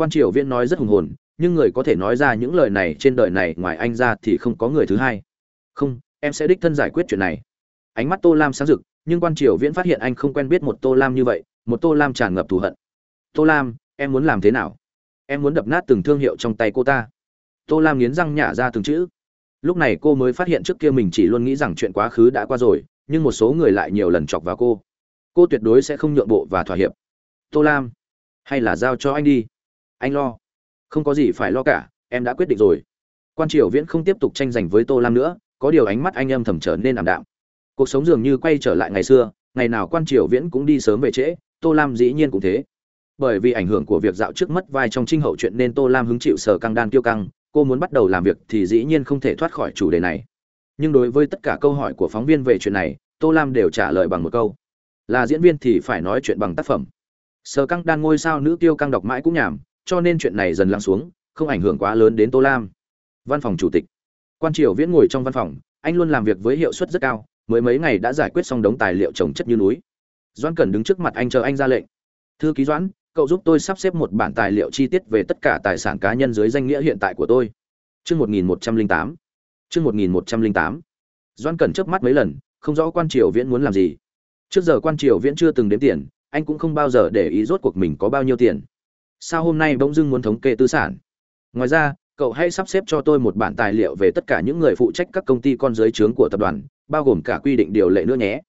quan triều viễn nói rất hùng hồn, nhưng người có thể nói ra những lời này trên đời này ngoài anh ra thì không có người thứ hai. Không, em sẽ đích thân giải quyết chuyện này. Ánh mắt tô lam sáng rực, nhưng quan triều viễn phát hiện anh không quen biết một tô lam như vậy, một tô lam tràn ngập thù hận. Tô lam, em muốn làm thế nào? Em muốn đập nát từng thương hiệu trong tay cô ta. Tô lam nghiến răng nhả ra từng chữ. Lúc này cô mới phát hiện trước kia mình chỉ luôn nghĩ rằng chuyện quá khứ đã qua rồi, nhưng một số người lại nhiều lần chọc vào cô. Cô tuyệt đối sẽ không nhượng bộ và thỏa hiệp. Tô lam, hay là giao cho anh đi? Anh lo. Không có gì phải lo cả, em đã quyết định rồi. Quan triều viễn không tiếp tục tranh giành với tô lam nữa, có điều ánh mắt anh em thầm trở nên ảm đạm. Cuộc sống dường như quay trở lại ngày xưa, ngày nào quan triều viễn cũng đi sớm về trễ, tô lam dĩ nhiên cũng thế. Bởi vì ảnh hưởng của việc dạo trước mất vai trong trinh hậu chuyện nên tô lam hứng chịu sở căng đan tiêu căng, cô muốn bắt đầu làm việc thì dĩ nhiên không thể thoát khỏi chủ đề này. Nhưng đối với tất cả câu hỏi của phóng viên về chuyện này, tô lam đều trả lời bằng một câu. Là diễn viên thì phải nói chuyện bằng tác phẩm. Sở căng đan ngôi sao nữ tiêu căng đọc mãi cũng nhảm cho nên chuyện này dần lắng xuống, không ảnh hưởng quá lớn đến tô lam. Văn phòng chủ tịch. Quan triều viễn ngồi trong văn phòng, anh luôn làm việc với hiệu suất rất cao, mới mấy ngày đã giải quyết xong đống tài liệu trồng chất như núi. Doãn cần đứng trước mặt anh chờ anh ra lệnh. Thư ký doãn, cậu giúp tôi sắp xếp một bản tài liệu chi tiết về tất cả tài sản cá nhân dưới danh nghĩa hiện tại của tôi. Chương một nghìn một trăm linh tám. Chương một nghìn một trăm linh tám. Doãn cần chớp mắt mấy lần, không rõ quan triều viễn muốn làm gì. Trước giờ quan triều viễn chưa từng đếm tiền, anh cũng không bao giờ để ý rốt cuộc mình có bao nhiêu tiền sao hôm nay bỗng dưng muốn thống kê tư sản? Ngoài ra, cậu hãy sắp xếp cho tôi một bản tài liệu về tất cả những người phụ trách các công ty con dưới trướng của tập đoàn, bao gồm cả quy định điều lệ nữa nhé.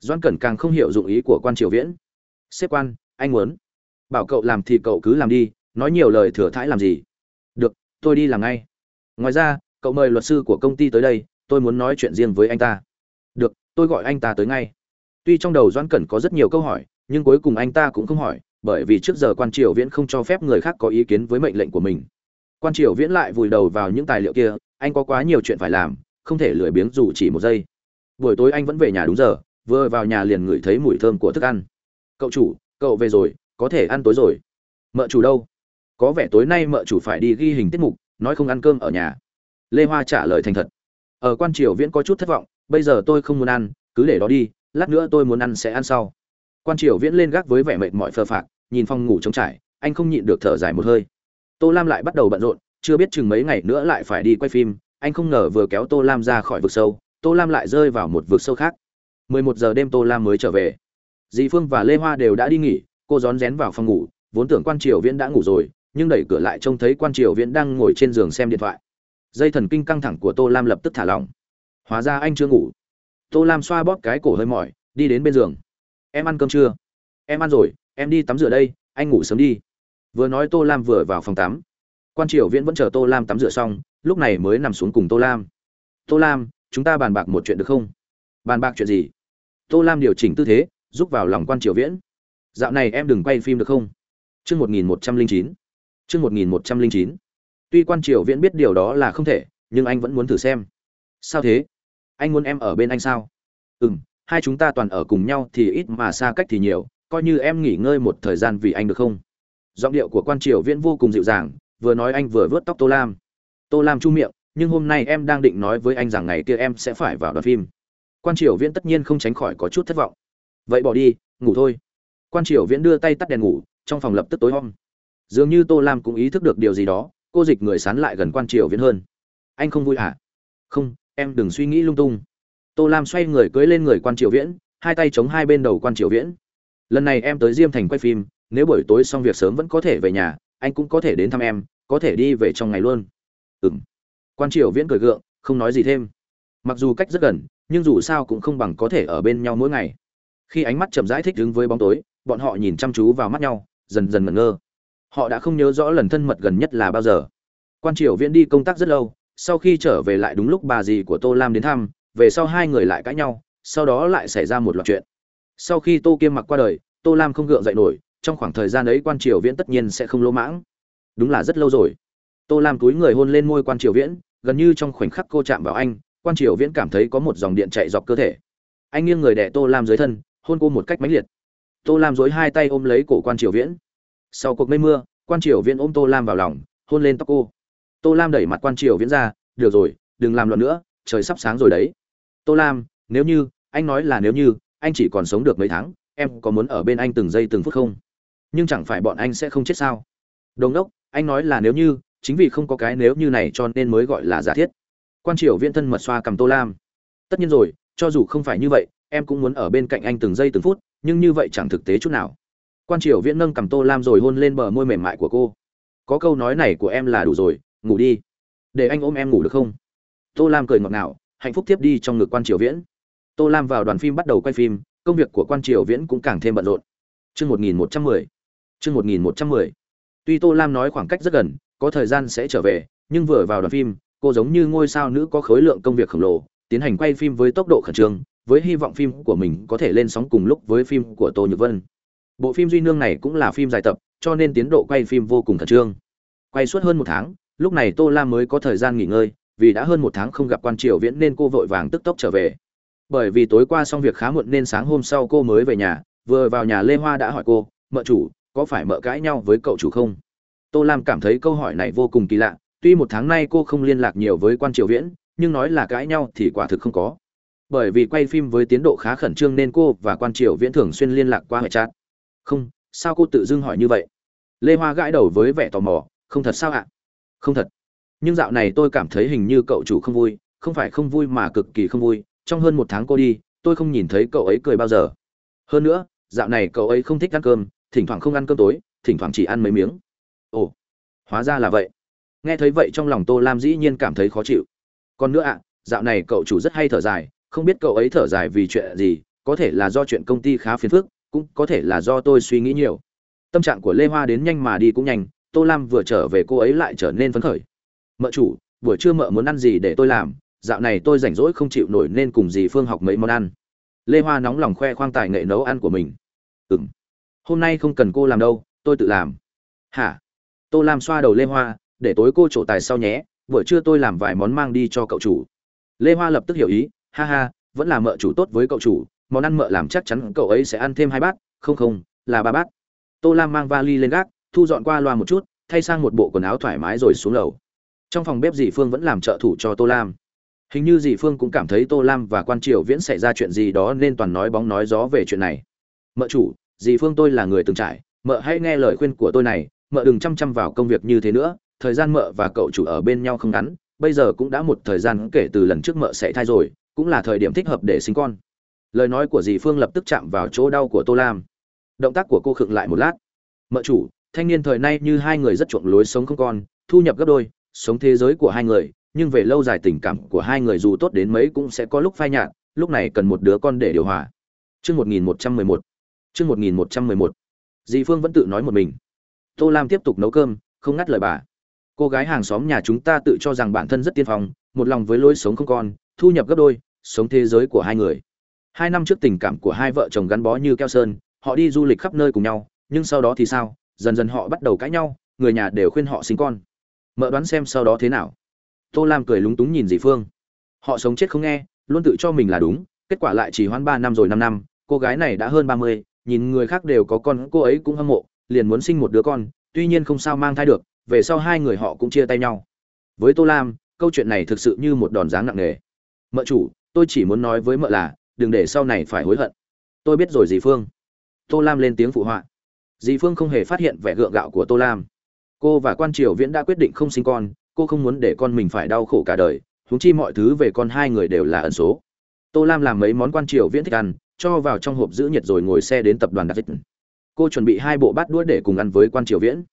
Doan cẩn càng không hiểu dụng ý của quan triều viễn. Xếp quan, anh muốn. Bảo cậu làm thì cậu cứ làm đi, nói nhiều lời thừa thãi làm gì? Được, tôi đi làm ngay. Ngoài ra, cậu mời luật sư của công ty tới đây, tôi muốn nói chuyện riêng với anh ta. Được, tôi gọi anh ta tới ngay. Tuy trong đầu doan cẩn có rất nhiều câu hỏi, nhưng cuối cùng anh ta cũng không hỏi bởi vì trước giờ quan triều viễn không cho phép người khác có ý kiến với mệnh lệnh của mình. Quan triều viễn lại vùi đầu vào những tài liệu kia, anh có quá nhiều chuyện phải làm, không thể lười biếng dù chỉ một giây. Buổi tối anh vẫn về nhà đúng giờ, vừa vào nhà liền ngửi thấy mùi thơm của thức ăn. Cậu chủ, cậu về rồi, có thể ăn tối rồi. Mợ chủ đâu? Có vẻ tối nay mợ chủ phải đi ghi hình tiết mục, nói không ăn cơm ở nhà. Lê hoa trả lời thành thật. Ở quan triều viễn có chút thất vọng, bây giờ tôi không muốn ăn, cứ để đó đi, lát nữa tôi muốn ăn sẽ ăn sau. Quan triều viễn lên gác với vẻ mệt mỏi phờ phạc nhìn phòng ngủ trống trải, anh không nhịn được thở dài một hơi. Tô lam lại bắt đầu bận rộn, chưa biết chừng mấy ngày nữa lại phải đi quay phim, anh không ngờ vừa kéo tô lam ra khỏi vực sâu, tô lam lại rơi vào một vực sâu khác. 11 giờ đêm tô lam mới trở về. Dì phương và lê hoa đều đã đi nghỉ, cô rón rén vào phòng ngủ, vốn tưởng quan triều viễn đã ngủ rồi, nhưng đẩy cửa lại trông thấy quan triều viễn đang ngồi trên giường xem điện thoại. Dây thần kinh căng thẳng của tô lam lập tức thả lỏng. Hóa ra anh chưa ngủ. Tô lam xoa bóp cái cổ hơi mỏi, đi đến bên giường. Em ăn cơm chưa? Em ăn rồi em đi tắm rửa đây, anh ngủ sớm đi. Vừa nói tô lam vừa vào phòng tắm. Quan triều viễn vẫn chờ tô lam tắm rửa xong, lúc này mới nằm xuống cùng tô lam. Tô lam, chúng ta bàn bạc một chuyện được không? Bàn bạc chuyện gì? Tô lam điều chỉnh tư thế giúp vào lòng quan triều viễn. Dạo này em đừng quay phim được không? Chương một nghìn một trăm linh chín. Chương một nghìn một trăm linh chín. Tuy quan triều viễn biết điều đó là không thể, nhưng anh vẫn muốn thử xem. Sao thế? Anh muốn em ở bên anh sao? Ừ m hai chúng ta toàn ở cùng nhau thì ít mà xa cách thì nhiều coi như em nghỉ ngơi một thời gian vì anh được không? Giọng điệu của quan triều viễn vô cùng dịu dàng, vừa nói anh vừa vớt tóc tô lam. Tô lam chu miệng, nhưng hôm nay em đang định nói với anh rằng ngày kia em sẽ phải vào đoàn phim. Quan triều viễn tất nhiên không tránh khỏi có chút thất vọng. Vậy bỏ đi, ngủ thôi. Quan triều viễn đưa tay tắt đèn ngủ, trong phòng lập tức tối om. Dường như tô lam cũng ý thức được điều gì đó, cô dịch người sán lại gần quan triều viễn hơn. Anh không vui à? Không, em đừng suy nghĩ lung tung. Tô lam xoay người cưới lên người quan triều viễn, hai tay chống hai bên đầu quan triều viễn lần này em tới diêm thành quay phim, nếu buổi tối xong việc sớm vẫn có thể về nhà, anh cũng có thể đến thăm em, có thể đi về trong ngày luôn. Ừng quan triều viễn cười gượng, không nói gì thêm. Mặc dù cách rất gần, nhưng dù sao cũng không bằng có thể ở bên nhau mỗi ngày. Khi ánh mắt chậm rãi thích đứng với bóng tối, bọn họ nhìn chăm chú vào mắt nhau, dần dần ngẩn ngơ. Họ đã không nhớ rõ lần thân mật gần nhất là bao giờ. Quan triều viễn đi công tác rất lâu, sau khi trở về lại đúng lúc bà dì của tô lam đến thăm, về sau hai người lại cãi nhau, sau đó lại xảy ra một loạt chuyện sau khi tô kiêm mặc qua đời, tô lam không gượng dậy nổi, trong khoảng thời gian ấy quan triều viễn tất nhiên sẽ không lỗ mãng. Đúng là rất lâu rồi. Tô lam túi người hôn lên môi quan triều viễn, gần như trong khoảnh khắc cô chạm vào anh, quan triều viễn cảm thấy có một dòng điện chạy dọc cơ thể. Anh nghiêng người đẻ tô lam dưới thân, hôn cô một cách mãnh liệt. Tô lam dối hai tay ôm lấy cổ quan triều viễn. Sau cuộc mây mưa, quan triều viễn ôm tô lam vào lòng, hôn lên tóc cô. Tô lam đẩy mặt quan triều viễn ra, được rồi, đừng làm loạn nữa, trời sắp sáng rồi đấy. Tô lam, nếu như, anh nói là nếu như anh chỉ còn sống được mấy tháng, em có muốn ở bên anh từng giây từng phút không? Nhưng chẳng phải bọn anh sẽ không chết sao? Đồn đốc anh nói là nếu như, chính vì không có cái nếu như này cho nên mới gọi là giả thiết. Quan triều viễn thân mật xoa cầm tô lam. Tất nhiên rồi, cho dù không phải như vậy, em cũng muốn ở bên cạnh anh từng giây từng phút, nhưng như vậy chẳng thực tế chút nào. Quan triều viễn nâng cầm tô lam rồi hôn lên bờ môi mềm mại của cô. Có câu nói này của em là đủ rồi, ngủ đi. Để anh ôm em ngủ được không? Tô lam cười ngọt ngào, hạnh phúc tiếp đi trong ngực quan triều viễn tô lam vào đoàn phim bắt đầu quay phim, công việc của quan triều viễn cũng càng thêm bận rộn. Chương một nghìn một trăm mười. Chương một nghìn một trăm mười. Tuy tô lam nói khoảng cách rất gần, có thời gian sẽ trở về, nhưng vừa vào đoàn phim, cô giống như ngôi sao nữ có khối lượng công việc khổng lồ, tiến hành quay phim với tốc độ khẩn trương, với hy vọng phim của mình có thể lên sóng cùng lúc với phim của tô nhược vân. Bộ phim duy nương này cũng là phim dài tập, cho nên tiến độ quay phim vô cùng khẩn trương. Quay suốt hơn một tháng, lúc này tô lam mới có thời gian nghỉ ngơi, vì đã hơn một tháng không gặp quan triều viễn nên cô vội vàng tức tốc trở về bởi vì tối qua xong việc khá muộn nên sáng hôm sau cô mới về nhà, vừa vào nhà lê hoa đã hỏi cô, mợ chủ, có phải mợ cãi nhau với cậu chủ không? Tô lam cảm thấy câu hỏi này vô cùng kỳ lạ, tuy một tháng nay cô không liên lạc nhiều với quan triều viễn, nhưng nói là cãi nhau thì quả thực không có. Bởi vì quay phim với tiến độ khá khẩn trương nên cô và quan triều viễn thường xuyên liên lạc qua hệ chat. Không, sao cô tự dưng hỏi như vậy? Lê hoa gãi đầu với vẻ tò mò, không thật sao ạ? Không thật. Nhưng dạo này tôi cảm thấy hình như cậu chủ không vui, không phải không vui mà cực kỳ không vui trong hơn một tháng cô đi, tôi không nhìn thấy cậu ấy cười bao giờ. Hơn nữa, dạo này cậu ấy không thích ăn cơm, thỉnh thoảng không ăn cơm tối, thỉnh thoảng chỉ ăn mấy miếng. Ồ, hóa ra là vậy. Nghe thấy vậy trong lòng tô lam dĩ nhiên cảm thấy khó chịu. Còn nữa ạ, dạo này cậu chủ rất hay thở dài, không biết cậu ấy thở dài vì chuyện gì, có thể là do chuyện công ty khá phiền phức, cũng có thể là do tôi suy nghĩ nhiều. Tâm trạng của lê hoa đến nhanh mà đi cũng nhanh tô lam vừa trở về cô ấy lại trở nên phấn khởi. Mợ chủ, buổi trưa mợ muốn ăn gì để tôi làm? Dạo này tôi rảnh rỗi không chịu nổi nên cùng dì phương học mấy món ăn. Lê hoa nóng lòng khoe khoang tài nghệ nấu ăn của mình. Ừ m hôm nay không cần cô làm đâu, tôi tự làm. Hả? Tô lam xoa đầu lê hoa, để tối cô trổ tài sau nhé, buổi trưa tôi làm vài món mang đi cho cậu chủ. Lê hoa lập tức hiểu ý, ha ha, vẫn là mợ chủ tốt với cậu chủ, món ăn mợ làm chắc chắn cậu ấy sẽ ăn thêm hai bát, không không, là ba bát. Tô lam mang vali lên gác, thu dọn qua loa một chút, thay sang một bộ quần áo thoải mái rồi xuống lầu. Trong phòng bếp dì phương vẫn làm trợ thủ cho tô lam hình như dì phương cũng cảm thấy tô lam và quan triều viễn xảy ra chuyện gì đó nên toàn nói bóng nói gió về chuyện này. Mợ chủ dì phương tôi là người từng trải, mợ hãy nghe lời khuyên của tôi này, mợ đừng chăm chăm vào công việc như thế nữa, thời gian mợ và cậu chủ ở bên nhau không ngắn, bây giờ cũng đã một thời gian kể từ lần trước mợ sẽ thai rồi, cũng là thời điểm thích hợp để sinh con. Lời nói của dì phương lập tức chạm vào chỗ đau của tô lam. Động tác của cô khựng lại một lát. Mợ chủ, thanh niên thời nay như hai người rất chuộng lối sống không con, thu nhập gấp đôi, sống thế giới của hai người nhưng về lâu dài tình cảm của hai người dù tốt đến mấy cũng sẽ có lúc phai nhạt, lúc này cần một đứa con để điều hòa. Chương một nghìn một trăm mười một. Chương một nghìn một trăm mười một. Dì phương vẫn tự nói một mình. Tô lam tiếp tục nấu cơm, không ngắt lời bà. Cô gái hàng xóm nhà chúng ta tự cho rằng bản thân rất tiên phong, một lòng với lối sống không con, thu nhập gấp đôi, sống thế giới của hai người. Hai năm trước tình cảm của hai vợ chồng gắn bó như keo sơn, họ đi du lịch khắp nơi cùng nhau, nhưng sau đó thì sao? Dần dần họ bắt đầu cãi nhau, người nhà đều khuyên họ sinh con. Mợ đoán xem sau đó thế nào tô lam cười lúng túng nhìn dì phương. Họ sống chết không nghe, luôn tự cho mình là đúng, kết quả lại chỉ hoãn ba năm rồi năm năm, cô gái này đã hơn ba mươi, nhìn người khác đều có con, cô ấy cũng hâm mộ, liền muốn sinh một đứa con, tuy nhiên không sao mang thai được, về sau hai người họ cũng chia tay nhau. Với tô lam, câu chuyện này thực sự như một đòn giáng nặng nề. Mợ chủ, tôi chỉ muốn nói với mợ là, đừng để sau này phải hối hận. Tôi biết rồi dì phương. Tô lam lên tiếng phụ họa. Dì phương không hề phát hiện vẻ gượng gạo của tô lam. Cô và quan triều viễn đã quyết định không sinh con cô không muốn để con mình phải đau khổ cả đời, huống chi mọi thứ về con hai người đều là ẩn số. Tô lam làm mấy món quan triều viễn thích ăn, cho vào trong hộp giữ nhiệt rồi ngồi xe đến tập đoàn đặc dịch cô chuẩn bị hai bộ bát đũa để cùng ăn với quan triều viễn.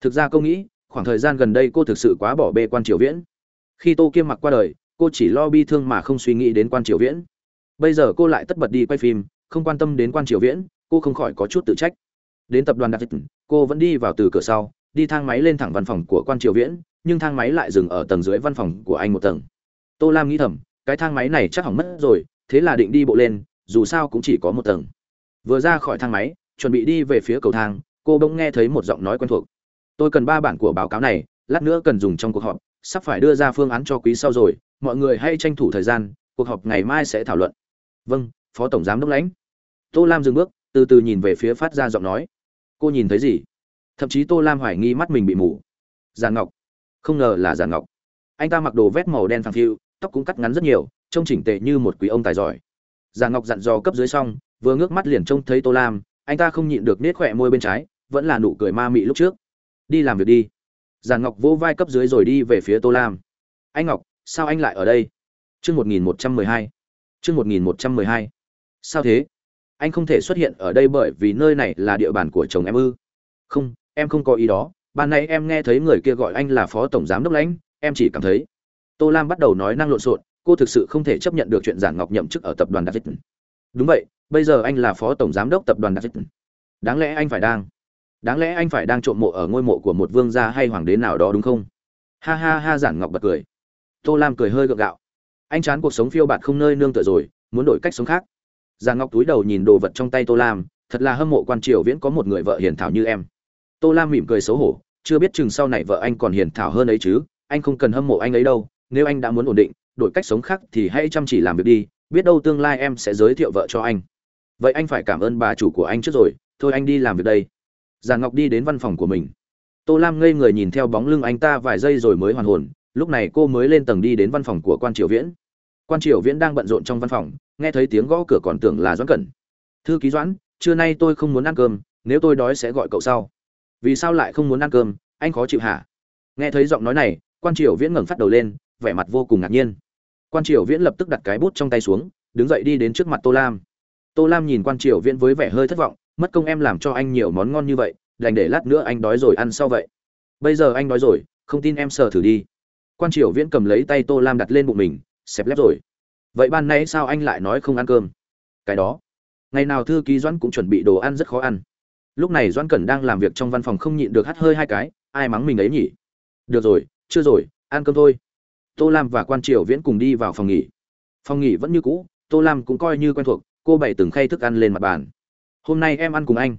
Thực ra cô nghĩ, khoảng thời gian gần đây cô thực sự quá bỏ bê quan triều viễn. Khi tô kiêm mặc qua đời, cô chỉ lo bi thương mà không suy nghĩ đến quan triều viễn. Bây giờ cô lại tất bật đi quay phim, không quan tâm đến quan triều viễn, cô không khỏi có chút tự trách. Đến tập đoàn đặc dịch cô vẫn đi vào từ cửa sau, đi thang máy lên thẳng văn phòng của quan triều viễn nhưng thang máy lại dừng ở tầng dưới văn phòng của anh một tầng. Tô lam nghĩ thầm, cái thang máy này chắc hỏng mất rồi, thế là định đi bộ lên, dù sao cũng chỉ có một tầng. Vừa ra khỏi thang máy, chuẩn bị đi về phía cầu thang, cô bỗng nghe thấy một giọng nói quen thuộc. Tôi cần ba bản của báo cáo này, lát nữa cần dùng trong cuộc họp, sắp phải đưa ra phương án cho quý sau rồi, mọi người hãy tranh thủ thời gian, cuộc họp ngày mai sẽ thảo luận. Vâng phó tổng giám đốc lãnh. Tô lam dừng bước, từ từ nhìn về phía phát ra giọng nói. Cô nhìn thấy gì? Thậm chí tô lam hoài nghi mắt mình bị mù. Giàn ngọc không ngờ là giản ngọc. Anh ta mặc đồ vét màu đen phẳng phiu, tóc cũng cắt ngắn rất nhiều, trông chỉnh tệ như một quý ông tài giỏi. Giản ngọc dặn dò cấp dưới xong, vừa ngước mắt liền trông thấy tô lam, anh ta không nhịn được nết khỏe môi bên trái, vẫn là nụ cười ma mị lúc trước. Đi làm việc đi. Giản ngọc vỗ vai cấp dưới rồi đi về phía tô lam. Anh ngọc, sao anh lại ở đây? Chương một nghìn một trăm mười hai. Chương một nghìn một trăm mười hai. Sao thế? Anh không thể xuất hiện ở đây bởi vì nơi này là địa bàn của chồng em ư? Không, em không có ý đó ban nãy em nghe thấy người kia gọi anh là phó tổng giám đốc lãnh, em chỉ cảm thấy tô lam bắt đầu nói năng lộn xộn, cô thực sự không thể chấp nhận được chuyện giản ngọc nhậm chức ở tập đoàn đặc dịch đúng vậy, bây giờ anh là phó tổng giám đốc tập đoàn đặc dịch đáng lẽ anh phải đang, đáng lẽ anh phải đang trộm mộ ở ngôi mộ của một vương gia hay hoàng đế nào đó đúng không? Ha ha ha, giản ngọc bật cười. Tô lam cười hơi gượng gạo. Anh chán cuộc sống phiêu bạt không nơi nương tựa rồi, muốn đổi cách sống khác. Giản ngọc túi đầu nhìn đồ vật trong tay tô lam, thật là hâm mộ quan triều viễn có một người vợ hiền thảo như em. Tô lam mỉm cười xấu hổ chưa biết chừng sau này vợ anh còn hiền thảo hơn ấy chứ, anh không cần hâm mộ anh ấy đâu, nếu anh đã muốn ổn định, đổi cách sống khác thì hãy chăm chỉ làm việc đi, biết đâu tương lai em sẽ giới thiệu vợ cho anh. Vậy anh phải cảm ơn bà chủ của anh trước rồi, thôi anh đi làm việc đây. Già ngọc đi đến văn phòng của mình. Tô lam ngây người nhìn theo bóng lưng anh ta vài giây rồi mới hoàn hồn, lúc này cô mới lên tầng đi đến văn phòng của quan triều viễn. Quan triều viễn đang bận rộn trong văn phòng, nghe thấy tiếng gõ cửa còn tưởng là doãn cẩn. Thư ký doãn, trưa nay tôi không muốn ăn cơm, nếu tôi đói sẽ gọi cậu sau vì sao lại không muốn ăn cơm, anh khó chịu hả? Nghe thấy giọng nói này, quan triều viễn ngẩng phát đầu lên, vẻ mặt vô cùng ngạc nhiên. Quan triều viễn lập tức đặt cái bút trong tay xuống, đứng dậy đi đến trước mặt tô lam. Tô lam nhìn quan triều viễn với vẻ hơi thất vọng, mất công em làm cho anh nhiều món ngon như vậy, đành để lát nữa anh đói rồi ăn sau vậy. Bây giờ anh đói rồi, không tin em sờ thử đi. Quan triều viễn cầm lấy tay tô lam đặt lên bụng mình, xẹp lép rồi. Vậy ban nay sao anh lại nói không ăn cơm? Cái đó. Ngày nào thư ký doãn cũng chuẩn bị đồ ăn rất khó ăn lúc này doãn cẩn đang làm việc trong văn phòng không nhịn được hắt hơi hai cái, ai mắng mình ấy nhỉ? Được rồi, chưa rồi, ăn cơm thôi. Tô lam và quan triều viễn cùng đi vào phòng nghỉ. Phòng nghỉ vẫn như cũ, tô lam cũng coi như quen thuộc, cô bày từng khay thức ăn lên mặt bàn. Hôm nay em ăn cùng anh.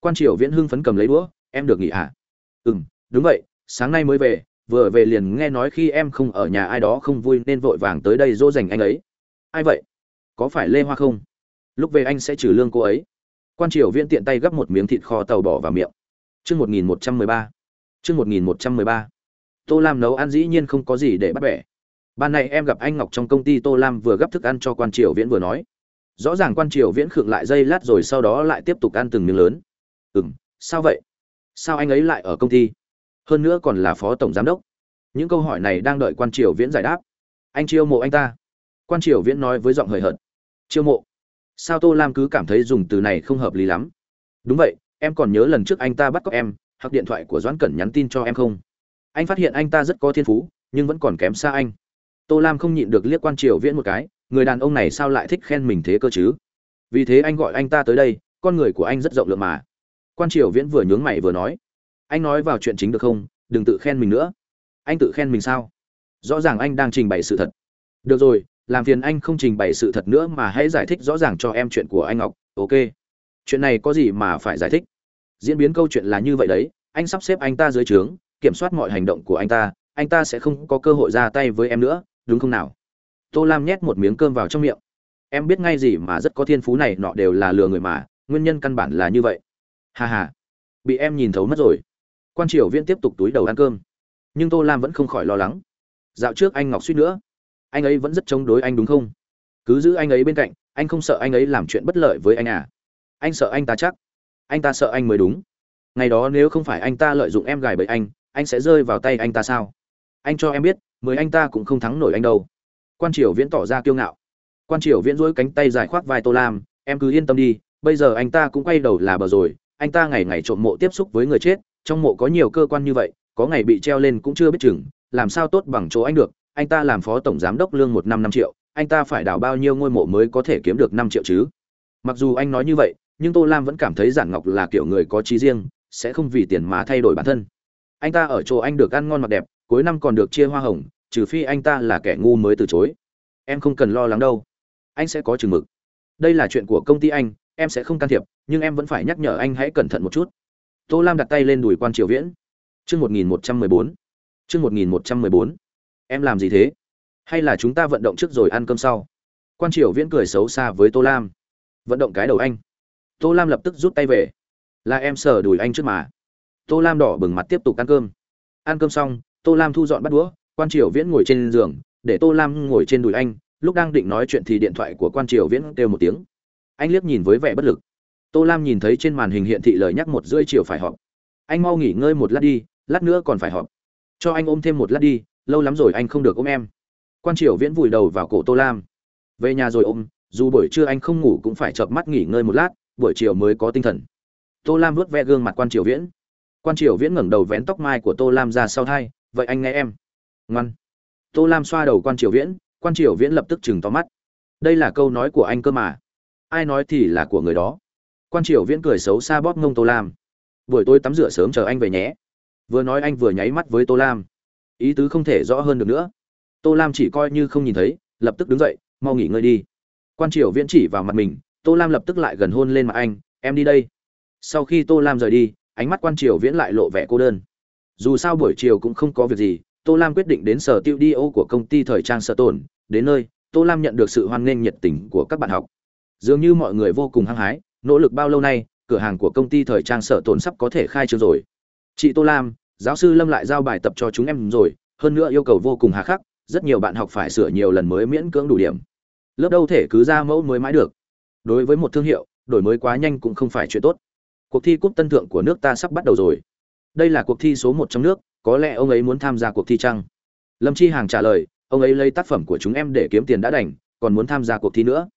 Quan triều viễn hưng phấn cầm lấy đũa, em được nghỉ à? ừ m đúng vậy, sáng nay mới về, vừa về liền nghe nói khi em không ở nhà ai đó không vui nên vội vàng tới đây dỗ dành anh ấy. Ai vậy? Có phải lê hoa không? Lúc về anh sẽ trừ lương cô ấy quan triều viễn tiện tay gấp một miếng thịt kho tàu bỏ vào miệng. Chương một nghìn một trăm mười ba. Chương một nghìn một trăm mười ba. Tô lam nấu ăn dĩ nhiên không có gì để bắt bẻ. Ban này em gặp anh ngọc trong công ty tô lam vừa gấp thức ăn cho quan triều viễn vừa nói. Rõ ràng quan triều viễn khựng lại dây lát rồi sau đó lại tiếp tục ăn từng miếng lớn. Ừ m sao vậy? Sao anh ấy lại ở công ty? Hơn nữa còn là phó tổng giám đốc. Những câu hỏi này đang đợi quan triều viễn giải đáp. Anh chiêu mộ anh ta. Quan triều viễn nói với giọng hời hợt. Chiêu mộ sao tô lam cứ cảm thấy dùng từ này không hợp lý lắm? Đúng vậy, em còn nhớ lần trước anh ta bắt cóc em, hoặc điện thoại của doãn cẩn nhắn tin cho em không? Anh phát hiện anh ta rất có thiên phú, nhưng vẫn còn kém xa anh. Tô lam không nhịn được liếc quan triều viễn một cái, người đàn ông này sao lại thích khen mình thế cơ chứ? Vì thế anh gọi anh ta tới đây, con người của anh rất rộng lượng mà. Quan triều viễn vừa nhướng mày vừa nói. Anh nói vào chuyện chính được không? Đừng tự khen mình nữa. Anh tự khen mình sao? Rõ ràng anh đang trình bày sự thật. Được rồi làm phiền anh không trình bày sự thật nữa mà hãy giải thích rõ ràng cho em chuyện của anh ngọc, ok? Chuyện này có gì mà phải giải thích? Diễn biến câu chuyện là như vậy đấy, anh sắp xếp anh ta dưới trướng, kiểm soát mọi hành động của anh ta anh ta sẽ không có cơ hội ra tay với em nữa, đúng không nào? Tô lam nhét một miếng cơm vào trong miệng. Em biết ngay gì mà rất có thiên phú này, nọ đều là lừa người mà, nguyên nhân căn bản là như vậy. Hà hà bị em nhìn thấu mất rồi. Quan triều viễn tiếp tục túi đầu ăn cơm. Nhưng tô lam vẫn không khỏi lo lắng. Dạo trước anh ngọc suýt nữa anh ấy vẫn rất chống đối anh đúng không? Cứ giữ anh ấy bên cạnh, anh không sợ anh ấy làm chuyện bất lợi với anh à? Anh sợ anh ta chắc. Anh ta sợ anh mới đúng. Ngày đó nếu không phải anh ta lợi dụng em gài bẫy anh anh sẽ rơi vào tay anh ta sao? Anh cho em biết, mười anh ta cũng không thắng nổi anh đâu. Quan triều viễn tỏ ra kiêu ngạo. Quan triều viễn dỗi cánh tay dài khoác vai tô lam, em cứ yên tâm đi, bây giờ anh ta cũng quay đầu là bờ rồi, anh ta ngày ngày trộm mộ tiếp xúc với người chết, trong mộ có nhiều cơ quan như vậy, có ngày bị treo lên cũng chưa biết chừng, làm sao tốt bằng chỗ anh được anh ta làm phó tổng giám đốc lương một năm năm triệu, anh ta phải đào bao nhiêu ngôi mộ mới có thể kiếm được năm triệu chứ? Mặc dù anh nói như vậy, nhưng tô lam vẫn cảm thấy giản ngọc là kiểu người có trí riêng, sẽ không vì tiền mà thay đổi bản thân. Anh ta ở chỗ anh được ăn ngon mặc đẹp, cuối năm còn được chia hoa hồng, trừ phi anh ta là kẻ ngu mới từ chối. Em không cần lo lắng đâu. Anh sẽ có chừng mực. Đây là chuyện của công ty anh, em sẽ không can thiệp, nhưng em vẫn phải nhắc nhở anh hãy cẩn thận một chút. Tô lam đặt tay lên đùi quan triều viễn. Chương một nghìn một trăm mười bốn. Chương một nghìn một trăm mười bốn em làm gì thế? Hay là chúng ta vận động trước rồi ăn cơm sau? Quan triều viễn cười xấu xa với tô lam. Vận động cái đầu anh. Tô lam lập tức rút tay về. Là em sờ đùi anh trước mà. Tô lam đỏ bừng mặt tiếp tục ăn cơm. Ăn cơm xong, tô lam thu dọn bắt đũa. Quan triều viễn ngồi trên giường. Để tô lam ngồi trên đùi anh. Lúc đang định nói chuyện thì điện thoại của quan triều viễn kêu một tiếng. Anh liếc nhìn với vẻ bất lực. Tô lam nhìn thấy trên màn hình hiện thị lời nhắc một rưỡi chiều phải họp. Anh mau nghỉ ngơi một lát đi, lát nữa còn phải họp. Cho anh ôm thêm một lát đi lâu lắm rồi anh không được ôm em. Quan triều viễn vùi đầu vào cổ tô lam. Về nhà rồi ôm, dù buổi trưa anh không ngủ cũng phải chợp mắt nghỉ ngơi một lát, buổi chiều mới có tinh thần. Tô lam vuốt ve gương mặt quan triều viễn. Quan triều viễn ngẩng đầu vén tóc mai của tô lam ra sau thai, vậy anh nghe em. Ngoan. Tô lam xoa đầu quan triều viễn, quan triều viễn lập tức chừng to mắt. Đây là câu nói của anh cơ mà. Ai nói thì là của người đó. Quan triều viễn cười xấu xa bóp ngông tô lam. Buổi tôi tắm rửa sớm chờ anh về nhé. Vừa nói anh vừa nháy mắt với tô lam ý tứ không thể rõ hơn được nữa. Tô lam chỉ coi như không nhìn thấy, lập tức đứng dậy, mau nghỉ ngơi đi. Quan triều viễn chỉ vào mặt mình, tô lam lập tức lại gần hôn lên mặt anh, em đi đây. Sau khi tô lam rời đi, ánh mắt quan triều viễn lại lộ vẻ cô đơn. Dù sao buổi chiều cũng không có việc gì, tô lam quyết định đến sở tiêu đi ô của công ty thời trang sở tồn đến nơi, tô lam nhận được sự hoan nghênh nhiệt tình của các bạn học. Dường như mọi người vô cùng hăng hái, nỗ lực bao lâu nay, cửa hàng của công ty thời trang sở tồn sắp có thể khai trương rồi. Chị tô lam giáo sư lâm lại giao bài tập cho chúng em rồi, hơn nữa yêu cầu vô cùng hà khắc, rất nhiều bạn học phải sửa nhiều lần mới miễn cưỡng đủ điểm. Lớp đâu thể cứ ra mẫu mới mãi được. Đối với một thương hiệu, đổi mới quá nhanh cũng không phải chuyện tốt. Cuộc thi cúp tân thượng của nước ta sắp bắt đầu rồi. Đây là cuộc thi số một trong nước, có lẽ ông ấy muốn tham gia cuộc thi chăng? Lâm chi hàng trả lời, ông ấy lấy tác phẩm của chúng em để kiếm tiền đã đành, còn muốn tham gia cuộc thi nữa.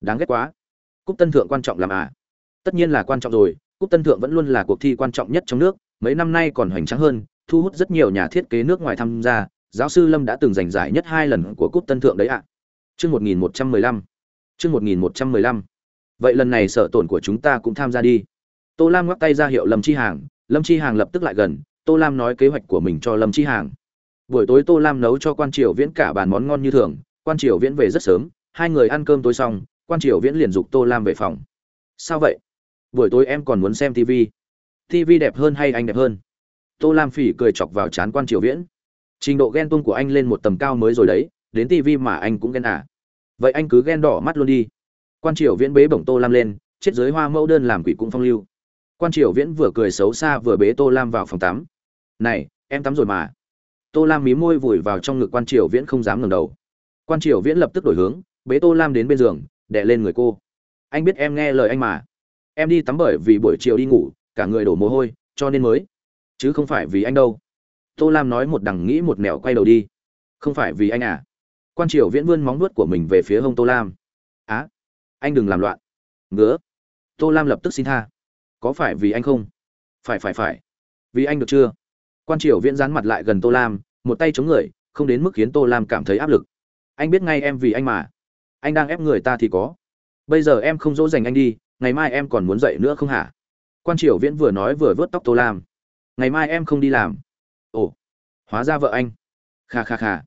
Đáng ghét quá. Cúp tân thượng quan trọng làm à? Tất nhiên là quan trọng rồi, cúp tân thượng vẫn luôn là cuộc thi quan trọng nhất trong nước mấy năm nay còn hoành tráng hơn, thu hút rất nhiều nhà thiết kế nước ngoài tham gia. Giáo sư lâm đã từng giành giải nhất hai lần của cúp tân thượng đấy ạ. À. chương một nghìn một trăm mười lăm. Chương một nghìn một trăm mười lăm. Vậy lần này sở tổn của chúng ta cũng tham gia đi. Tô lam ngoắc tay ra hiệu lâm chi hàng. Lâm chi hàng lập tức lại gần. Tô lam nói kế hoạch của mình cho lâm chi hàng. Buổi tối tô lam nấu cho quan triều viễn cả bàn món ngon như thường. Quan triều viễn về rất sớm. Hai người ăn cơm tối xong, quan triều viễn liền dục tô lam về phòng. Sao vậy? Buổi tối em còn muốn xem tv tv đẹp hơn hay anh đẹp hơn? Tô lam phỉ cười chọc vào chán quan triều viễn. Trình độ ghen tuông của anh lên một tầm cao mới rồi đấy, đến tv mà anh cũng ghen à. Vậy anh cứ ghen đỏ mắt luôn đi. Quan triều viễn bế bổng tô lam lên, chết giới hoa mẫu đơn làm quỷ cũng phong lưu. Quan triều viễn vừa cười xấu xa vừa bế tô lam vào phòng tắm. Này, em tắm rồi mà. Tô lam mí môi vùi vào trong ngực quan triều viễn không dám ngẩng đầu. Quan triều viễn lập tức đổi hướng, bế tô lam đến bên giường, đè lên người cô. Anh biết em nghe lời anh mà. Em đi tắm bởi vì buổi chiều đi ngủ cả người đổ mồ hôi, cho nên mới. Chứ không phải vì anh đâu. Tô lam nói một đằng nghĩ một mẹo quay đầu đi. Không phải vì anh à? Quan triều viễn vươn móng nuốt của mình về phía hông tô lam. Á, anh đừng làm loạn. Ngứa. Tô lam lập tức xin tha. Có phải vì anh không? Phải phải phải. Vì anh được chưa? Quan triều viễn dán mặt lại gần tô lam, một tay chống người, không đến mức khiến tô lam cảm thấy áp lực. Anh biết ngay em vì anh mà. Anh đang ép người ta thì có. Bây giờ em không dỗ dành anh đi, ngày mai em còn muốn dậy nữa không hả? Quan triều viễn vừa nói vừa vớt tóc tô lam. Ngày mai em không đi làm. Ồ, hóa ra vợ anh. Kha kha kha.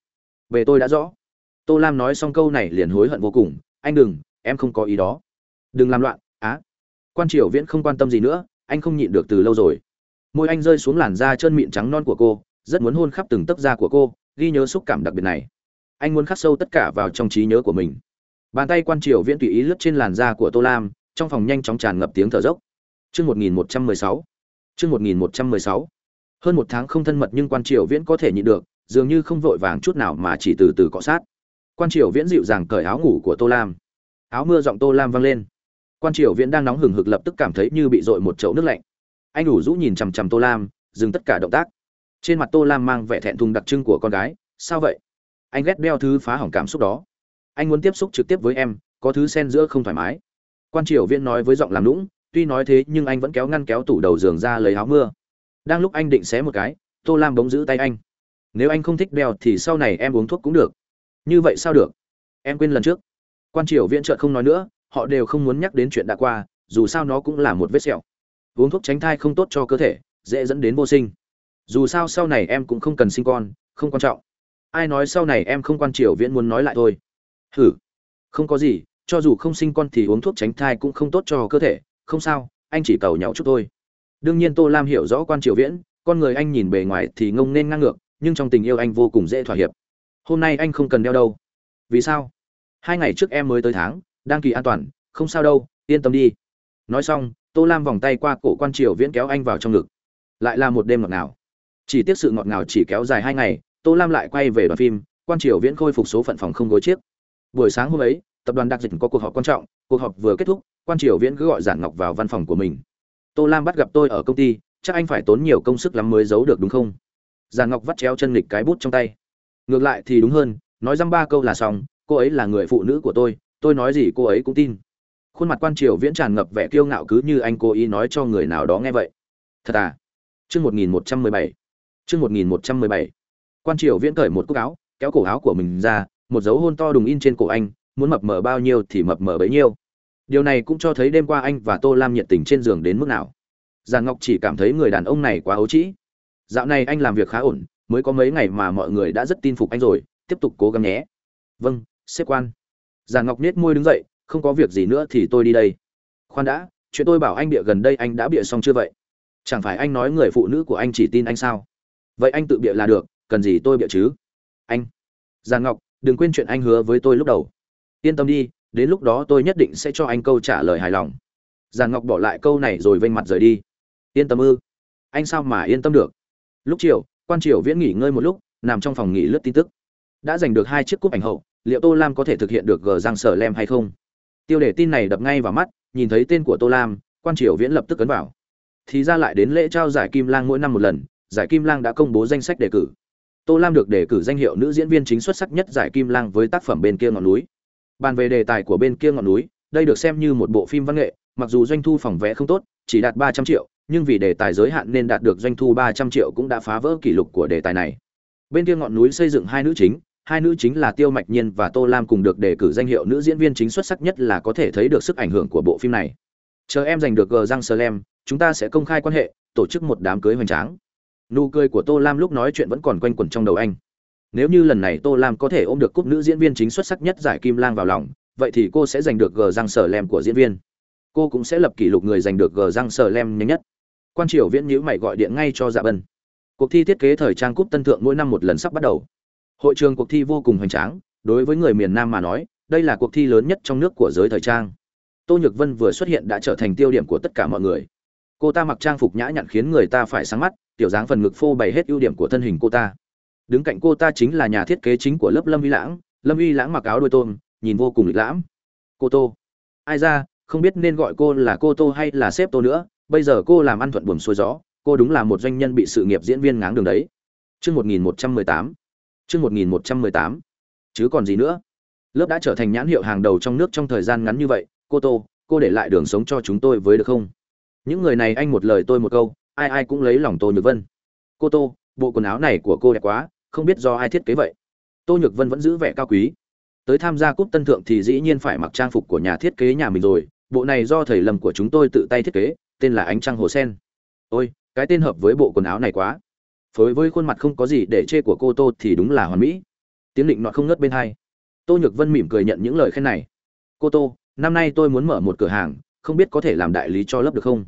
Về tôi đã rõ. Tô lam nói xong câu này liền hối hận vô cùng. Anh đừng, em không có ý đó. Đừng làm loạn, á. Quan triều viễn không quan tâm gì nữa, anh không nhịn được từ lâu rồi. Môi anh rơi xuống làn da trơn mịn trắng non của cô, rất muốn hôn khắp từng tấc da của cô, ghi nhớ xúc cảm đặc biệt này. Anh muốn khắc sâu tất cả vào trong trí nhớ của mình. Bàn tay quan triều viễn tùy ý lướt trên làn da của tô lam, trong phòng nhanh chóng tràn ngập tiếng thở dốc chương một nghìn một trăm mười sáu. Chương một nghìn một trăm mười sáu. Hơn một tháng không thân mật nhưng quan triều viễn có thể nhịn được, dường như không vội vàng chút nào mà chỉ từ từ cọ sát. Quan triều viễn dịu dàng cởi áo ngủ của tô lam. Áo mưa giọng tô lam vang lên. Quan triều viễn đang nóng hừng hực lập tức cảm thấy như bị dội một chậu nước lạnh. Anh ủ rũ nhìn chằm chằm tô lam, dừng tất cả động tác. Trên mặt tô lam mang vẻ thẹn thùng đặc trưng của con gái. Sao vậy? Anh ghét đeo thứ phá hỏng cảm xúc đó. Anh muốn tiếp xúc trực tiếp với em, có thứ xen giữa không thoải mái. Quan triều viễn nói với giọng làm lũng tuy nói thế nhưng anh vẫn kéo ngăn kéo tủ đầu giường ra lấy áo mưa. Đang lúc anh định xé một cái, tô lam bỗng giữ tay anh. Nếu anh không thích đeo thì sau này em uống thuốc cũng được. Như vậy sao được? Em quên lần trước. Quan triều viễn trợ không nói nữa, họ đều không muốn nhắc đến chuyện đã qua, dù sao nó cũng là một vết sẹo. Uống thuốc tránh thai không tốt cho cơ thể, dễ dẫn đến vô sinh. Dù sao sau này em cũng không cần sinh con, không quan trọng. Ai nói sau này em không quan triều viễn muốn nói lại thôi? Hử? Không có gì, cho dù không sinh con thì uống thuốc tránh thai cũng không tốt cho cơ thể không sao, anh chỉ cầu nhau chút thôi. Đương nhiên tô lam hiểu rõ quan triều viễn, con người anh nhìn bề ngoài thì ngông nên ngang ngược, nhưng trong tình yêu anh vô cùng dễ thỏa hiệp. Hôm nay anh không cần đeo đâu. Vì sao? Hai ngày trước em mới tới tháng đang kỳ an toàn, không sao đâu, yên tâm đi. Nói xong, tô lam vòng tay qua cổ quan triều viễn kéo anh vào trong ngực. Lại là một đêm ngọt ngào. Chỉ tiếc sự ngọt ngào chỉ kéo dài hai ngày, tô lam lại quay về đoàn phim, quan triều viễn khôi phục số phận phòng không gối chiếc. Buổi sáng hôm ấy, tập đoàn đặc dịch có cuộc họp quan trọng, cuộc họp vừa kết thúc quan triều viễn cứ gọi giản ngọc vào văn phòng của mình. Tô lam bắt gặp tôi ở công ty, chắc anh phải tốn nhiều công sức lắm mới giấu được đúng không? Giản ngọc vắt chéo chân lịch cái bút trong tay. Ngược lại thì đúng hơn, nói dăm ba câu là xong, cô ấy là người phụ nữ của tôi tôi nói gì cô ấy cũng tin. Khuôn mặt quan triều viễn tràn ngập vẻ kiêu ngạo cứ như anh cố ý nói cho người nào đó nghe vậy. Thật à? Chương một nghìn một trăm mười bảy. Chương một nghìn một trăm mười bảy. Quan triều viễn cởi một cúc áo, kéo cổ áo của mình ra, một dấu hôn to đùng in trên cổ anh, muốn mập mờ bao nhiêu thì mập mờ bấy nhiêu điều này cũng cho thấy đêm qua anh và tô lam nhiệt tình trên giường đến mức nào. Giàn ngọc chỉ cảm thấy người đàn ông này quá ấu trĩ. Dạo này anh làm việc khá ổn, mới có mấy ngày mà mọi người đã rất tin phục anh rồi, tiếp tục cố gắng nhé. Vâng sếp quan. Giàn ngọc nết môi đứng dậy, không có việc gì nữa thì tôi đi đây. Khoan đã, chuyện tôi bảo anh bịa gần đây anh đã bịa xong chưa vậy? Chẳng phải anh nói người phụ nữ của anh chỉ tin anh sao? Vậy anh tự bịa là được, cần gì tôi bịa chứ? Anh. Giàn ngọc, đừng quên chuyện anh hứa với tôi lúc đầu. Yên tâm đi đến lúc đó tôi nhất định sẽ cho anh câu trả lời hài lòng. Giàn ngọc bỏ lại câu này rồi vênh mặt rời đi. Yên tâm ư? Anh sao mà yên tâm được? Lúc chiều, quan triều viễn nghỉ ngơi một lúc, nằm trong phòng nghỉ lướt tin tức. Đã giành được hai chiếc cúp ảnh hậu, liệu tô lam có thể thực hiện được gờ giang sở lem hay không? Tiêu đề tin này đập ngay vào mắt, nhìn thấy tên của tô lam, quan triều viễn lập tức ấn vào. Thì ra lại đến lễ trao giải kim lang mỗi năm một lần, giải kim lang đã công bố danh sách đề cử. Tô lam được đề cử danh hiệu nữ diễn viên chính xuất sắc nhất giải kim lang với tác phẩm bên kia ngọn núi bàn về đề tài của bên kia ngọn núi đây được xem như một bộ phim văn nghệ mặc dù doanh thu phòng vé không tốt chỉ đạt ba trăm triệu nhưng vì đề tài giới hạn nên đạt được doanh thu ba trăm triệu cũng đã phá vỡ kỷ lục của đề tài này bên kia ngọn núi xây dựng hai nữ chính hai nữ chính là Tiêu Mạch Nhiên và Tô Lam cùng được đề cử danh hiệu nữ diễn viên chính xuất sắc nhất là có thể thấy được sức ảnh hưởng của bộ phim này. Chờ em giành được G Giang Slam, chúng ta sẽ công khai quan hệ, tổ chức một đám cưới hoành tráng. Nụ cười của Tô Lam lúc nói chuyện vẫn còn quanh quẩn trong đầu anh. Nếu như lần này Tô Lam có thể ôm được cúp nữ diễn viên chính xuất sắc nhất giải Kim Lang vào lòng, vậy thì cô sẽ giành được gờ răng sở lem của diễn viên. Cô cũng sẽ lập kỷ lục người giành được gờ răng sở lem nhanh nhất. Quan Triều Viễn nhữ mày gọi điện ngay cho Dạ Bân. Cuộc thi thiết kế thời trang cúp tân thượng mỗi năm một lần sắp bắt đầu hội trường cuộc thi vô cùng hoành tráng đối với người miền nam mà nói đây là cuộc thi lớn nhất trong nước của giới thời trang tô nhược vân vừa xuất hiện đã trở thành tiêu điểm của tất cả mọi người cô ta mặc trang phục nhã nhặn khiến người ta phải sáng mắt tiểu dáng phần ngực phô bày hết ưu điểm của thân hình cô ta đứng cạnh cô ta chính là nhà thiết kế chính của lớp lâm uy lãng lâm uy lãng mặc áo đôi tôm nhìn vô cùng lịch lãm cô tô ai ra không biết nên gọi cô là cô tô hay là sếp tô nữa bây giờ cô làm ăn thuận buồm xuôi gió cô đúng là một doanh nhân bị sự nghiệp diễn viên ngáng đường đấy chương một nghìn một trăm mười tám Chương 1118. Chứ còn gì nữa? Lớp đã trở thành nhãn hiệu hàng đầu trong nước trong thời gian ngắn như vậy, cô Tô, cô để lại đường sống cho chúng tôi với được không? Những người này anh một lời tôi một câu, ai ai cũng lấy lòng Tô Nhược Vân. Cô Tô, bộ quần áo này của cô đẹp quá, không biết do ai thiết kế vậy. Tô Nhược Vân vẫn giữ vẻ cao quý. Tới tham gia cúp tân thượng thì dĩ nhiên phải mặc trang phục của nhà thiết kế nhà mình rồi, bộ này do thầy Lâm của chúng tôi tự tay thiết kế, tên là Ánh Trăng Hồ Sen. Ôi, cái tên hợp với bộ quần áo này quá phối với khuôn mặt không có gì để chê của cô tô thì đúng là hoàn mỹ tiếng định nọ không ngớt bên hai tô nhược vân mỉm cười nhận những lời khen này cô tô năm nay tôi muốn mở một cửa hàng không biết có thể làm đại lý cho lớp được không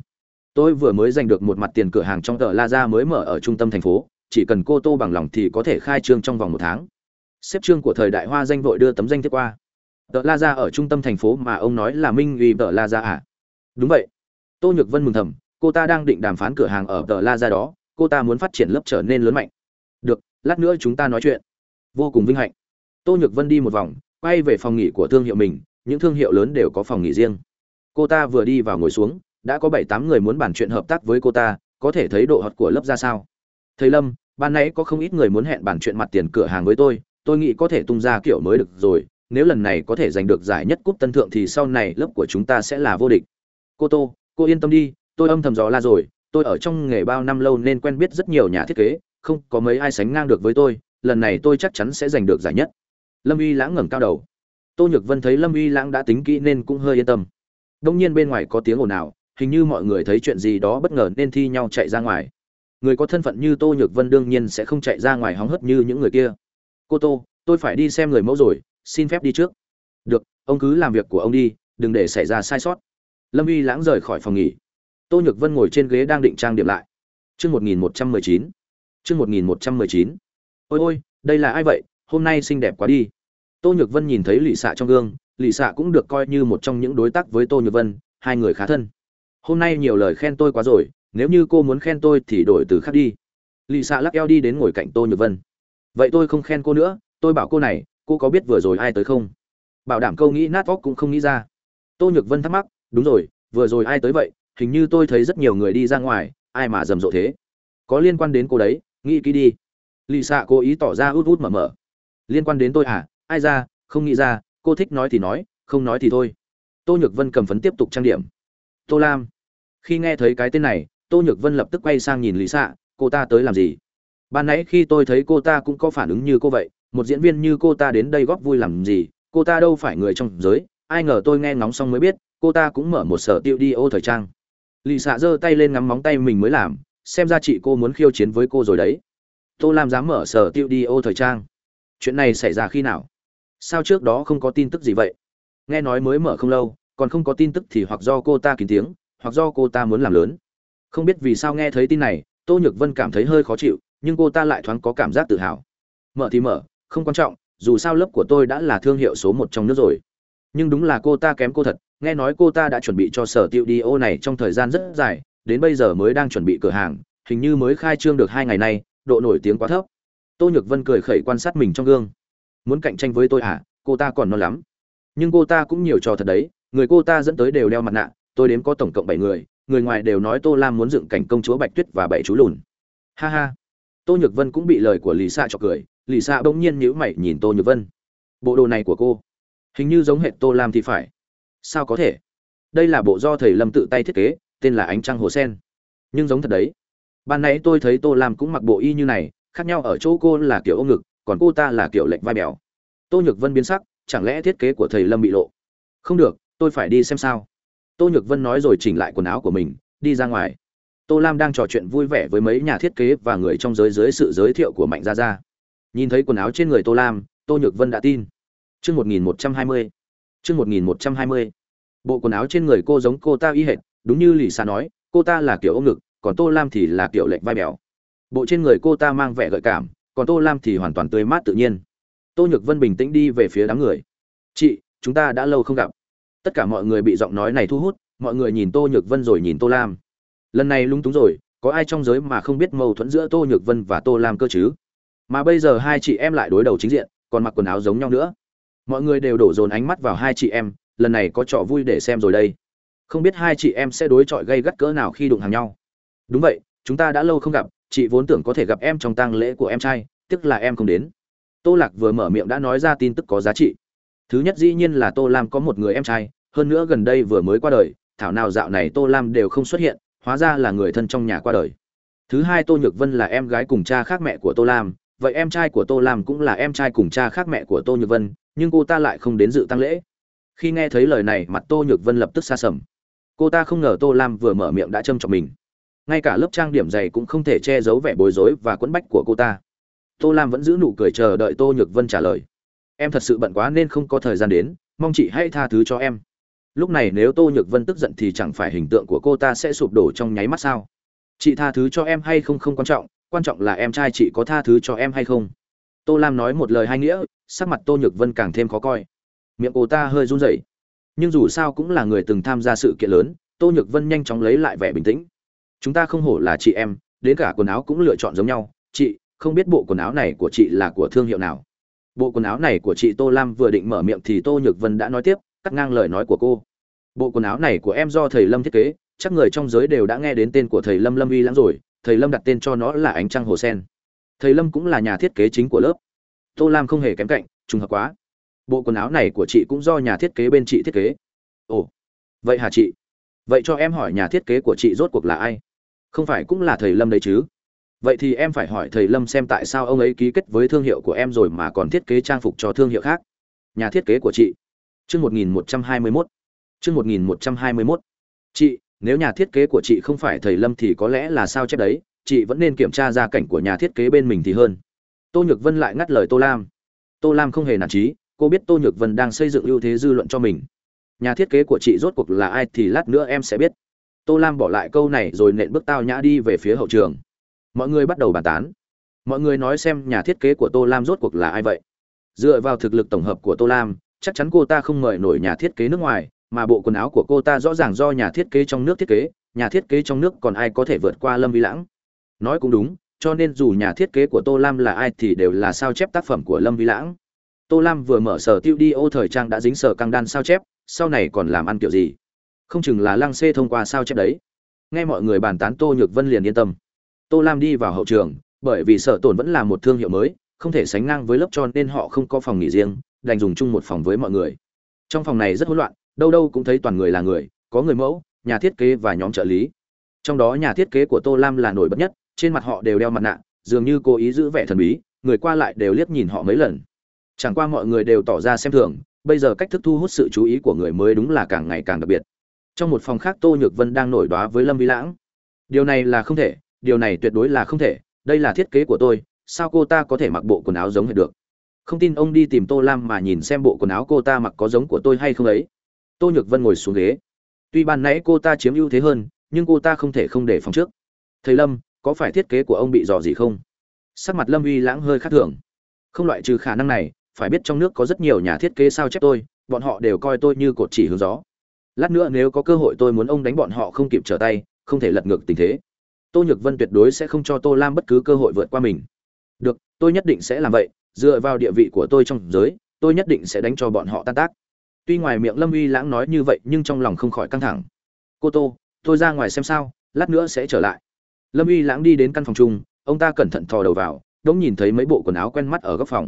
tôi vừa mới giành được một mặt tiền cửa hàng trong tờ la ra mới mở ở trung tâm thành phố chỉ cần cô tô bằng lòng thì có thể khai trương trong vòng một tháng. Xếp trương của thời đại hoa danh vội đưa tấm danh thiếp qua. Tờ la ra ở trung tâm thành phố mà ông nói là minh uy tờ la ra à? Đúng vậy. Tô nhược vân mừng thầm, cô ta đang định đàm phán cửa hàng ở tờ la ra đó, cô ta muốn phát triển lớp trở nên lớn mạnh. Được, lát nữa chúng ta nói chuyện. Vô cùng vinh hạnh. Tô nhược vân đi một vòng, quay về phòng nghỉ của thương hiệu mình, những thương hiệu lớn đều có phòng nghỉ riêng. Cô ta vừa đi vào ngồi xuống, đã có bảy tám người muốn bàn chuyện hợp tác với cô ta, có thể thấy độ hot của lớp ra sao? Thầy lâm, ban nãy có không ít người muốn hẹn bàn chuyện mặt tiền cửa hàng với tôi tôi nghĩ có thể tung ra kiểu mới được rồi, nếu lần này có thể giành được giải nhất cúp tân thượng thì sau này lớp của chúng ta sẽ là vô địch. Cô tô, cô yên tâm đi, tôi âm thầm dò la rồi, tôi ở trong nghề bao năm lâu nên quen biết rất nhiều nhà thiết kế, không có mấy ai sánh ngang được với tôi, lần này tôi chắc chắn sẽ giành được giải nhất. Lâm uy lãng ngẩng cao đầu. Tô nhược vân thấy lâm uy lãng đã tính kỹ nên cũng hơi yên tâm. Đông nhiên bên ngoài có tiếng ồn ào, hình như mọi người thấy chuyện gì đó bất ngờ nên thi nhau chạy ra ngoài người có thân phận như tô nhược vân đương nhiên sẽ không chạy ra ngoài hóng hớt như những người kia. Cô tô, tôi phải đi xem người mẫu rồi, xin phép đi trước. Được, ông cứ làm việc của ông đi, đừng để xảy ra sai sót. Lâm uy lãng rời khỏi phòng nghỉ. Tô nhược vân ngồi trên ghế đang định trang điểm lại. Chương một nghìn một trăm mười chín. Chương một nghìn một trăm mười chín. Ôi ôi, đây là ai vậy? Hôm nay xinh đẹp quá đi. Tô nhược vân nhìn thấy lì xạ trong gương lì xạ cũng được coi như một trong những đối tác với tô nhược vân, hai người khá thân. Hôm nay nhiều lời khen tôi quá rồi nếu như cô muốn khen tôi thì đổi từ khác đi. Lì xạ lắc eo đi đến ngồi cạnh tô nhược vân. Vậy tôi không khen cô nữa, tôi bảo cô này, cô có biết vừa rồi ai tới không? Bảo đảm câu nghĩ nát vóc cũng không nghĩ ra. Tô nhược vân thắc mắc, đúng rồi, vừa rồi ai tới vậy? Hình như tôi thấy rất nhiều người đi ra ngoài, ai mà rầm rộ thế? Có liên quan đến cô đấy, nghĩ kỹ đi. Lì xạ cố ý tỏ ra út út mở mở. Liên quan đến tôi à? Ai ra? Không nghĩ ra, cô thích nói thì nói, không nói thì thôi. Tô nhược vân cầm phấn tiếp tục trang điểm. Tô lam, khi nghe thấy cái tên này tô nhược vân lập tức quay sang nhìn lý xạ cô ta tới làm gì? Ban nãy khi tôi thấy cô ta cũng có phản ứng như cô vậy, một diễn viên như cô ta đến đây góp vui làm gì, cô ta đâu phải người trong giới, ai ngờ tôi nghe ngóng xong mới biết, cô ta cũng mở một sở tiêu đi ô thời trang. Lì xạ giơ tay lên ngắm móng tay mình mới làm, xem ra chị cô muốn khiêu chiến với cô rồi đấy. Tô lam dám mở sở tiêu đi ô thời trang. Chuyện này xảy ra khi nào? Sao trước đó không có tin tức gì vậy? Nghe nói mới mở không lâu, còn không có tin tức thì hoặc do cô ta kín tiếng, hoặc do cô ta muốn làm lớn không biết vì sao nghe thấy tin này, tô nhược vân cảm thấy hơi khó chịu, nhưng cô ta lại thoáng có cảm giác tự hào. Mở thì mở, không quan trọng, dù sao lớp của tôi đã là thương hiệu số một trong nước rồi. Nhưng đúng là cô ta kém cô thật, nghe nói cô ta đã chuẩn bị cho sở tiệu đi ô này trong thời gian rất dài, đến bây giờ mới đang chuẩn bị cửa hàng, hình như mới khai trương được hai ngày nay, độ nổi tiếng quá thấp. Tô nhược vân cười khẩy quan sát mình trong gương. Muốn cạnh tranh với tôi à cô ta còn non lắm. Nhưng cô ta cũng nhiều trò thật đấy, người cô ta dẫn tới đều đeo mặt nạ, tôi đếm có tổng cộng bảy người người ngoài đều nói tô lam muốn dựng cảnh công chúa bạch tuyết và bảy chú lùn. Ha ha. Tô nhược vân cũng bị lời của lì xạ chọc cười lì xạ bỗng nhiên nhíu mày nhìn tô nhược vân. Bộ đồ này của cô, hình như giống hệt tô lam thì phải. Sao có thể? Đây là bộ do thầy lâm tự tay thiết kế, tên là ánh trăng hồ sen. Nhưng giống thật đấy. Ban nãy tôi thấy tô lam cũng mặc bộ y như này, khác nhau ở chỗ cô là kiểu ôm ngực, còn cô ta là kiểu lệnh vai bèo. Tô nhược vân biến sắc, chẳng lẽ thiết kế của thầy lâm bị lộ? Không được, tôi phải đi xem sao tô nhược vân nói rồi chỉnh lại quần áo của mình, đi ra ngoài. Tô lam đang trò chuyện vui vẻ với mấy nhà thiết kế và người trong giới dưới sự giới thiệu của mạnh gia gia. Nhìn thấy quần áo trên người tô lam, tô nhược vân đã tin. Chương một nghìn một trăm hai mươi. Chương một nghìn một trăm hai mươi. Bộ quần áo trên người cô giống cô ta y hệt, đúng như lì xa nói, cô ta là kiểu ôm ngực, còn tô lam thì là kiểu lệch vai béo bộ trên người cô ta mang vẻ gợi cảm, còn tô lam thì hoàn toàn tươi mát tự nhiên. Tô nhược vân bình tĩnh đi về phía đám người. Chị, chúng ta đã lâu không gặp tất cả mọi người bị giọng nói này thu hút, mọi người nhìn tô nhược vân rồi nhìn tô lam. Lần này lung túng rồi, có ai trong giới mà không biết mâu thuẫn giữa tô nhược vân và tô lam cơ chứ? Mà bây giờ hai chị em lại đối đầu chính diện, còn mặc quần áo giống nhau nữa. Mọi người đều đổ dồn ánh mắt vào hai chị em, lần này có trò vui để xem rồi đây. Không biết hai chị em sẽ đối chọi gây gắt cỡ nào khi đụng hàng nhau. Đúng vậy, chúng ta đã lâu không gặp, chị vốn tưởng có thể gặp em trong tang lễ của em trai tức là em không đến. Tô lạc vừa mở miệng đã nói ra tin tức có giá trị thứ nhất dĩ nhiên là tô lam có một người em trai, hơn nữa gần đây vừa mới qua đời, thảo nào dạo này tô lam đều không xuất hiện, hóa ra là người thân trong nhà qua đời. Thứ hai tô nhược vân là em gái cùng cha khác mẹ của tô lam, vậy em trai của tô lam cũng là em trai cùng cha khác mẹ của tô nhược vân, nhưng cô ta lại không đến dự tăng lễ. Khi nghe thấy lời này, mặt tô nhược vân lập tức xa sầm. Cô ta không ngờ tô lam vừa mở miệng đã châm trọng mình. Ngay cả lớp trang điểm dày cũng không thể che giấu vẻ bối rối và quẫn bách của cô ta. Tô lam vẫn giữ nụ cười chờ đợi tô nhược vân trả lời em thật sự bận quá nên không có thời gian đến, mong chị hãy tha thứ cho em. Lúc này nếu tô nhược vân tức giận thì chẳng phải hình tượng của cô ta sẽ sụp đổ trong nháy mắt sao? Chị tha thứ cho em hay không không quan trọng quan trọng là em trai chị có tha thứ cho em hay không? Tô lam nói một lời hai nghĩa, sắc mặt tô nhược vân càng thêm khó coi. Miệng cô ta hơi run rẩy. Nhưng dù sao cũng là người từng tham gia sự kiện lớn, tô nhược vân nhanh chóng lấy lại vẻ bình tĩnh. Chúng ta không hổ là chị em, đến cả quần áo cũng lựa chọn giống nhau. Chị, không biết bộ quần áo này của chị là của thương hiệu nào? Bộ quần áo này của chị tô lam vừa định mở miệng thì tô nhược vân đã nói tiếp, cắt ngang lời nói của cô. Bộ quần áo này của em do thầy lâm thiết kế, chắc người trong giới đều đã nghe đến tên của thầy lâm lâm uy lắm rồi, thầy lâm đặt tên cho nó là ánh trăng hồ sen. Thầy lâm cũng là nhà thiết kế chính của lớp. Tô lam không hề kém cạnh, trùng hợp quá. Bộ quần áo này của chị cũng do nhà thiết kế bên chị thiết kế. Ồ, vậy hả chị? Vậy cho em hỏi nhà thiết kế của chị rốt cuộc là ai? Không phải cũng là thầy lâm đấy chứ? Vậy thì em phải hỏi thầy lâm xem tại sao ông ấy ký kết với thương hiệu của em rồi mà còn thiết kế trang phục cho thương hiệu khác. Nhà thiết kế của chị. Chương một nghìn một trăm hai mươi mốt. Chương một nghìn một trăm hai mươi mốt. Chị, nếu nhà thiết kế của chị không phải thầy lâm thì có lẽ là sao chép đấy? Chị vẫn nên kiểm tra gia cảnh của nhà thiết kế bên mình thì hơn. Tô nhược vân lại ngắt lời tô lam. Tô lam không hề nản trí cô biết tô nhược vân đang xây dựng ưu thế dư luận cho mình. Nhà thiết kế của chị rốt cuộc là ai thì lát nữa em sẽ biết. Tô lam bỏ lại câu này rồi nện bước tao nhã đi về phía hậu trường mọi người bắt đầu bàn tán. Mọi người nói xem nhà thiết kế của tô lam rốt cuộc là ai vậy? Dựa vào thực lực tổng hợp của tô lam, chắc chắn cô ta không mời nổi nhà thiết kế nước ngoài, mà bộ quần áo của cô ta rõ ràng do nhà thiết kế trong nước thiết kế, nhà thiết kế trong nước còn ai có thể vượt qua lâm vi lãng? Nói cũng đúng, cho nên dù nhà thiết kế của tô lam là ai thì đều là sao chép tác phẩm của lâm vi lãng. Tô lam vừa mở sở tiêu đi, ô thời trang đã dính sở căng đan sao chép, sau này còn làm ăn kiểu gì? Không chừng là lăng xê thông qua sao chép đấy. Nghe mọi người bàn tán, tô nhược vân liền yên tâm tô lam đi vào hậu trường, bởi vì sở tổn vẫn là một thương hiệu mới, không thể sánh ngang với lớp cho nên họ không có phòng nghỉ riêng, đành dùng chung một phòng với mọi người. Trong phòng này rất hỗn loạn, đâu đâu cũng thấy toàn người là người, có người mẫu, nhà thiết kế và nhóm trợ lý. Trong đó nhà thiết kế của tô lam là nổi bật nhất, trên mặt họ đều đeo mặt nạ, dường như cố ý giữ vẻ thần bí, người qua lại đều liếc nhìn họ mấy lần. Chẳng qua mọi người đều tỏ ra xem thường, bây giờ cách thức thu hút sự chú ý của người mới đúng là càng ngày càng đặc biệt. Trong một phòng khác tô nhược vân đang nổi đoá với lâm vi lãng. Điều này là không thể điều này tuyệt đối là không thể, đây là thiết kế của tôi, sao cô ta có thể mặc bộ quần áo giống hệt được? Không tin ông đi tìm tô lam mà nhìn xem bộ quần áo cô ta mặc có giống của tôi hay không ấy. Tô nhược vân ngồi xuống ghế. Tuy ban nãy cô ta chiếm ưu thế hơn, nhưng cô ta không thể không để phòng trước. Thầy lâm, có phải thiết kế của ông bị dò gì không? Sắc mặt lâm uy lãng hơi khác thường. Không loại trừ khả năng này, phải biết trong nước có rất nhiều nhà thiết kế sao chép tôi, bọn họ đều coi tôi như cột chỉ hướng gió. Lát nữa nếu có cơ hội tôi muốn ông đánh bọn họ không kịp trở tay, không thể lật ngược tình thế tô nhược vân tuyệt đối sẽ không cho tô lam bất cứ cơ hội vượt qua mình. Được, tôi nhất định sẽ làm vậy, dựa vào địa vị của tôi trong giới, tôi nhất định sẽ đánh cho bọn họ tan tác. Tuy ngoài miệng lâm uy lãng nói như vậy, nhưng trong lòng không khỏi căng thẳng. Cô tô, tôi ra ngoài xem sao, lát nữa sẽ trở lại. Lâm uy lãng đi đến căn phòng chung, ông ta cẩn thận thò đầu vào đ ỗ n g nhìn thấy mấy bộ quần áo quen mắt ở góc phòng.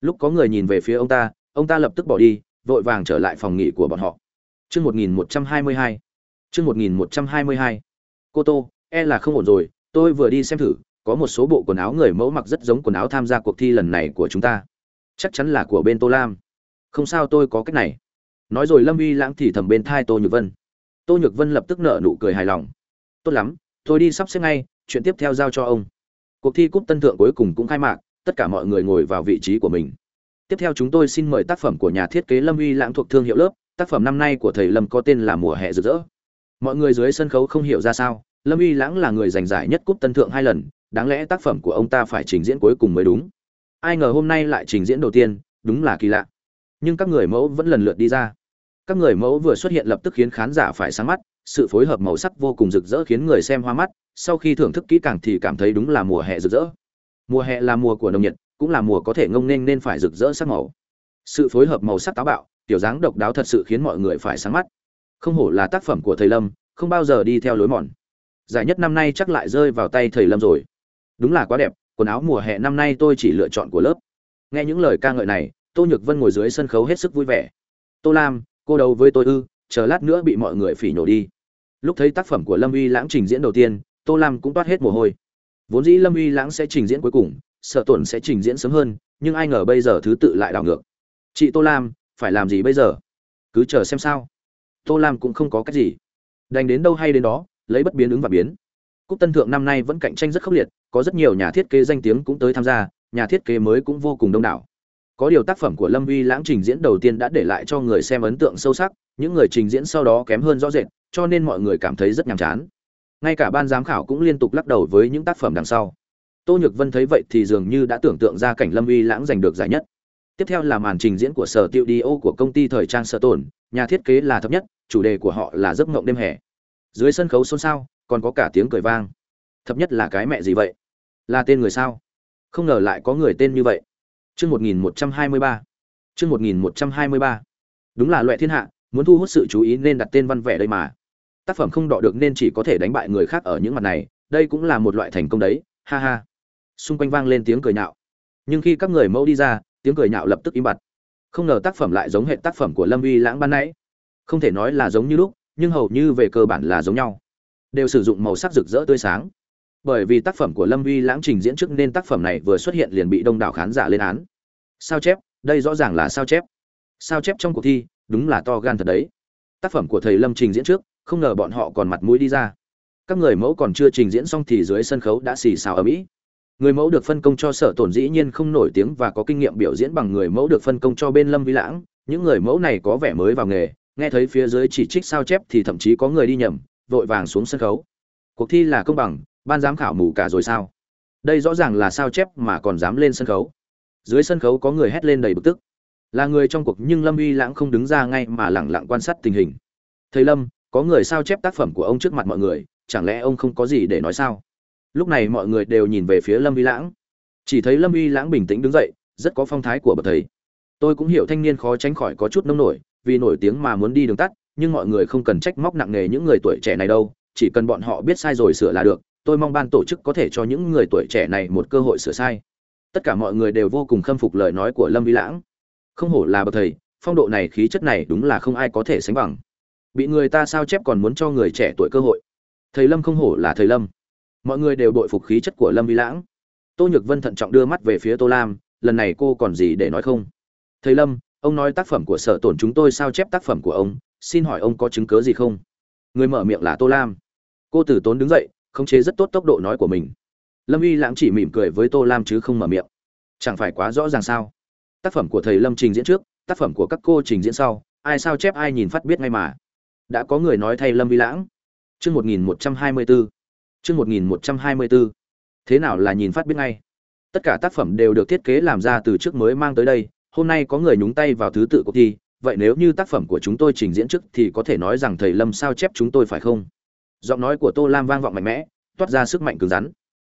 Lúc có người nhìn về phía ông ta ông ta lập tức bỏ đi, vội vàng trở lại phòng nghỉ của bọn họ. Chương một nghìn một trăm hai mươi hai. Chương một nghìn một trăm hai mươi hai. Cô tô e là không ổn rồi, tôi vừa đi xem thử, có một số bộ quần áo người mẫu mặc rất giống quần áo tham gia cuộc thi lần này của chúng ta. Chắc chắn là của bên tô lam. Không sao tôi có cách này. Nói rồi lâm uy lãng thì thầm bên thai tô nhược vân. Tô nhược vân lập tức nợ nụ cười hài lòng. Tốt lắm, tôi đi sắp xếp ngay, chuyện tiếp theo giao cho ông. Cuộc thi cúp tân thượng cuối cùng cũng khai mạc, tất cả mọi người ngồi vào vị trí của mình. Tiếp theo chúng tôi xin mời tác phẩm của nhà thiết kế lâm uy lãng thuộc thương hiệu lớp. Tác phẩm năm nay của thầy lâm có tên là mùa hè rực rỡ. Mọi người dưới sân khấu không hiểu ra sao lâm uy lãng là người giành giải nhất cúp tân thượng hai lần, đáng lẽ tác phẩm của ông ta phải trình diễn cuối cùng mới đúng. Ai ngờ hôm nay lại trình diễn đầu tiên, đúng là kỳ lạ. Nhưng các người mẫu vẫn lần lượt đi ra. Các người mẫu vừa xuất hiện lập tức khiến khán giả phải sáng mắt, sự phối hợp màu sắc vô cùng rực rỡ khiến người xem hoa mắt, sau khi thưởng thức kỹ càng thì cảm thấy đúng là mùa hè rực rỡ. Mùa hè là mùa của nồng nhiệt, cũng là mùa có thể ngông nên nên phải rực rỡ sắc màu. Sự phối hợp màu sắc táo bạo tiểu dáng độc đáo thật sự khiến mọi người phải sáng mắt. Không hổ là tác phẩm của thầy lâm, không bao giờ đi theo lối mòn giải nhất năm nay chắc lại rơi vào tay thầy lâm rồi. Đúng là quá đẹp, quần áo mùa hè năm nay tôi chỉ lựa chọn của lớp. Nghe những lời ca ngợi này, tô nhược vân ngồi dưới sân khấu hết sức vui vẻ. Tô lam, cô đấu với tôi ư, chờ lát nữa bị mọi người phỉ nhổ đi. Lúc thấy tác phẩm của lâm uy lãng trình diễn đầu tiên, tô lam cũng toát hết mồ hôi. Vốn dĩ lâm uy lãng sẽ trình diễn cuối cùng, sợ tổn sẽ trình diễn sớm hơn, nhưng ai ngờ bây giờ thứ tự lại đảo ngược. Chị tô lam, phải làm gì bây giờ? Cứ chờ xem sao. Tô lam cũng không có cách gì. Đành đến đâu hay đến đó lấy bất biến ứng và biến. Cúp tân thượng năm nay vẫn cạnh tranh rất khốc liệt, có rất nhiều nhà thiết kế danh tiếng cũng tới tham gia, nhà thiết kế mới cũng vô cùng đông đảo. Có điều tác phẩm của lâm uy lãng trình diễn đầu tiên đã để lại cho người xem ấn tượng sâu sắc, những người trình diễn sau đó kém hơn rõ rệt, cho nên mọi người cảm thấy rất nhàm chán. Ngay cả ban giám khảo cũng liên tục lắc đầu với những tác phẩm đằng sau. Tô nhược vân thấy vậy thì dường như đã tưởng tượng ra cảnh lâm uy lãng giành được giải nhất. Tiếp theo là màn trình diễn của sở tiêu đi ô của công ty thời trang sở tồn, nhà thiết kế là thấp nhất, chủ đề của họ là giấc mộng đêm hè dưới sân khấu xôn xao, còn có cả tiếng cười vang. Thấp nhất là cái mẹ gì vậy? Là tên người sao? Không ngờ lại có người tên như vậy. Chương một nghìn một trăm hai mươi ba. Chương một nghìn một trăm hai mươi ba. Đúng là loại thiên hạ, muốn thu hút sự chú ý nên đặt tên văn vẻ đây mà. Tác phẩm không đọ được nên chỉ có thể đánh bại người khác ở những mặt này, đây cũng là một loại thành công đấy, ha ha. Xung quanh vang lên tiếng cười nhạo. Nhưng khi các người mẫu đi ra, tiếng cười nhạo lập tức im bặt. Không ngờ tác phẩm lại giống hệ tác phẩm của lâm uy lãng ban nãy. Không thể nói là giống như lúc nhưng hầu như về cơ bản là giống nhau. Đều sử dụng màu sắc rực rỡ tươi sáng. Bởi vì tác phẩm của lâm uy lãng trình diễn trước nên tác phẩm này vừa xuất hiện liền bị đông đảo khán giả lên án. Sao chép? Đây rõ ràng là sao chép. Sao chép trong cuộc thi, đúng là to gan thật đấy. Tác phẩm của thầy lâm trình diễn trước, không ngờ bọn họ còn mặt mũi đi ra. Các người mẫu còn chưa trình diễn xong thì dưới sân khấu đã xì xào ở mỹ người mẫu được phân công cho sở tổn dĩ nhiên không nổi tiếng và có kinh nghiệm biểu diễn bằng người mẫu được phân công cho bên lâm vi lãng. Những người mẫu này có vẻ mới vào nghề nghe thấy phía dưới chỉ trích sao chép thì thậm chí có người đi nhầm, vội vàng xuống sân khấu. Cuộc thi là công bằng, ban giám khảo mù cả rồi sao? Đây rõ ràng là sao chép mà còn dám lên sân khấu. Dưới sân khấu có người hét lên đầy bực tức. Là người trong cuộc nhưng lâm uy lãng không đứng ra ngay mà lẳng lặng quan sát tình hình. Thầy lâm, có người sao chép tác phẩm của ông trước mặt mọi người, chẳng lẽ ông không có gì để nói sao? Lúc này mọi người đều nhìn về phía lâm uy lãng. Chỉ thấy lâm uy lãng bình tĩnh đứng dậy, rất có phong thái của bậc thầy. Tôi cũng hiểu thanh niên khó tránh khỏi có chút nông nổi vì nổi tiếng mà muốn đi đường tắt, nhưng mọi người không cần trách móc nặng nề những người tuổi trẻ này đâu, chỉ cần bọn họ biết sai rồi sửa là được, tôi mong ban tổ chức có thể cho những người tuổi trẻ này một cơ hội sửa sai. Tất cả mọi người đều vô cùng khâm phục lời nói của lâm vi lãng. Không hổ là bậc thầy, phong độ này, khí chất này đúng là không ai có thể sánh bằng. Bị người ta sao chép còn muốn cho người trẻ tuổi cơ hội. Thầy lâm không hổ là thầy lâm. Mọi người đều đội phục khí chất của lâm vi lãng. Tô nhược vân thận trọng đưa mắt về phía tô lam, lần này cô còn gì để nói không? Thầy lâm ông nói tác phẩm của sở tổn chúng tôi sao chép tác phẩm của ông, xin hỏi ông có chứng cớ gì không? Người mở miệng là tô lam. Cô tử tốn đứng dậy, khống chế rất tốt tốc độ nói của mình. Lâm y lãng chỉ mỉm cười với tô lam chứ không mở miệng. Chẳng phải quá rõ ràng sao? Tác phẩm của thầy lâm trình diễn trước, tác phẩm của các cô trình diễn sau, ai sao chép ai nhìn phát biết ngay mà. Đã có người nói thay lâm y lãng. Chương một nghìn một trăm hai mươi bốn chương một nghìn một trăm hai mươi bốn thế nào là nhìn phát biết ngay? Tất cả tác phẩm đều được thiết kế làm ra từ trước mới mang tới đây hôm nay có người nhúng tay vào thứ tự cuộc thi, vậy nếu như tác phẩm của chúng tôi trình diễn trước thì có thể nói rằng thầy lâm sao chép chúng tôi phải không? Giọng nói của tô lam vang vọng mạnh mẽ, toát ra sức mạnh cứng rắn.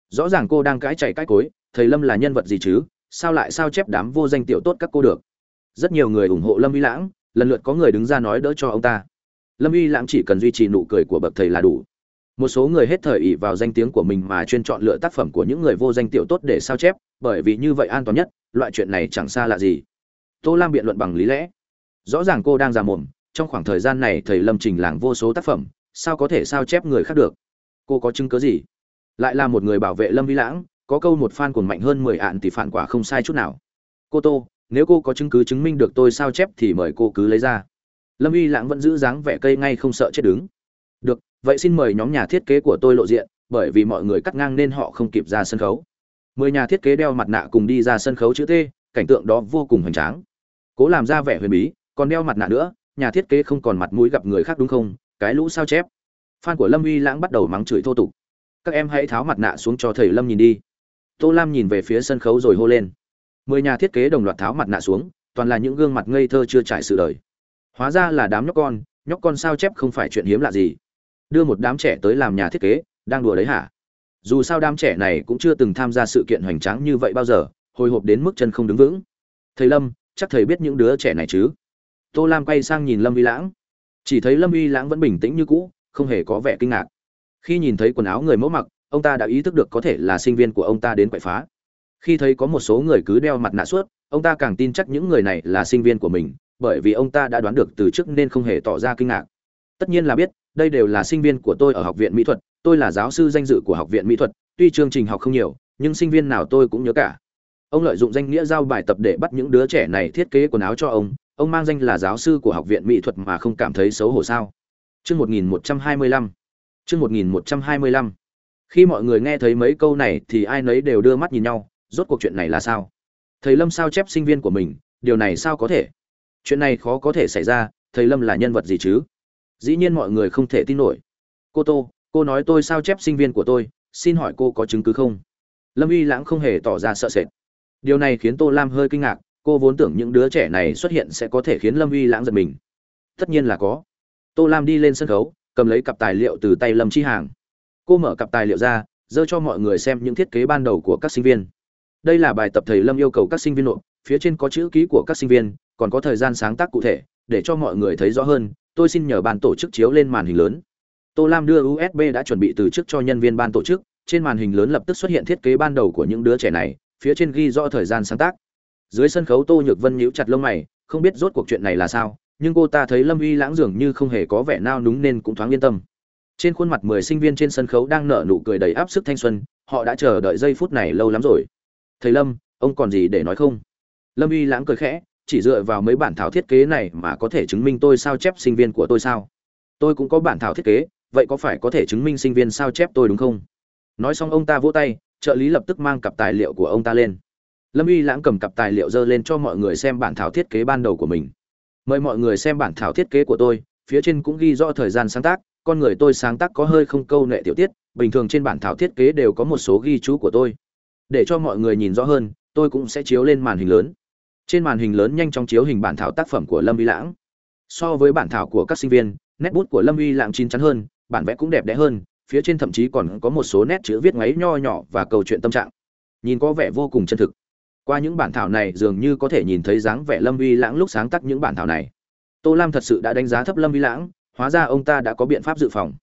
Rõ ràng cô đang cãi chạy cãi cối, thầy lâm là nhân vật gì chứ? Sao lại sao chép đám vô danh tiểu tốt các cô được? Rất nhiều người ủng hộ lâm uy lãng, lần lượt có người đứng ra nói đỡ cho ông ta. Lâm uy lãng chỉ cần duy trì nụ cười của bậc thầy là đủ. Một số người hết thời ỉ vào danh tiếng của mình mà chuyên chọn lựa tác phẩm của những người vô danh tiểu tốt để sao chép, bởi vì như vậy an toàn nhất loại chuyện này chẳng xa lạ gì. Tô lam biện luận bằng lý lẽ. Rõ ràng cô đang già mồm, trong khoảng thời gian này thầy lâm trình làng vô số tác phẩm, sao có thể sao chép người khác được? Cô có chứng cớ gì? Lại là một người bảo vệ lâm vi lãng, có câu một fan cuồng mạnh hơn mười ạn thì phản quả không sai chút nào. Cô tô, nếu cô có chứng cứ chứng minh được tôi sao chép thì mời cô cứ lấy ra. Lâm vi lãng vẫn giữ dáng vẻ cây ngay không sợ chết đứng. Được, vậy xin mời nhóm nhà thiết kế của tôi lộ diện, bởi vì mọi người cắt ngang nên họ không kịp ra sân khấu mười nhà thiết kế đeo mặt nạ cùng đi ra sân khấu chữ t, cảnh tượng đó vô cùng hoành tráng. Cố làm ra vẻ huyền bí, còn đeo mặt nạ nữa, nhà thiết kế không còn mặt mũi gặp người khác đúng không? Cái lũ sao chép. Fan của lâm uy lãng bắt đầu mắng chửi thô tục. Các em hãy tháo mặt nạ xuống cho thầy lâm nhìn đi. Tô lam nhìn về phía sân khấu rồi hô lên. Mười nhà thiết kế đồng loạt tháo mặt nạ xuống, toàn là những gương mặt ngây thơ chưa trải sự đời. Hóa ra là đám nhóc con nhóc con sao chép không phải chuyện hiếm lạ gì. Đưa một đám trẻ tới làm nhà thiết kế, đang đùa đấy hả? Dù sao đám trẻ này cũng chưa từng tham gia sự kiện hoành tráng như vậy bao giờ, hồi hộp đến mức chân không đứng vững. Thầy lâm, chắc thầy biết những đứa trẻ này chứ? Tô lam quay sang nhìn lâm uy lãng. Chỉ thấy lâm uy lãng vẫn bình tĩnh như cũ, không hề có vẻ kinh ngạc. Khi nhìn thấy quần áo người mẫu mặc, ông ta đã ý thức được có thể là sinh viên của ông ta đến quậy phá. Khi thấy có một số người cứ đeo mặt nạ suốt, ông ta càng tin chắc những người này là sinh viên của mình, bởi vì ông ta đã đoán được từ trước nên không hề tỏ ra kinh ngạc. Tất nhiên là biết, đây đều là sinh viên của tôi ở học viện mỹ thuật tôi là giáo sư danh dự của học viện mỹ thuật, tuy chương trình học không nhiều, nhưng sinh viên nào tôi cũng nhớ cả. Ông lợi dụng danh nghĩa giao bài tập để bắt những đứa trẻ này thiết kế quần áo cho ông. Ông mang danh là giáo sư của học viện mỹ thuật mà không cảm thấy xấu hổ sao? Chương một nghìn một trăm hai mươi lăm. Chương một nghìn một trăm hai mươi lăm. Khi mọi người nghe thấy mấy câu này thì ai nấy đều đưa mắt nhìn nhau. Rốt cuộc chuyện này là sao? Thầy lâm sao chép sinh viên của mình? Điều này sao có thể? Chuyện này khó có thể xảy ra. Thầy lâm là nhân vật gì chứ? Dĩ nhiên mọi người không thể tin nổi. Cô tô cô nói tôi sao chép sinh viên của tôi? Xin hỏi cô có chứng cứ không? Lâm uy lãng không hề tỏ ra sợ sệt. Điều này khiến tô lam hơi kinh ngạc, cô vốn tưởng những đứa trẻ này xuất hiện sẽ có thể khiến lâm uy lãng giật mình. Tất nhiên là có. Tô lam đi lên sân khấu, cầm lấy cặp tài liệu từ tay lâm chi hàng. Cô mở cặp tài liệu ra dơ cho mọi người xem những thiết kế ban đầu của các sinh viên. Đây là bài tập thầy lâm yêu cầu các sinh viên nộp, phía trên có chữ ký của các sinh viên, còn có thời gian sáng tác cụ thể, để cho mọi người thấy rõ hơn. Tôi xin nhờ ban tổ chức chiếu lên màn hình lớn tô lam đưa usb đã chuẩn bị từ trước cho nhân viên ban tổ chức, trên màn hình lớn lập tức xuất hiện thiết kế ban đầu của những đứa trẻ này, phía trên ghi rõ thời gian sáng tác. Dưới sân khấu tô nhược vân nhíu chặt lông mày, không biết rốt cuộc chuyện này là sao, nhưng cô ta thấy lâm uy lãng dường như không hề có vẻ nao núng nên cũng thoáng yên tâm. Trên khuôn mặt mười sinh viên trên sân khấu đang nở nụ cười đầy áp sức thanh xuân, họ đã chờ đợi giây phút này lâu lắm rồi. Thầy lâm, ông còn gì để nói không? Lâm uy lãng cười khẽ, chỉ dựa vào mấy bản thảo thiết kế này mà có thể chứng minh tôi sao chép sinh viên của tôi sao? Tôi cũng có bản thảo thiết kế vậy có phải có thể chứng minh sinh viên sao chép tôi đúng không? Nói xong ông ta vỗ tay, trợ lý lập tức mang cặp tài liệu của ông ta lên. Lâm uy lãng cầm cặp tài liệu dơ lên cho mọi người xem bản thảo thiết kế ban đầu của mình. Mời mọi người xem bản thảo thiết kế của tôi, phía trên cũng ghi rõ thời gian sáng tác, con người tôi sáng tác có hơi không câu nệ tiểu tiết, bình thường trên bản thảo thiết kế đều có một số ghi chú của tôi. Để cho mọi người nhìn rõ hơn, tôi cũng sẽ chiếu lên màn hình lớn. Trên màn hình lớn nhanh chóng chiếu hình bản thảo tác phẩm của lâm uy lãng. So với bản thảo của các sinh viên, nét bút của lâm uy lãng chín chắn hơn bản vẽ cũng đẹp đẽ hơn, phía trên thậm chí còn có một số nét chữ viết ngáy nho nhỏ và câu chuyện tâm trạng. Nhìn có vẻ vô cùng chân thực. Qua những bản thảo này dường như có thể nhìn thấy dáng vẻ lâm uy lãng lúc sáng tác những bản thảo này. Tô lam thật sự đã đánh giá thấp lâm uy lãng, hóa ra ông ta đã có biện pháp dự phòng.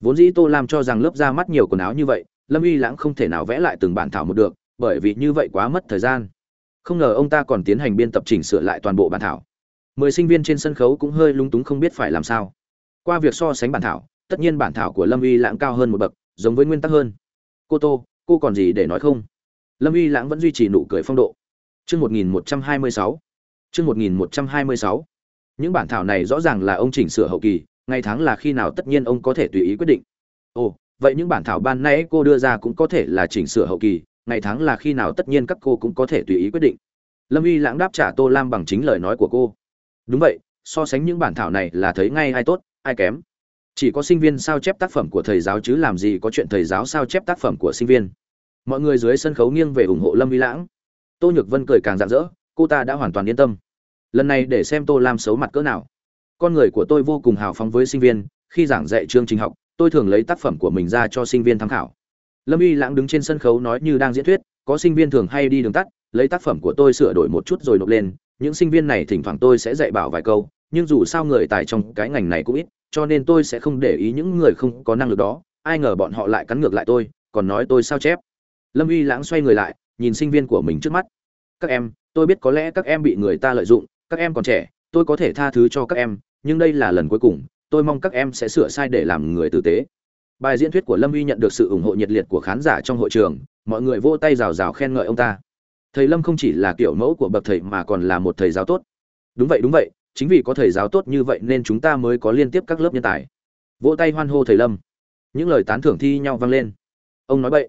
Vốn dĩ tô lam cho rằng lớp ra mắt nhiều quần áo như vậy, lâm uy lãng không thể nào vẽ lại từng bản thảo một được, bởi vì như vậy quá mất thời gian. Không ngờ ông ta còn tiến hành biên tập chỉnh sửa lại toàn bộ bản thảo. Mười sinh viên trên sân khấu cũng hơi lung túng không biết phải làm sao. Qua việc so sánh bản thảo tất nhiên bản thảo của lâm uy lãng cao hơn một bậc, giống với nguyên tắc hơn. Cô tô, cô còn gì để nói không? Lâm uy lãng vẫn duy trì nụ cười phong độ. Chương một nghìn một trăm hai mươi sáu. Chương một nghìn một trăm hai mươi sáu. Những bản thảo này rõ ràng là ông chỉnh sửa hậu kỳ ngày tháng là khi nào tất nhiên ông có thể tùy ý quyết định. Ồ, vậy những bản thảo ban nãy cô đưa ra cũng có thể là chỉnh sửa hậu kỳ ngày tháng là khi nào tất nhiên các cô cũng có thể tùy ý quyết định. Lâm uy lãng đáp trả tô lam bằng chính lời nói của cô. Đúng vậy, so sánh những bản thảo này là thấy ngay ai tốt, ai kém chỉ có sinh viên sao chép tác phẩm của thầy giáo chứ làm gì có chuyện thầy giáo sao chép tác phẩm của sinh viên. Mọi người dưới sân khấu nghiêng về ủng hộ lâm uy lãng. Tô nhược vân cười càng rạng rỡ, cô ta đã hoàn toàn yên tâm. Lần này để xem tô lam xấu mặt cỡ nào. Con người của tôi vô cùng hào phóng với sinh viên, khi giảng dạy chương trình học, tôi thường lấy tác phẩm của mình ra cho sinh viên tham khảo. Lâm uy lãng đứng trên sân khấu nói như đang diễn thuyết, có sinh viên thường hay đi đường tắt, lấy tác phẩm của tôi sửa đổi một chút rồi nộp lên, những sinh viên này thỉnh thoảng tôi sẽ dạy bảo vài câu nhưng dù sao người tài trong cái ngành này cũng ít, cho nên tôi sẽ không để ý những người không có năng lực đó. Ai ngờ bọn họ lại cắn ngược lại tôi, còn nói tôi sao chép. Lâm uy lãng xoay người lại, nhìn sinh viên của mình trước mắt. Các em, tôi biết có lẽ các em bị người ta lợi dụng, các em còn trẻ, tôi có thể tha thứ cho các em, nhưng đây là lần cuối cùng, tôi mong các em sẽ sửa sai để làm người tử tế. Bài diễn thuyết của lâm uy nhận được sự ủng hộ nhiệt liệt của khán giả trong hội trường, mọi người vỗ tay rào rào khen ngợi ông ta. Thầy lâm không chỉ là kiểu mẫu của bậc thầy mà còn là một thầy giáo tốt. Đúng vậy đúng vậy chính vì có thầy giáo tốt như vậy nên chúng ta mới có liên tiếp các lớp nhân tài. Vỗ tay hoan hô thầy lâm. Những lời tán thưởng thi nhau vang lên. Ông nói vậy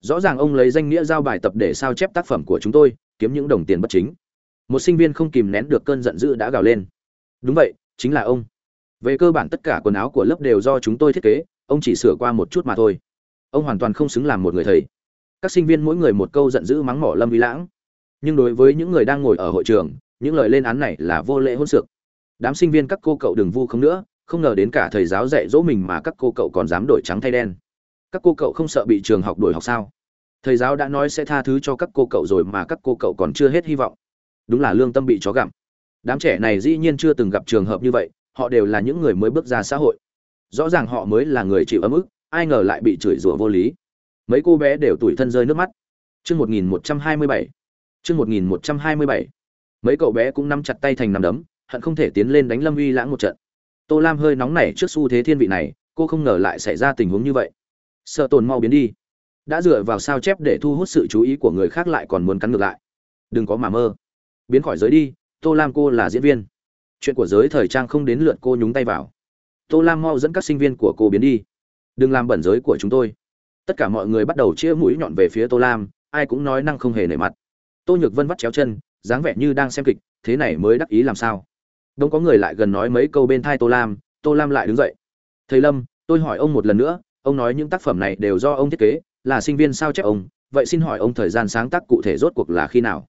rõ ràng ông lấy danh nghĩa giao bài tập để sao chép tác phẩm của chúng tôi, kiếm những đồng tiền bất chính. Một sinh viên không kìm nén được cơn giận dữ đã gào lên. Đúng vậy, chính là ông. Về cơ bản tất cả quần áo của lớp đều do chúng tôi thiết kế, ông chỉ sửa qua một chút mà thôi. Ông hoàn toàn không xứng làm một người thầy. Các sinh viên mỗi người một câu giận dữ mắng mỏ lâm vi lãng. Nhưng đối với những người đang ngồi ở hội trường những lời lên án này là vô lễ hỗn sược đám sinh viên các cô cậu đừng vu không nữa, không ngờ đến cả thầy giáo dạy dỗ mình mà các cô cậu còn dám đổi trắng thay đen. Các cô cậu không sợ bị trường học đổi học sao? Thầy giáo đã nói sẽ tha thứ cho các cô cậu rồi mà các cô cậu còn chưa hết hy vọng. Đúng là lương tâm bị chó gặm. Đám trẻ này dĩ nhiên chưa từng gặp trường hợp như vậy, họ đều là những người mới bước ra xã hội. Rõ ràng họ mới là người chịu ấm ức, ai ngờ lại bị chửi rủa vô lý. Mấy cô bé đều tủi thân rơi nước mắt. Chương một nghìn một trăm hai mươi bảy. Chương một nghìn một trăm hai mươi bảy mấy cậu bé cũng nắm chặt tay thành nắm đấm, hận không thể tiến lên đánh lâm uy lãng một trận. Tô lam hơi nóng nảy trước xu thế thiên vị này, cô không ngờ lại xảy ra tình huống như vậy. Sợ tồn mau biến đi. Đã dựa vào sao chép để thu hút sự chú ý của người khác lại còn muốn cắn ngược lại. Đừng có mà mơ. Biến khỏi giới đi, tô lam cô là diễn viên. Chuyện của giới thời trang không đến lượt cô nhúng tay vào. Tô lam mau dẫn các sinh viên của cô biến đi. Đừng làm bẩn giới của chúng tôi. Tất cả mọi người bắt đầu chia mũi nhọn về phía tô lam, ai cũng nói năng không hề nể mặt. Tô nhược vân vắt chéo chân dáng vẻ như đang xem kịch thế này mới đắc ý làm sao? Đông có người lại gần nói mấy câu bên thai tô lam tô lam lại đứng dậy. Thầy lâm tôi hỏi ông một lần nữa ông nói những tác phẩm này đều do ông thiết kế là sinh viên sao chép ông vậy xin hỏi ông thời gian sáng tác cụ thể rốt cuộc là khi nào?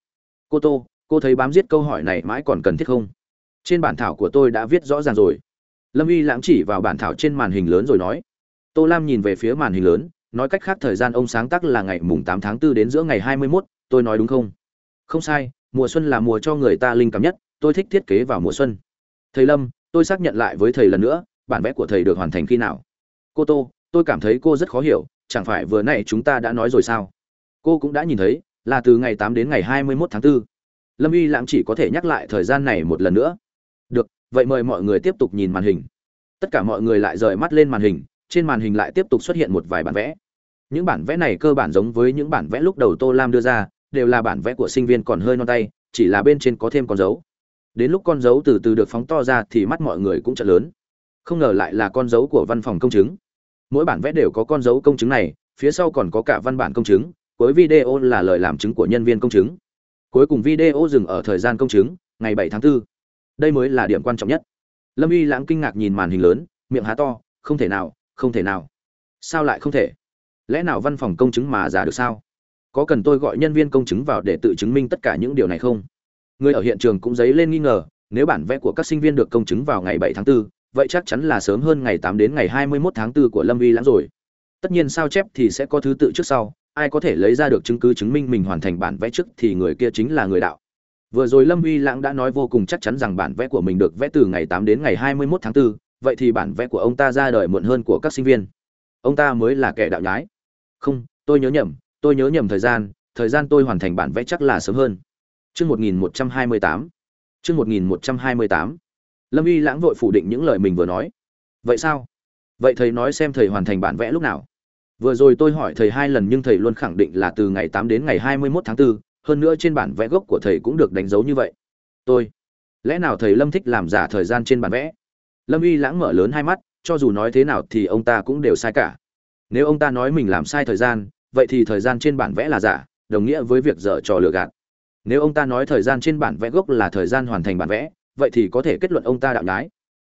Cô tô cô thấy bám giết câu hỏi này mãi còn cần thiết không? Trên bản thảo của tôi đã viết rõ ràng rồi. Lâm uy lãng chỉ vào bản thảo trên màn hình lớn rồi nói. Tô lam nhìn về phía màn hình lớn nói cách khác thời gian ông sáng tác là ngày mùng tám tháng 4 đến giữa ngày hai mươi 21, tôi nói đúng không? Không sai mùa xuân là mùa cho người ta linh cảm nhất, tôi thích thiết kế vào mùa xuân. Thầy lâm, tôi xác nhận lại với thầy lần nữa, bản vẽ của thầy được hoàn thành khi nào? Cô tô, tôi cảm thấy cô rất khó hiểu, chẳng phải vừa nãy chúng ta đã nói rồi sao? Cô cũng đã nhìn thấy, là từ ngày tám đến ngày hai mươi 21 tháng 4. lâm y lãng chỉ có thể nhắc lại thời gian này một lần nữa. Được, vậy mời mọi người tiếp tục nhìn màn hình. Tất cả mọi người lại rời mắt lên màn hình, trên màn hình lại tiếp tục xuất hiện một vài bản vẽ. Những bản vẽ này cơ bản giống với những bản vẽ lúc đầu tô lam đưa ra đều là bản vẽ của sinh viên còn hơi non tay, chỉ là bên trên có thêm con dấu. Đến lúc con dấu từ từ được phóng to ra thì mắt mọi người cũng chợt lớn. Không ngờ lại là con dấu của văn phòng công chứng. Mỗi bản vẽ đều có con dấu công chứng này, phía sau còn có cả văn bản công chứng, cuối video là lời làm chứng của nhân viên công chứng. Cuối cùng video dừng ở thời gian công chứng, ngày 7 tháng 4. đây mới là điểm quan trọng nhất. Lâm uy lãng kinh ngạc nhìn màn hình lớn, miệng há to, không thể nào, không thể nào. Sao lại không thể? Lẽ nào văn phòng công chứng mà giả được sao? Có cần tôi gọi nhân viên công chứng vào để tự chứng minh tất cả những điều này không người ở hiện trường cũng dấy lên nghi ngờ nếu bản vẽ của các sinh viên được công chứng vào ngày 7 tháng 4, vậy chắc chắn là sớm hơn ngày 8 đến ngày 21 tháng 4 của Lâm Vi Lãng rồi. Tất nhiên sao chép thì sẽ có thứ tự trước sau, ai có thể lấy ra được chứng cứ chứng minh mình hoàn thành bản vẽ trước thì người kia chính là người đạo. Vừa rồi Lâm Vi Lãng đã nói vô cùng chắc chắn rằng bản vẽ của mình được vẽ từ ngày 8 đến ngày 21 tháng 4, vậy thì bản vẽ của ông ta ra đời muộn hơn của các sinh viên. Ông ta mới là kẻ đạo nhái. Không, tôi nhớ nhầm, tôi nhớ nhầm thời gian, thời gian tôi hoàn thành bản vẽ chắc là sớm hơn. Chương 1128. Chương 1128. Lâm Y Lãng vội phủ định những lời mình vừa nói. Vậy sao? Vậy thầy nói xem thầy hoàn thành bản vẽ lúc nào? Vừa rồi tôi hỏi thầy hai lần nhưng thầy luôn khẳng định là từ ngày 8 đến ngày 21 tháng 4, hơn nữa trên bản vẽ gốc của thầy cũng được đánh dấu như vậy. Tôi, lẽ nào thầy Lâm thích làm giả thời gian trên bản vẽ? Lâm Y Lãng mở lớn hai mắt, cho dù nói thế nào thì ông ta cũng đều sai cả. Nếu ông ta nói mình làm sai thời gian, vậy thì thời gian trên bản vẽ là giả, đồng nghĩa với việc dở trò lừa gạt. Nếu ông ta nói thời gian trên bản vẽ gốc là thời gian hoàn thành bản vẽ, vậy thì có thể kết luận ông ta đạo nhái.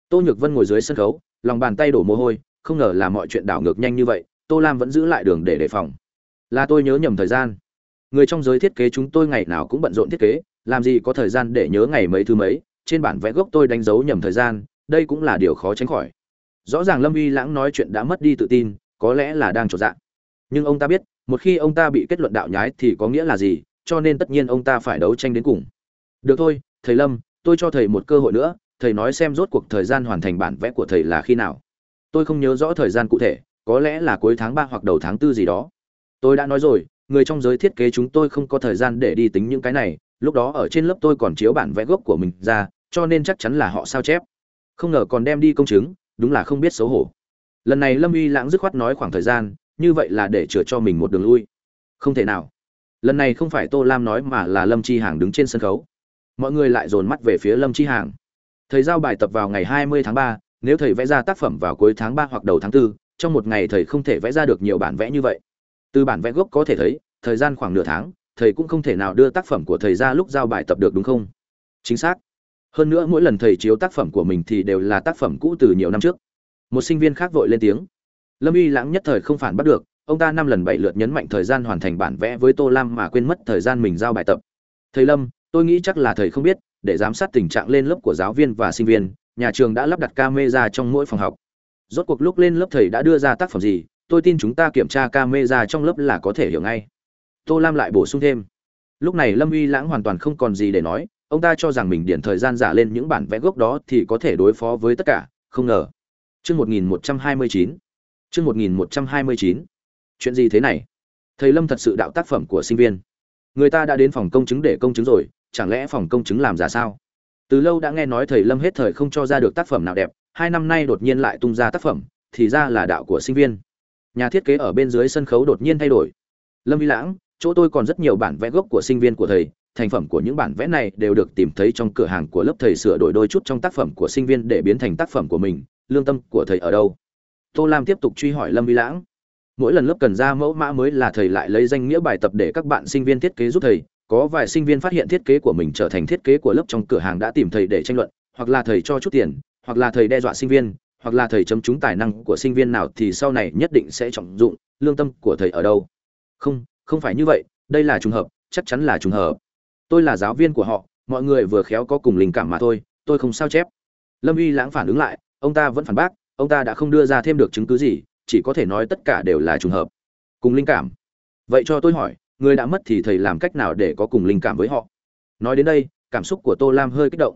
Tô Nhược Vân ngồi dưới sân khấu, lòng bàn tay đổ mồ hôi, không ngờ là mọi chuyện đảo ngược nhanh như vậy, Tô Lam vẫn giữ lại đường để đề phòng. Là tôi nhớ nhầm thời gian. Người trong giới thiết kế chúng tôi ngày nào cũng bận rộn thiết kế, làm gì có thời gian để nhớ ngày mấy thứ mấy, trên bản vẽ gốc tôi đánh dấu nhầm thời gian, đây cũng là điều khó tránh khỏi. Rõ ràng Lâm Uy Lãng nói chuyện đã mất đi tự tin, có lẽ là đang trột dạng. Nhưng ông ta biết, một khi ông ta bị kết luận đạo nhái thì có nghĩa là gì, cho nên tất nhiên ông ta phải đấu tranh đến cùng. Được thôi, thầy Lâm, tôi cho thầy một cơ hội nữa, thầy nói xem rốt cuộc thời gian hoàn thành bản vẽ của thầy là khi nào. Tôi không nhớ rõ thời gian cụ thể, có lẽ là cuối tháng ba hoặc đầu tháng tư gì đó. Tôi đã nói rồi, người trong giới thiết kế chúng tôi không có thời gian để đi tính những cái này, lúc đó ở trên lớp tôi còn chiếu bản vẽ gốc của mình ra, cho nên chắc chắn là họ sao chép. Không ngờ còn đem đi công chứng, đúng là không biết xấu hổ. Lần này Lâm Uy Lãng dứt khoát nói khoảng thời gian, như vậy là để chữa cho mình một đường lui. Không thể nào. Lần này không phải Tô Lam nói mà là Lâm Chi Hàng đứng trên sân khấu. Mọi người lại dồn mắt về phía Lâm Chi Hàng. Thầy giao bài tập vào ngày 20 tháng 3, nếu thầy vẽ ra tác phẩm vào cuối tháng 3 hoặc đầu tháng 4, trong một ngày thầy không thể vẽ ra được nhiều bản vẽ như vậy. Từ bản vẽ gốc có thể thấy, thời gian khoảng nửa tháng, thầy cũng không thể nào đưa tác phẩm của thầy ra lúc giao bài tập được đúng không? Chính xác. Hơn nữa mỗi lần thầy chiếu tác phẩm của mình thì đều là tác phẩm cũ từ nhiều năm trước. Một sinh viên khác vội lên tiếng. Lâm Y Lãng nhất thời không phản bắt được, ông ta năm lần bảy lượt nhấn mạnh thời gian hoàn thành bản vẽ với Tô Lam mà quên mất thời gian mình giao bài tập. Thầy Lâm, tôi nghĩ chắc là thầy không biết, để giám sát tình trạng lên lớp của giáo viên và sinh viên, nhà trường đã lắp đặt camera trong mỗi phòng học. Rốt cuộc lúc lên lớp thầy đã đưa ra tác phẩm gì, tôi tin chúng ta kiểm tra camera trong lớp là có thể hiểu ngay. Tô Lam lại bổ sung thêm. Lúc này Lâm Uy Lãng hoàn toàn không còn gì để nói, ông ta cho rằng mình điển thời gian giả lên những bản vẽ gốc đó thì có thể đối phó với tất cả, không ngờ. Chương 1129. Chương 1129. Chuyện gì thế này? Thầy Lâm thật sự đạo tác phẩm của sinh viên. Người ta đã đến phòng công chứng để công chứng rồi, chẳng lẽ phòng công chứng làm giả sao? Từ lâu đã nghe nói thầy Lâm hết thời không cho ra được tác phẩm nào đẹp, hai năm nay đột nhiên lại tung ra tác phẩm, thì ra là đạo của sinh viên. Nhà thiết kế ở bên dưới sân khấu đột nhiên thay đổi. Lâm Vi Lãng, chỗ tôi còn rất nhiều bản vẽ gốc của sinh viên của thầy, thành phẩm của những bản vẽ này đều được tìm thấy trong cửa hàng của lớp thầy sửa đổi đôi chút trong tác phẩm của sinh viên để biến thành tác phẩm của mình, lương tâm của thầy ở đâu? Tô Lam tiếp tục truy hỏi Lâm Vi Lãng. Mỗi lần lớp cần ra mẫu mã mới là thầy lại lấy danh nghĩa bài tập để các bạn sinh viên thiết kế giúp thầy, có vài sinh viên phát hiện thiết kế của mình trở thành thiết kế của lớp trong cửa hàng đã tìm thầy để tranh luận hoặc là thầy cho chút tiền hoặc là thầy đe dọa sinh viên hoặc là thầy chấm trúng tài năng của sinh viên nào thì sau này nhất định sẽ trọng dụng lương tâm của thầy ở đâu. Không không phải như vậy đây là trùng hợp chắc chắn là trùng hợp. Tôi là giáo viên của họ mọi người vừa khéo có cùng linh cảm mà thôi tôi không sao chép. Lâm uy lãng phản ứng lại ông ta vẫn phản bác ông ta đã không đưa ra thêm được chứng cứ gì, chỉ có thể nói tất cả đều là trùng hợp. Cùng linh cảm. Vậy cho tôi hỏi, người đã mất thì thầy làm cách nào để có cùng linh cảm với họ? Nói đến đây, cảm xúc của tô lam hơi kích động.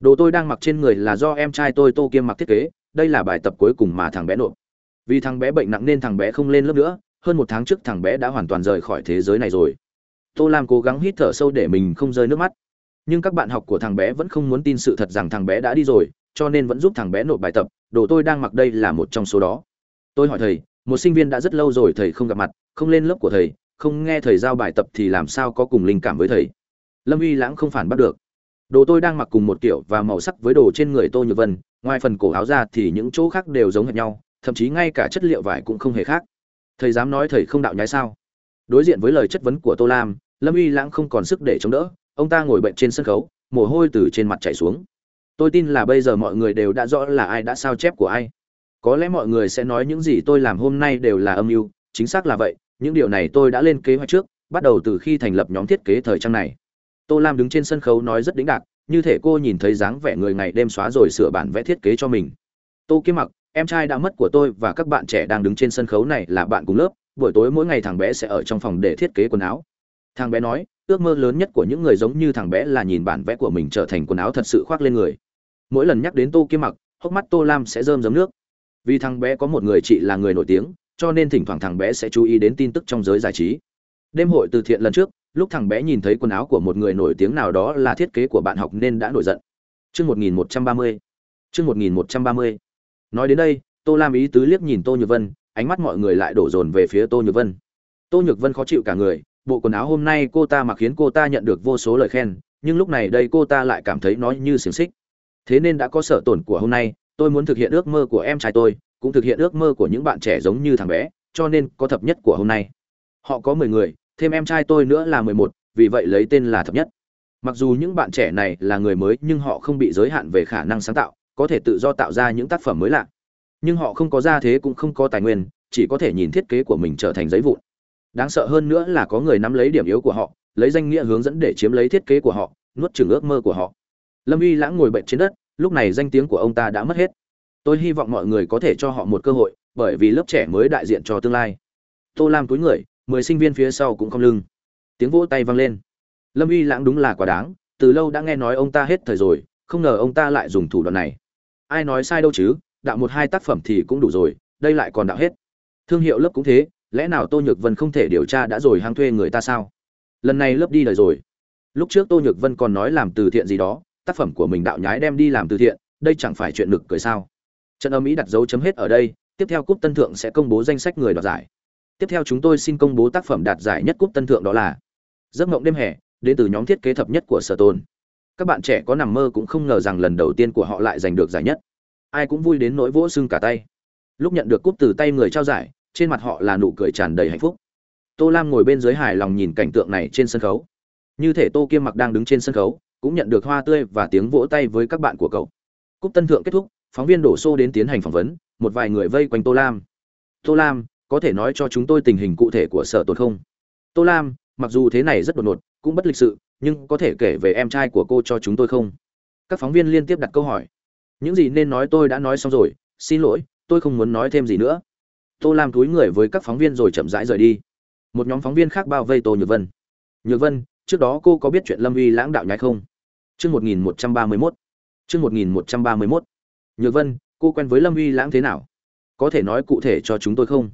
Đồ tôi đang mặc trên người là do em trai tôi tô kiêm mặc thiết kế, đây là bài tập cuối cùng mà thằng bé nộp. Vì thằng bé bệnh nặng nên thằng bé không lên lớp nữa, hơn một tháng trước thằng bé đã hoàn toàn rời khỏi thế giới này rồi. Tô lam cố gắng hít thở sâu để mình không rơi nước mắt. Nhưng các bạn học của thằng bé vẫn không muốn tin sự thật rằng thằng bé đã đi rồi cho nên vẫn giúp thằng bé nộp bài tập, đồ tôi đang mặc đây là một trong số đó. Tôi hỏi thầy, một sinh viên đã rất lâu rồi thầy không gặp mặt, không lên lớp của thầy, không nghe thầy giao bài tập thì làm sao có cùng linh cảm với thầy? Lâm uy lãng không phản bắt được. Đồ tôi đang mặc cùng một kiểu và màu sắc với đồ trên người tô nhược vân, ngoài phần cổ áo ra thì những chỗ khác đều giống hệt nhau, thậm chí ngay cả chất liệu vải cũng không hề khác. Thầy dám nói thầy không đạo nhái sao? Đối diện với lời chất vấn của tô lam, lâm uy lãng không còn sức để chống đỡ, ông ta ngồi bệnh trên sân khấu, mồ hôi từ trên mặt chảy xuống tôi tin là bây giờ mọi người đều đã rõ là ai đã sao chép của ai. Có lẽ mọi người sẽ nói những gì tôi làm hôm nay đều là âm mưu, chính xác là vậy, những điều này tôi đã lên kế hoạch trước, bắt đầu từ khi thành lập nhóm thiết kế thời trang này. Tô lam đứng trên sân khấu nói rất đĩnh đạc, như thể cô nhìn thấy dáng vẻ người ngày đêm xóa rồi sửa bản vẽ thiết kế cho mình. Tô kiếm mặc, em trai đã mất của tôi và các bạn trẻ đang đứng trên sân khấu này là bạn cùng lớp, buổi tối mỗi ngày thằng bé sẽ ở trong phòng để thiết kế quần áo. Thằng bé nói, ước mơ lớn nhất của những người giống như thằng bé là nhìn bản vẽ của mình trở thành quần áo thật sự khoác lên người mỗi lần nhắc đến tô kiếm mặc, hốc mắt tô lam sẽ rơm rớm nước. Vì thằng bé có một người chị là người nổi tiếng, cho nên thỉnh thoảng thằng bé sẽ chú ý đến tin tức trong giới giải trí. Đêm hội từ thiện lần trước, lúc thằng bé nhìn thấy quần áo của một người nổi tiếng nào đó là thiết kế của bạn học nên đã nổi giận. Chương một nghìn một trăm ba mươi. Chương một nghìn một trăm ba mươi. Nói đến đây, tô lam ý tứ liếc nhìn tô nhược vân, ánh mắt mọi người lại đổ dồn về phía tô nhược vân. Tô nhược vân khó chịu cả người, bộ quần áo hôm nay cô ta mặc khiến cô ta nhận được vô số lời khen, nhưng lúc này đây cô ta lại cảm thấy nó như xiềng xích thế nên đã có sở tổn của hôm nay, tôi muốn thực hiện ước mơ của em trai tôi, cũng thực hiện ước mơ của những bạn trẻ giống như thằng bé, cho nên có thập nhất của hôm nay. Họ có mười người, thêm em trai tôi nữa là mười một, vì vậy lấy tên là thập nhất. Mặc dù những bạn trẻ này là người mới, nhưng họ không bị giới hạn về khả năng sáng tạo, có thể tự do tạo ra những tác phẩm mới lạ. Nhưng họ không có gia thế cũng không có tài nguyên, chỉ có thể nhìn thiết kế của mình trở thành giấy vụn. Đáng sợ hơn nữa là có người nắm lấy điểm yếu của họ, lấy danh nghĩa hướng dẫn để chiếm lấy thiết kế của họ, nuốt chửng ước mơ của họ lâm uy lãng ngồi bệnh trên đất, lúc này danh tiếng của ông ta đã mất hết. Tôi hy vọng mọi người có thể cho họ một cơ hội, bởi vì lớp trẻ mới đại diện cho tương lai. Tô lam túi người, mười sinh viên phía sau cũng không lưng. Tiếng vỗ tay vang lên. Lâm uy lãng đúng là quá đáng, từ lâu đã nghe nói ông ta hết thời rồi, không ngờ ông ta lại dùng thủ đoạn này. Ai nói sai đâu chứ, đạo một hai tác phẩm thì cũng đủ rồi, đây lại còn đạo hết. Thương hiệu lớp cũng thế, lẽ nào tô nhược vân không thể điều tra đã rồi hang thuê người ta sao? Lần này lớp đi đời rồi. Lúc trước tô nhược vân còn nói làm từ thiện gì đó tác phẩm của mình đạo nhái đem đi làm từ thiện, đây chẳng phải chuyện nực cười sao? Trận âm ý đặt dấu chấm hết ở đây, tiếp theo cúp tân thượng sẽ công bố danh sách người đoạt giải. Tiếp theo chúng tôi xin công bố tác phẩm đạt giải nhất cúp tân thượng đó là giấc mộng đêm hè, đến từ nhóm thiết kế thập nhất của sở tôn. Các bạn trẻ có nằm mơ cũng không ngờ rằng lần đầu tiên của họ lại giành được giải nhất. Ai cũng vui đến nỗi vỗ sưng cả tay. Lúc nhận được cúp từ tay người trao giải, trên mặt họ là nụ cười tràn đầy hạnh phúc. Tô lam ngồi bên dưới hài lòng nhìn cảnh tượng này trên sân khấu. Như thể tô kiêm mặc đang đứng trên sân khấu cũng nhận được hoa tươi và tiếng vỗ tay với các bạn của cậu. Cúp tân thượng kết thúc, phóng viên đổ xô đến tiến hành phỏng vấn, một vài người vây quanh tô lam. Tô lam, có thể nói cho chúng tôi tình hình cụ thể của sở tồn không? Tô lam, mặc dù thế này rất đột ngột, cũng bất lịch sự, nhưng có thể kể về em trai của cô cho chúng tôi không? Các phóng viên liên tiếp đặt câu hỏi. Những gì nên nói tôi đã nói xong rồi, xin lỗi, tôi không muốn nói thêm gì nữa. Tô lam túi người với các phóng viên rồi chậm rãi rời đi. Một nhóm phóng viên khác bao vây tô nhược vân. Nhược vân, trước đó cô có biết chuyện lâm uy lãng đạo nhái không? Chương một nghìn một trăm ba mươi mốt. Chương một nghìn một trăm ba mươi mốt. Nhược vân, cô quen với lâm uy lãng thế nào? Có thể nói cụ thể cho chúng tôi không?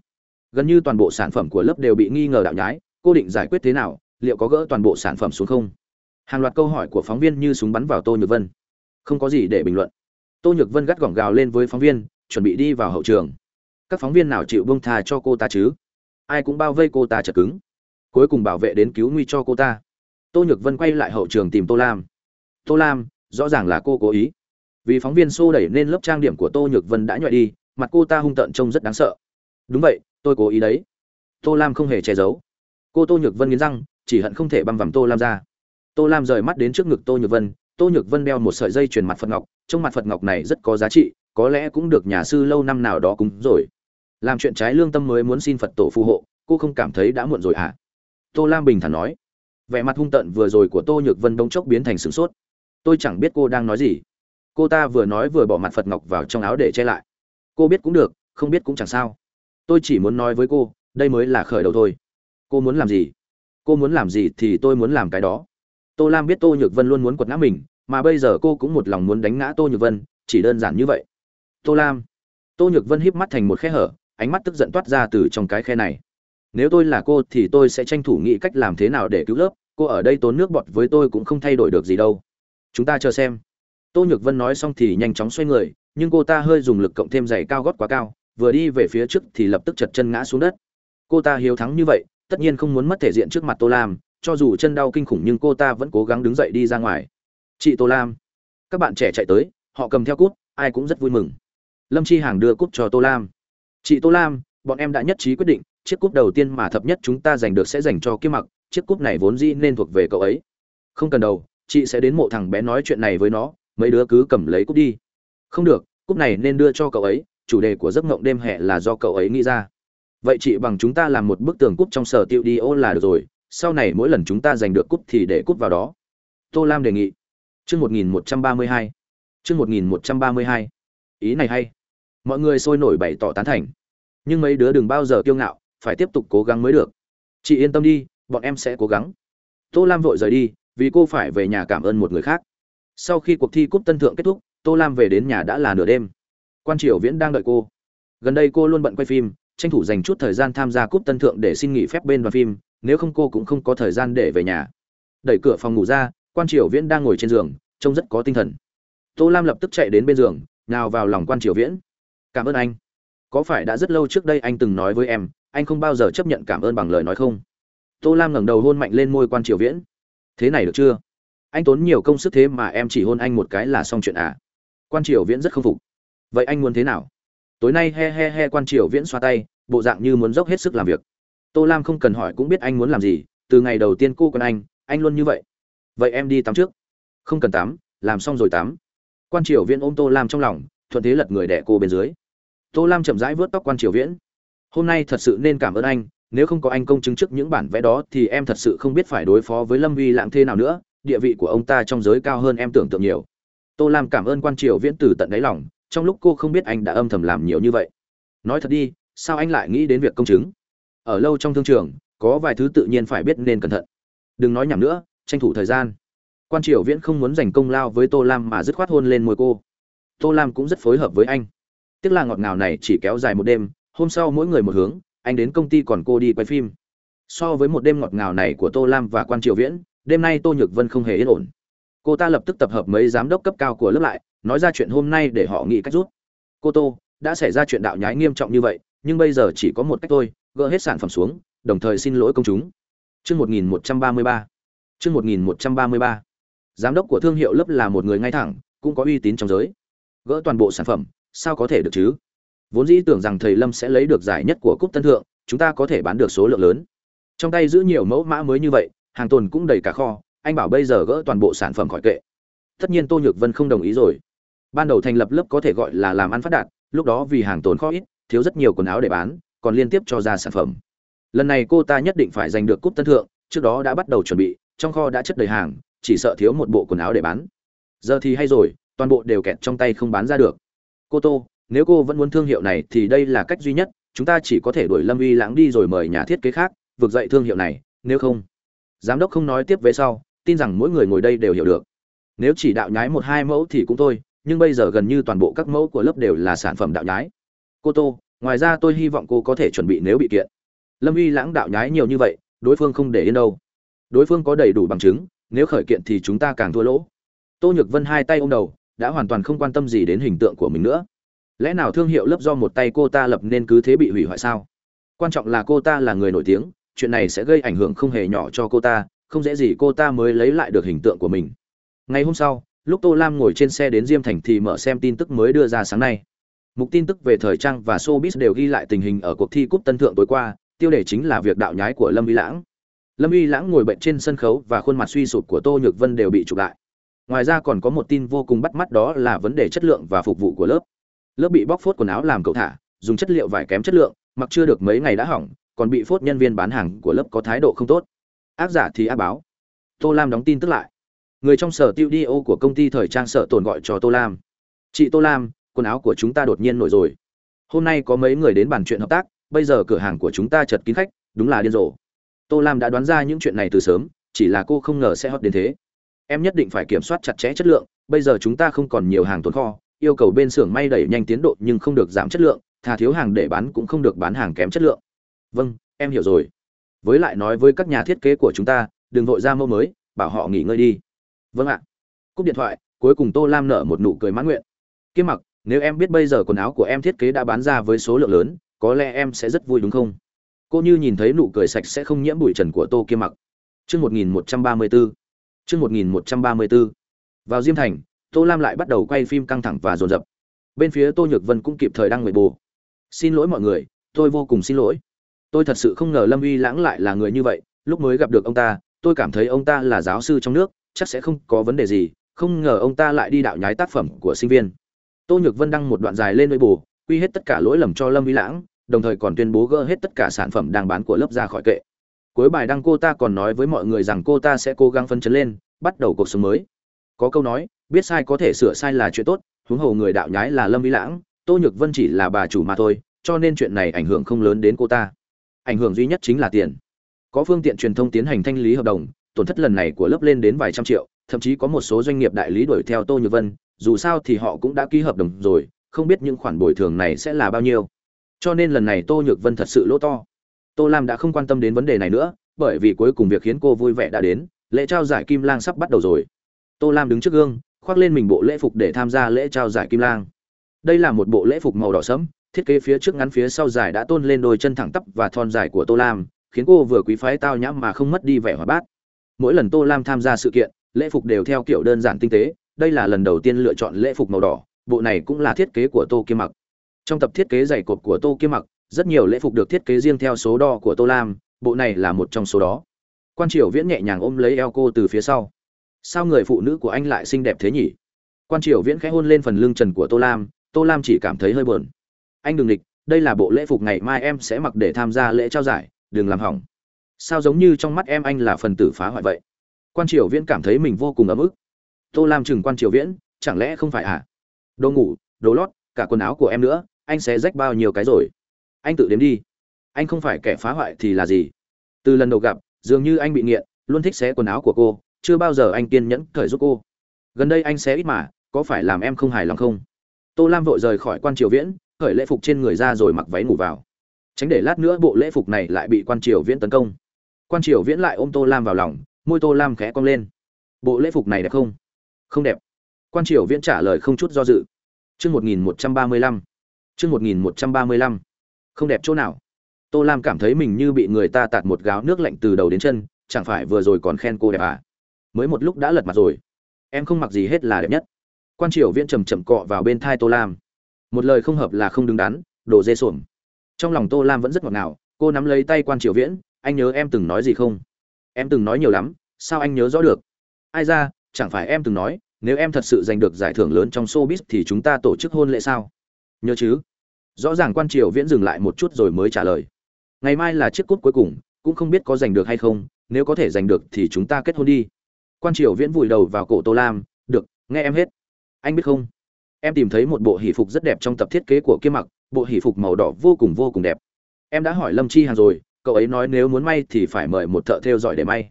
Gần như toàn bộ sản phẩm của lớp đều bị nghi ngờ đạo nhái, cô định giải quyết thế nào, liệu có gỡ toàn bộ sản phẩm xuống không? Hàng loạt câu hỏi của phóng viên như súng bắn vào tô nhược vân. Không có gì để bình luận. Tô nhược vân gắt gỏng gào lên với phóng viên, chuẩn bị đi vào hậu trường. Các phóng viên nào chịu buông tha cho cô ta chứ? Ai cũng bao vây cô ta chật cứng. Cuối cùng bảo vệ đến cứu nguy cho cô ta. Tô nhược vân quay lại hậu trường tìm tô lam tô lam, rõ ràng là cô cố ý. Vì phóng viên xô đẩy nên lớp trang điểm của tô nhược vân đã nhọi đi, mặt cô ta hung tợn trông rất đáng sợ. Đúng vậy, tôi cố ý đấy. Tô lam không hề che giấu. Cô tô nhược vân nghiến răng, chỉ hận không thể băm vằm tô lam ra. Tô lam rời mắt đến trước ngực tô nhược vân, tô nhược vân đeo một sợi dây chuyền mặt phật ngọc trong mặt phật ngọc này rất có giá trị, có lẽ cũng được nhà sư lâu năm nào đó cúng rồi. Làm chuyện trái lương tâm mới muốn xin phật tổ phù hộ, cô không cảm thấy đã muộn rồi à tô lam bình thản nói. Vẻ mặt hung tợn vừa rồi của tô nhược vân đông chốc biến thành sửng sốt tôi chẳng biết cô đang nói gì. Cô ta vừa nói vừa bỏ mặt phật ngọc vào trong áo để che lại. Cô biết cũng được, không biết cũng chẳng sao. Tôi chỉ muốn nói với cô, đây mới là khởi đầu thôi. Cô muốn làm gì? Cô muốn làm gì thì tôi muốn làm cái đó. Tô lam biết tô nhược vân luôn muốn quật ngã mình, mà bây giờ cô cũng một lòng muốn đánh ngã tô nhược vân, chỉ đơn giản như vậy. Tô lam. Tô nhược vân híp mắt thành một khe hở, ánh mắt tức giận toát ra từ trong cái khe này. Nếu tôi là cô thì tôi sẽ tranh thủ nghĩ cách làm thế nào để cứu lớp. Cô ở đây tốn nước bọt với tôi cũng không thay đổi được gì đâu chúng ta chờ xem. Tô nhược vân nói xong thì nhanh chóng xoay người, nhưng cô ta hơi dùng lực cộng thêm giày cao gót quá cao, vừa đi về phía trước thì lập tức chật chân ngã xuống đất. Cô ta hiếu thắng như vậy, tất nhiên không muốn mất thể diện trước mặt tô lam, cho dù chân đau kinh khủng nhưng cô ta vẫn cố gắng đứng dậy đi ra ngoài. Chị tô lam, các bạn trẻ chạy tới, họ cầm theo cút ai cũng rất vui mừng. Lâm chi hàng đưa cút cho tô lam. Chị tô lam, bọn em đã nhất trí quyết định, chiếc cúp đầu tiên mà thập nhất chúng ta giành được sẽ dành cho kiếm mặc, chiếc cúp này vốn dĩ nên thuộc về cậu ấy. Không cần đầu chị sẽ đến mộ thằng bé nói chuyện này với nó, mấy đứa cứ cầm lấy cúp đi. Không được, cúp này nên đưa cho cậu ấy, chủ đề của giấc mộng đêm hè là do cậu ấy nghĩ ra. Vậy chị bằng chúng ta làm một bức tường cúp trong sở tiệu đi ô là được rồi, sau này mỗi lần chúng ta giành được cúp thì để cúp vào đó. Tô lam đề nghị. Chương một nghìn một trăm ba mươi hai. Chương một nghìn một trăm ba mươi hai. Ý này hay. Mọi người sôi nổi bày tỏ tán thành. Nhưng mấy đứa đừng bao giờ kiêu ngạo, phải tiếp tục cố gắng mới được. Chị yên tâm đi, bọn em sẽ cố gắng. Tô lam vội rời đi vì cô phải về nhà cảm ơn một người khác. Sau khi cuộc thi cúp tân thượng kết thúc, tô lam về đến nhà đã là nửa đêm. Quan triều viễn đang đợi cô. Gần đây cô luôn bận quay phim, tranh thủ dành chút thời gian tham gia cúp tân thượng để xin nghỉ phép bên đoàn phim, nếu không cô cũng không có thời gian để về nhà. Đẩy cửa phòng ngủ ra, quan triều viễn đang ngồi trên giường, trông rất có tinh thần. Tô lam lập tức chạy đến bên giường nào vào lòng quan triều viễn. Cảm ơn anh. Có phải đã rất lâu trước đây anh từng nói với em, anh không bao giờ chấp nhận cảm ơn bằng lời nói không? Tô lam ngẩng đầu hôn mạnh lên môi quan triều viễn thế này được chưa? Anh tốn nhiều công sức thế mà em chỉ hôn anh một cái là xong chuyện à? Quan triều viễn rất k phục. Vậy anh muốn thế nào? Tối nay he he he quan triều viễn xoa tay, bộ dạng như muốn dốc hết sức làm việc. Tô lam không cần hỏi cũng biết anh muốn làm gì, từ ngày đầu tiên cô còn anh anh luôn như vậy. Vậy em đi tắm trước. Không cần tắm, làm xong rồi tắm. Quan triều viễn ôm tô lam trong lòng, thuận thế lật người đẻ cô bên dưới. Tô lam chậm rãi vớt tóc quan triều viễn. Hôm nay thật sự nên cảm ơn anh nếu không có anh công chứng trước những bản vẽ đó thì em thật sự không biết phải đối phó với lâm uy lãng thế nào nữa, địa vị của ông ta trong giới cao hơn em tưởng tượng nhiều. Tô lam cảm ơn quan triều viễn từ tận đáy lòng, trong lúc cô không biết anh đã âm thầm làm nhiều như vậy. Nói thật đi, sao anh lại nghĩ đến việc công chứng? Ở lâu trong thương trường, có vài thứ tự nhiên phải biết nên cẩn thận. Đừng nói nhảm nữa, tranh thủ thời gian. Quan triều viễn không muốn giành công lao với tô lam mà dứt khoát hôn lên môi cô. Tô lam cũng rất phối hợp với anh. Tiếc là ngọt ngào này chỉ kéo dài một đêm, hôm sau mỗi người một hướng anh đến công ty còn cô đi quay phim. So với một đêm ngọt ngào này của tô lam và quan triều viễn, đêm nay tô nhược vân không hề yên ổn. Cô ta lập tức tập hợp mấy giám đốc cấp cao của lớp lại, nói ra chuyện hôm nay để họ nghĩ cách rút. Cô tô, đã xảy ra chuyện đạo nhái nghiêm trọng như vậy, nhưng bây giờ chỉ có một cách thôi, gỡ hết sản phẩm xuống, đồng thời xin lỗi công chúng. Chương một nghìn một trăm ba mươi ba. Chương một nghìn một trăm ba mươi ba. Giám đốc của thương hiệu lớp là một người ngay thẳng, cũng có uy tín trong giới. Gỡ toàn bộ sản phẩm, sao có thể được chứ? Vốn dĩ tưởng rằng thầy lâm sẽ lấy được giải nhất của cúp tân thượng, chúng ta có thể bán được số lượng lớn. Trong tay giữ nhiều mẫu mã mới như vậy, hàng tồn cũng đầy cả kho, anh bảo bây giờ gỡ toàn bộ sản phẩm khỏi kệ. Tất nhiên tô nhược vân không đồng ý rồi. Ban đầu thành lập lớp có thể gọi là làm ăn phát đạt, lúc đó vì hàng tồn kho ít, thiếu rất nhiều quần áo để bán, còn liên tiếp cho ra sản phẩm. Lần này cô ta nhất định phải giành được cúp tân thượng, trước đó đã bắt đầu chuẩn bị, trong kho đã chất đầy hàng, chỉ sợ thiếu một bộ quần áo để bán. Giờ thì hay rồi, toàn bộ đều kẹt trong tay không bán ra được. Cô tô nếu cô vẫn muốn thương hiệu này thì đây là cách duy nhất, chúng ta chỉ có thể đuổi lâm uy lãng đi rồi mời nhà thiết kế khác, vực dậy thương hiệu này, nếu không. Giám đốc không nói tiếp về sau, tin rằng mỗi người ngồi đây đều hiểu được. Nếu chỉ đạo nhái một hai mẫu thì cũng thôi, nhưng bây giờ gần như toàn bộ các mẫu của lớp đều là sản phẩm đạo nhái. Cô tô, ngoài ra tôi hy vọng cô có thể chuẩn bị nếu bị kiện. Lâm uy lãng đạo nhái nhiều như vậy, đối phương không để yên đâu. Đối phương có đầy đủ bằng chứng, nếu khởi kiện thì chúng ta càng thua lỗ. Tô nhược vân hai tay ôm đầu, đã hoàn toàn không quan tâm gì đến hình tượng của mình nữa lẽ nào thương hiệu lớp do một tay cô ta lập nên cứ thế bị hủy hoại sao? Quan trọng là cô ta là người nổi tiếng, chuyện này sẽ gây ảnh hưởng không hề nhỏ cho cô ta, không dễ gì cô ta mới lấy lại được hình tượng của mình. Ngày hôm sau, lúc tô lam ngồi trên xe đến diêm thành thì mở xem tin tức mới đưa ra sáng nay. Mục tin tức về thời trang và showbiz đều ghi lại tình hình ở cuộc thi cúp tân thượng tối qua, tiêu đề chính là việc đạo nhái của lâm uy lãng. Lâm uy lãng ngồi bệnh trên sân khấu và khuôn mặt suy sụp của tô nhược vân đều bị chụp lại. Ngoài ra còn có một tin vô cùng bắt mắt đó là vấn đề chất lượng và phục vụ của lớp lớp bị bóc phốt quần áo làm cậu thả, dùng chất liệu vải kém chất lượng, mặc chưa được mấy ngày đã hỏng, còn bị phốt nhân viên bán hàng của lớp có thái độ không tốt. Ác giả thì ác báo. Tô lam đóng tin tức lại. Người trong sở tiêu đi ô của công ty thời trang sở tồn gọi cho tô lam. Chị tô lam, quần áo của chúng ta đột nhiên nổi rồi. Hôm nay có mấy người đến bàn chuyện hợp tác, bây giờ cửa hàng của chúng ta chật kín khách, đúng là điên rồ. Tô lam đã đoán ra những chuyện này từ sớm, chỉ là cô không ngờ sẽ hot đến thế. Em nhất định phải kiểm soát chặt chẽ chất lượng, bây giờ chúng ta không còn nhiều hàng tồn kho yêu cầu bên xưởng may đẩy nhanh tiến độ nhưng không được giảm chất lượng, thà thiếu hàng để bán cũng không được bán hàng kém chất lượng. Vâng em hiểu rồi. Với lại nói với các nhà thiết kế của chúng ta, đừng vội ra mẫu mới, bảo họ nghỉ ngơi đi. Vâng ạ. Cúp điện thoại, cuối cùng tô lam nở một nụ cười mãn nguyện. Kiếm mặc, nếu em biết bây giờ quần áo của em thiết kế đã bán ra với số lượng lớn, có lẽ em sẽ rất vui đúng không? Cô như nhìn thấy nụ cười sạch sẽ không nhiễm bụi trần của tô kiếm mặc. Chương một nghìn một trăm ba mươi bốn chương một nghìn một trăm ba mươi bốn vào diêm thành tô lam lại bắt đầu quay phim căng thẳng và dồn dập. Bên phía tô nhược vân cũng kịp thời đăng người bù. Xin lỗi mọi người, tôi vô cùng xin lỗi. Tôi thật sự không ngờ lâm uy lãng lại là người như vậy, lúc mới gặp được ông ta, tôi cảm thấy ông ta là giáo sư trong nước, chắc sẽ không có vấn đề gì, không ngờ ông ta lại đi đạo nhái tác phẩm của sinh viên. Tô nhược vân đăng một đoạn dài lên với bù quy hết tất cả lỗi lầm cho lâm uy lãng, đồng thời còn tuyên bố gỡ hết tất cả sản phẩm đang bán của lớp ra khỏi kệ. Cuối bài đăng cô ta còn nói với mọi người rằng cô ta sẽ cố gắng phấn chấn lên, bắt đầu cuộc sống mới. Có câu nói biết sai có thể sửa sai là chuyện tốt, huống hồ người đạo nhái là lâm uy lãng, tô nhược vân chỉ là bà chủ mà thôi, cho nên chuyện này ảnh hưởng không lớn đến cô ta. Ảnh hưởng duy nhất chính là tiền. Có phương tiện truyền thông tiến hành thanh lý hợp đồng, tổn thất lần này của lớp lên đến vài trăm triệu, thậm chí có một số doanh nghiệp đại lý đuổi theo tô nhược vân, dù sao thì họ cũng đã ký hợp đồng rồi, không biết những khoản bồi thường này sẽ là bao nhiêu. Cho nên lần này tô nhược vân thật sự lỗ to. Tô lam đã không quan tâm đến vấn đề này nữa, bởi vì cuối cùng việc khiến cô vui vẻ đã đến, lễ trao giải kim lang sắp bắt đầu rồi. Tô lam đứng trước gương khoác lên mình bộ lễ phục để tham gia lễ trao giải kim lang. Đây là một bộ lễ phục màu đỏ sẫm, thiết kế phía trước ngắn phía sau dài đã tôn lên đôi chân thẳng tắp và thon dài của tô lam, khiến cô vừa quý phái tao nhãm mà không mất đi vẻ hòa bát. Mỗi lần tô lam tham gia sự kiện, lễ phục đều theo kiểu đơn giản tinh tế, đây là lần đầu tiên lựa chọn lễ phục màu đỏ, bộ này cũng là thiết kế của tô kim mặc. Trong tập thiết kế giày cột của tô kim mặc, rất nhiều lễ phục được thiết kế riêng theo số đo của tô lam, bộ này là một trong số đó. Quan triều viễn nhẹ nhàng ôm lấy eo cô từ phía sau sao người phụ nữ của anh lại xinh đẹp thế nhỉ? Quan triều viễn khẽ hôn lên phần lưng trần của tô lam tô lam chỉ cảm thấy hơi buồn. Anh đừng địch, đây là bộ lễ phục ngày mai em sẽ mặc để tham gia lễ trao giải, đừng làm hỏng. Sao giống như trong mắt em anh là phần tử phá hoại vậy? Quan triều viễn cảm thấy mình vô cùng ấm ức. Tô lam chừng quan triều viễn, chẳng lẽ không phải à? Đồ ngủ, đồ lót, cả quần áo của em nữa, anh sẽ rách bao nhiêu cái rồi? Anh tự đếm đi. Anh không phải kẻ phá hoại thì là gì? Từ lần đầu gặp, dường như anh bị nghiện, luôn thích xé quần áo của cô chưa bao giờ anh kiên nhẫn cởi giúp cô. Gần đây anh sẽ ít mà, có phải làm em không hài lòng không? Tô lam vội rời khỏi quan triều viễn khởi lễ phục trên người ra rồi mặc váy ngủ vào. Tránh để lát nữa bộ lễ phục này lại bị quan triều viễn tấn công. Quan triều viễn lại ôm tô lam vào lòng, môi tô lam khẽ cong lên. Bộ lễ phục này đẹp không? Không đẹp. Quan triều viễn trả lời không chút do dự. Chương một nghìn một trăm ba mươi lăm. Chương một nghìn một trăm ba mươi lăm. Không đẹp chỗ nào? Tô lam cảm thấy mình như bị người ta tạt một gáo nước lạnh từ đầu đến chân, chẳng phải vừa rồi còn khen cô đẹp à? Mới một lúc đã lật mặt rồi. Em không mặc gì hết là đẹp nhất. Quan triều viễn chầm chậm cọ vào bên thai tô lam. Một lời không hợp là không đứng đắn đồ dê xuồng trong lòng tô lam vẫn rất ngọt ngào, cô nắm lấy tay quan triều viễn, anh nhớ em từng nói gì không? Em từng nói nhiều lắm, sao anh nhớ rõ được? Ai ra, chẳng phải em từng nói, nếu em thật sự giành được giải thưởng lớn trong showbiz thì chúng ta tổ chức hôn lễ sao? Nhớ chứ. Rõ ràng quan triều viễn dừng lại một chút rồi mới trả lời. Ngày mai là chiếc cút cuối cùng, cũng không biết có giành được hay không, nếu có thể giành được thì chúng ta kết hôn đi quan triều viễn vùi đầu vào cổ tô lam, được, nghe em hết. Anh biết không? Em tìm thấy một bộ hỷ phục rất đẹp trong tập thiết kế của kia mặc, bộ hỷ phục màu đỏ vô cùng vô cùng đẹp. Em đã hỏi lâm chi hàng rồi, cậu ấy nói nếu muốn may thì phải mời một thợ thêu giỏi để may.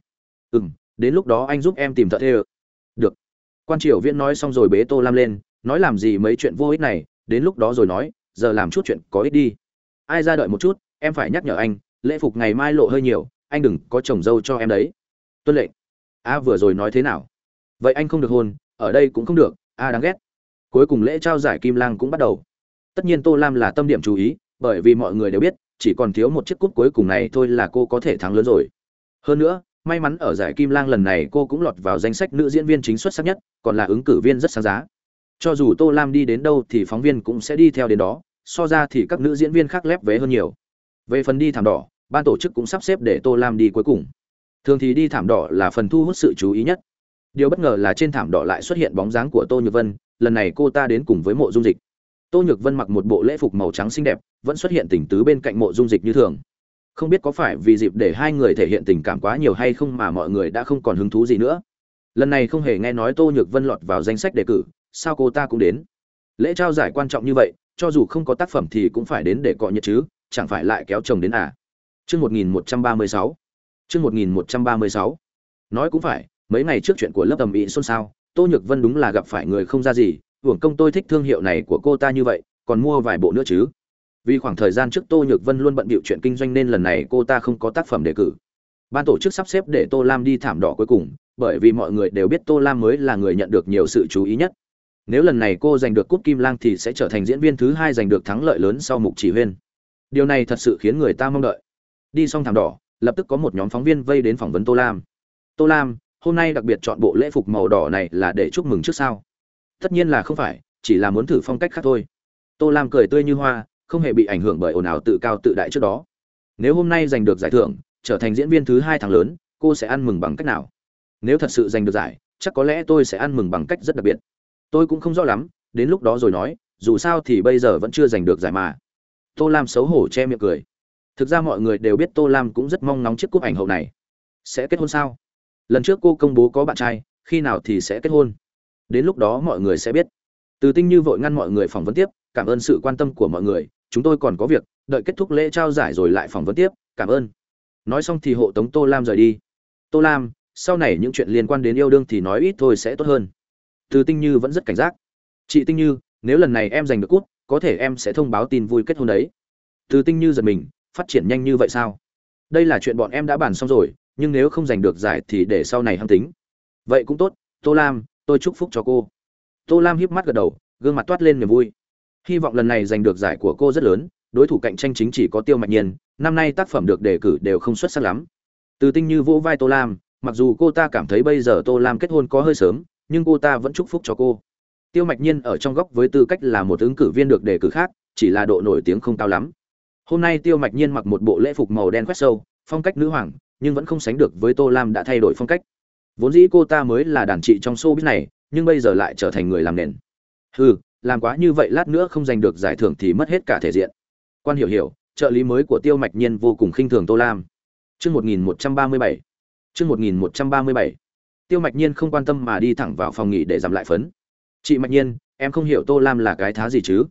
Ừ m đến lúc đó anh giúp em tìm thợ thêu. Được. Quan triều viễn nói xong rồi bế tô lam lên, nói làm gì mấy chuyện vô ích này, đến lúc đó rồi nói, giờ làm chút chuyện có ích đi. Ai ra đợi một chút, em phải nhắc nhở anh, lễ phục ngày mai lộ hơi nhiều, anh đừng có chồng dâu cho em đấy. Tuân lệnh a vừa rồi nói thế nào? Vậy anh không được hôn, ở đây cũng không được, a đáng ghét. Cuối cùng lễ trao giải kim lang cũng bắt đầu. Tất nhiên tô lam là tâm điểm chú ý, bởi vì mọi người đều biết, chỉ còn thiếu một chiếc cúp cuối cùng này thôi là cô có thể thắng lớn rồi. Hơn nữa, may mắn ở giải kim lang lần này cô cũng lọt vào danh sách nữ diễn viên chính xuất sắc nhất, còn là ứng cử viên rất sáng giá. Cho dù tô lam đi đến đâu thì phóng viên cũng sẽ đi theo đến đó, so ra thì các nữ diễn viên khác lép vế hơn nhiều. Về phần đi thảm đỏ, ban tổ chức cũng sắp xếp để tô lam đi cuối cùng thường thì đi thảm đỏ là phần thu hút sự chú ý nhất. Điều bất ngờ là trên thảm đỏ lại xuất hiện bóng dáng của tô nhược vân lần này cô ta đến cùng với mộ dung dịch. Tô nhược vân mặc một bộ lễ phục màu trắng xinh đẹp vẫn xuất hiện tình tứ bên cạnh mộ dung dịch như thường. Không biết có phải vì dịp để hai người thể hiện tình cảm quá nhiều hay không mà mọi người đã không còn hứng thú gì nữa. Lần này không hề nghe nói tô nhược vân lọt vào danh sách đề cử sao cô ta cũng đến? Lễ trao giải quan trọng như vậy cho dù không có tác phẩm thì cũng phải đến để cọ nhiệt chứ chẳng phải lại kéo chồng đến à. Trước 1136, chương một nghìn một trăm ba mươi sáu. Nói cũng phải, mấy ngày trước chuyện của lớp tầm ĩ xôn xao, tô nhược vân đúng là gặp phải người không ra gì, hưởng công tôi thích thương hiệu này của cô ta như vậy, còn mua vài bộ nữa chứ. Vì khoảng thời gian trước tô nhược vân luôn bận bịu chuyện kinh doanh nên lần này cô ta không có tác phẩm đề cử. Ban tổ chức sắp xếp để tô lam đi thảm đỏ cuối cùng, bởi vì mọi người đều biết tô lam mới là người nhận được nhiều sự chú ý nhất. Nếu lần này cô giành được cúp kim lang thì sẽ trở thành diễn viên thứ hai giành được thắng lợi lớn sau mục chỉ huyên. Điều này thật sự khiến người ta mong đợi. Đi xong thảm đỏ lập tức có một nhóm phóng viên vây đến phỏng vấn tô lam. Tô lam, hôm nay đặc biệt chọn bộ lễ phục màu đỏ này là để chúc mừng trước sao? Tất nhiên là không phải, chỉ là muốn thử phong cách khác thôi. Tô lam cười tươi như hoa, không hề bị ảnh hưởng bởi ồn ào tự cao tự đại trước đó. Nếu hôm nay giành được giải thưởng, trở thành diễn viên thứ hai tháng lớn, cô sẽ ăn mừng bằng cách nào? Nếu thật sự giành được giải, chắc có lẽ tôi sẽ ăn mừng bằng cách rất đặc biệt. Tôi cũng không rõ lắm, đến lúc đó rồi nói, dù sao thì bây giờ vẫn chưa giành được giải mà. Tô lam xấu hổ che miệng cười thực ra mọi người đều biết tô lam cũng rất mong nóng chiếc cúp ảnh hậu này. Sẽ kết hôn sao? Lần trước cô công bố có bạn trai, khi nào thì sẽ kết hôn? Đến lúc đó mọi người sẽ biết. Từ tinh như vội ngăn mọi người phỏng vấn tiếp, cảm ơn sự quan tâm của mọi người, chúng tôi còn có việc, đợi kết thúc lễ trao giải rồi lại phỏng vấn tiếp, cảm ơn. Nói xong thì hộ tống tô lam rời đi. Tô lam, sau này những chuyện liên quan đến yêu đương thì nói ít thôi sẽ tốt hơn. Từ tinh như vẫn rất cảnh giác. Chị tinh như, nếu lần này em giành được cút có thể em sẽ thông báo tin vui kết hôn đấy. Từ tinh như giật mình phát triển nhanh như vậy sao? Đây là chuyện bọn em đã bàn xong rồi, nhưng nếu không giành được giải thì để sau này hăng tính. Vậy cũng tốt, tô lam, tôi chúc phúc cho cô. Tô lam híp mắt gật đầu, gương mặt toát lên niềm vui. Hy vọng lần này giành được giải của cô rất lớn, đối thủ cạnh tranh chính chỉ có tiêu mạch nhiên, năm nay tác phẩm được đề cử đều không xuất sắc lắm. Từ tinh như vỗ vai tô lam, mặc dù cô ta cảm thấy bây giờ tô lam kết hôn có hơi sớm, nhưng cô ta vẫn chúc phúc cho cô. Tiêu mạch nhiên ở trong góc với tư cách là một ứng cử viên được đề cử khác, chỉ là độ nổi tiếng không cao lắm hôm nay tiêu mạch nhiên mặc một bộ lễ phục màu đen khoét sâu, phong cách nữ hoàng, nhưng vẫn không sánh được với tô lam đã thay đổi phong cách. Vốn dĩ cô ta mới là đàn chị trong showbiz này, nhưng bây giờ lại trở thành người làm nền. Hừ, làm quá như vậy lát nữa không giành được giải thưởng thì mất hết cả thể diện. Quan hiểu hiểu, trợ lý mới của tiêu mạch nhiên vô cùng khinh thường tô lam. Trước một nghìn một trăm ba mươi bảy. Một nghìn một trăm ba mươi bảy. Tiêu mạch nhiên không quan tâm mà đi thẳng vào phòng nghỉ để giảm lại phấn. Chị mạch nhiên, em không hiểu tô lam là cái thá gì chứ?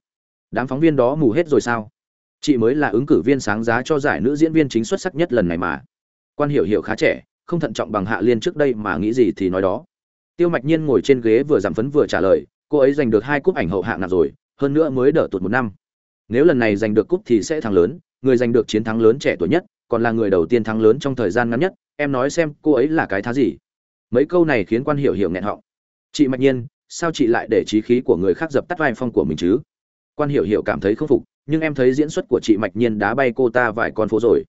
Đám phóng viên đó mù hết rồi sao? Chị mới là ứng cử viên sáng giá cho giải nữ diễn viên chính xuất sắc nhất lần này mà. Quan hiểu hiểu khá trẻ, không thận trọng bằng hạ liên trước đây mà nghĩ gì thì nói đó. Tiêu mạch nhiên ngồi trên ghế vừa giảm phấn vừa trả lời, cô ấy giành được hai cúp ảnh hậu hạng nặng rồi, hơn nữa mới đỡ tụt một năm. Nếu lần này giành được cúp thì sẽ thắng lớn, người giành được chiến thắng lớn trẻ tuổi nhất, còn là người đầu tiên thắng lớn trong thời gian ngắn nhất, em nói xem cô ấy là cái thá gì. Mấy câu này khiến quan hiểu hiểu nghẹn họng. Chị mạch nhiên, sao chị lại để trí khí của người khác dập tắt vai phong của mình chứ? Quan hiểu hiểu cảm thấy không phục nhưng em thấy diễn xuất của chị mạch nhiên đá bay cô ta vài con phố rồi.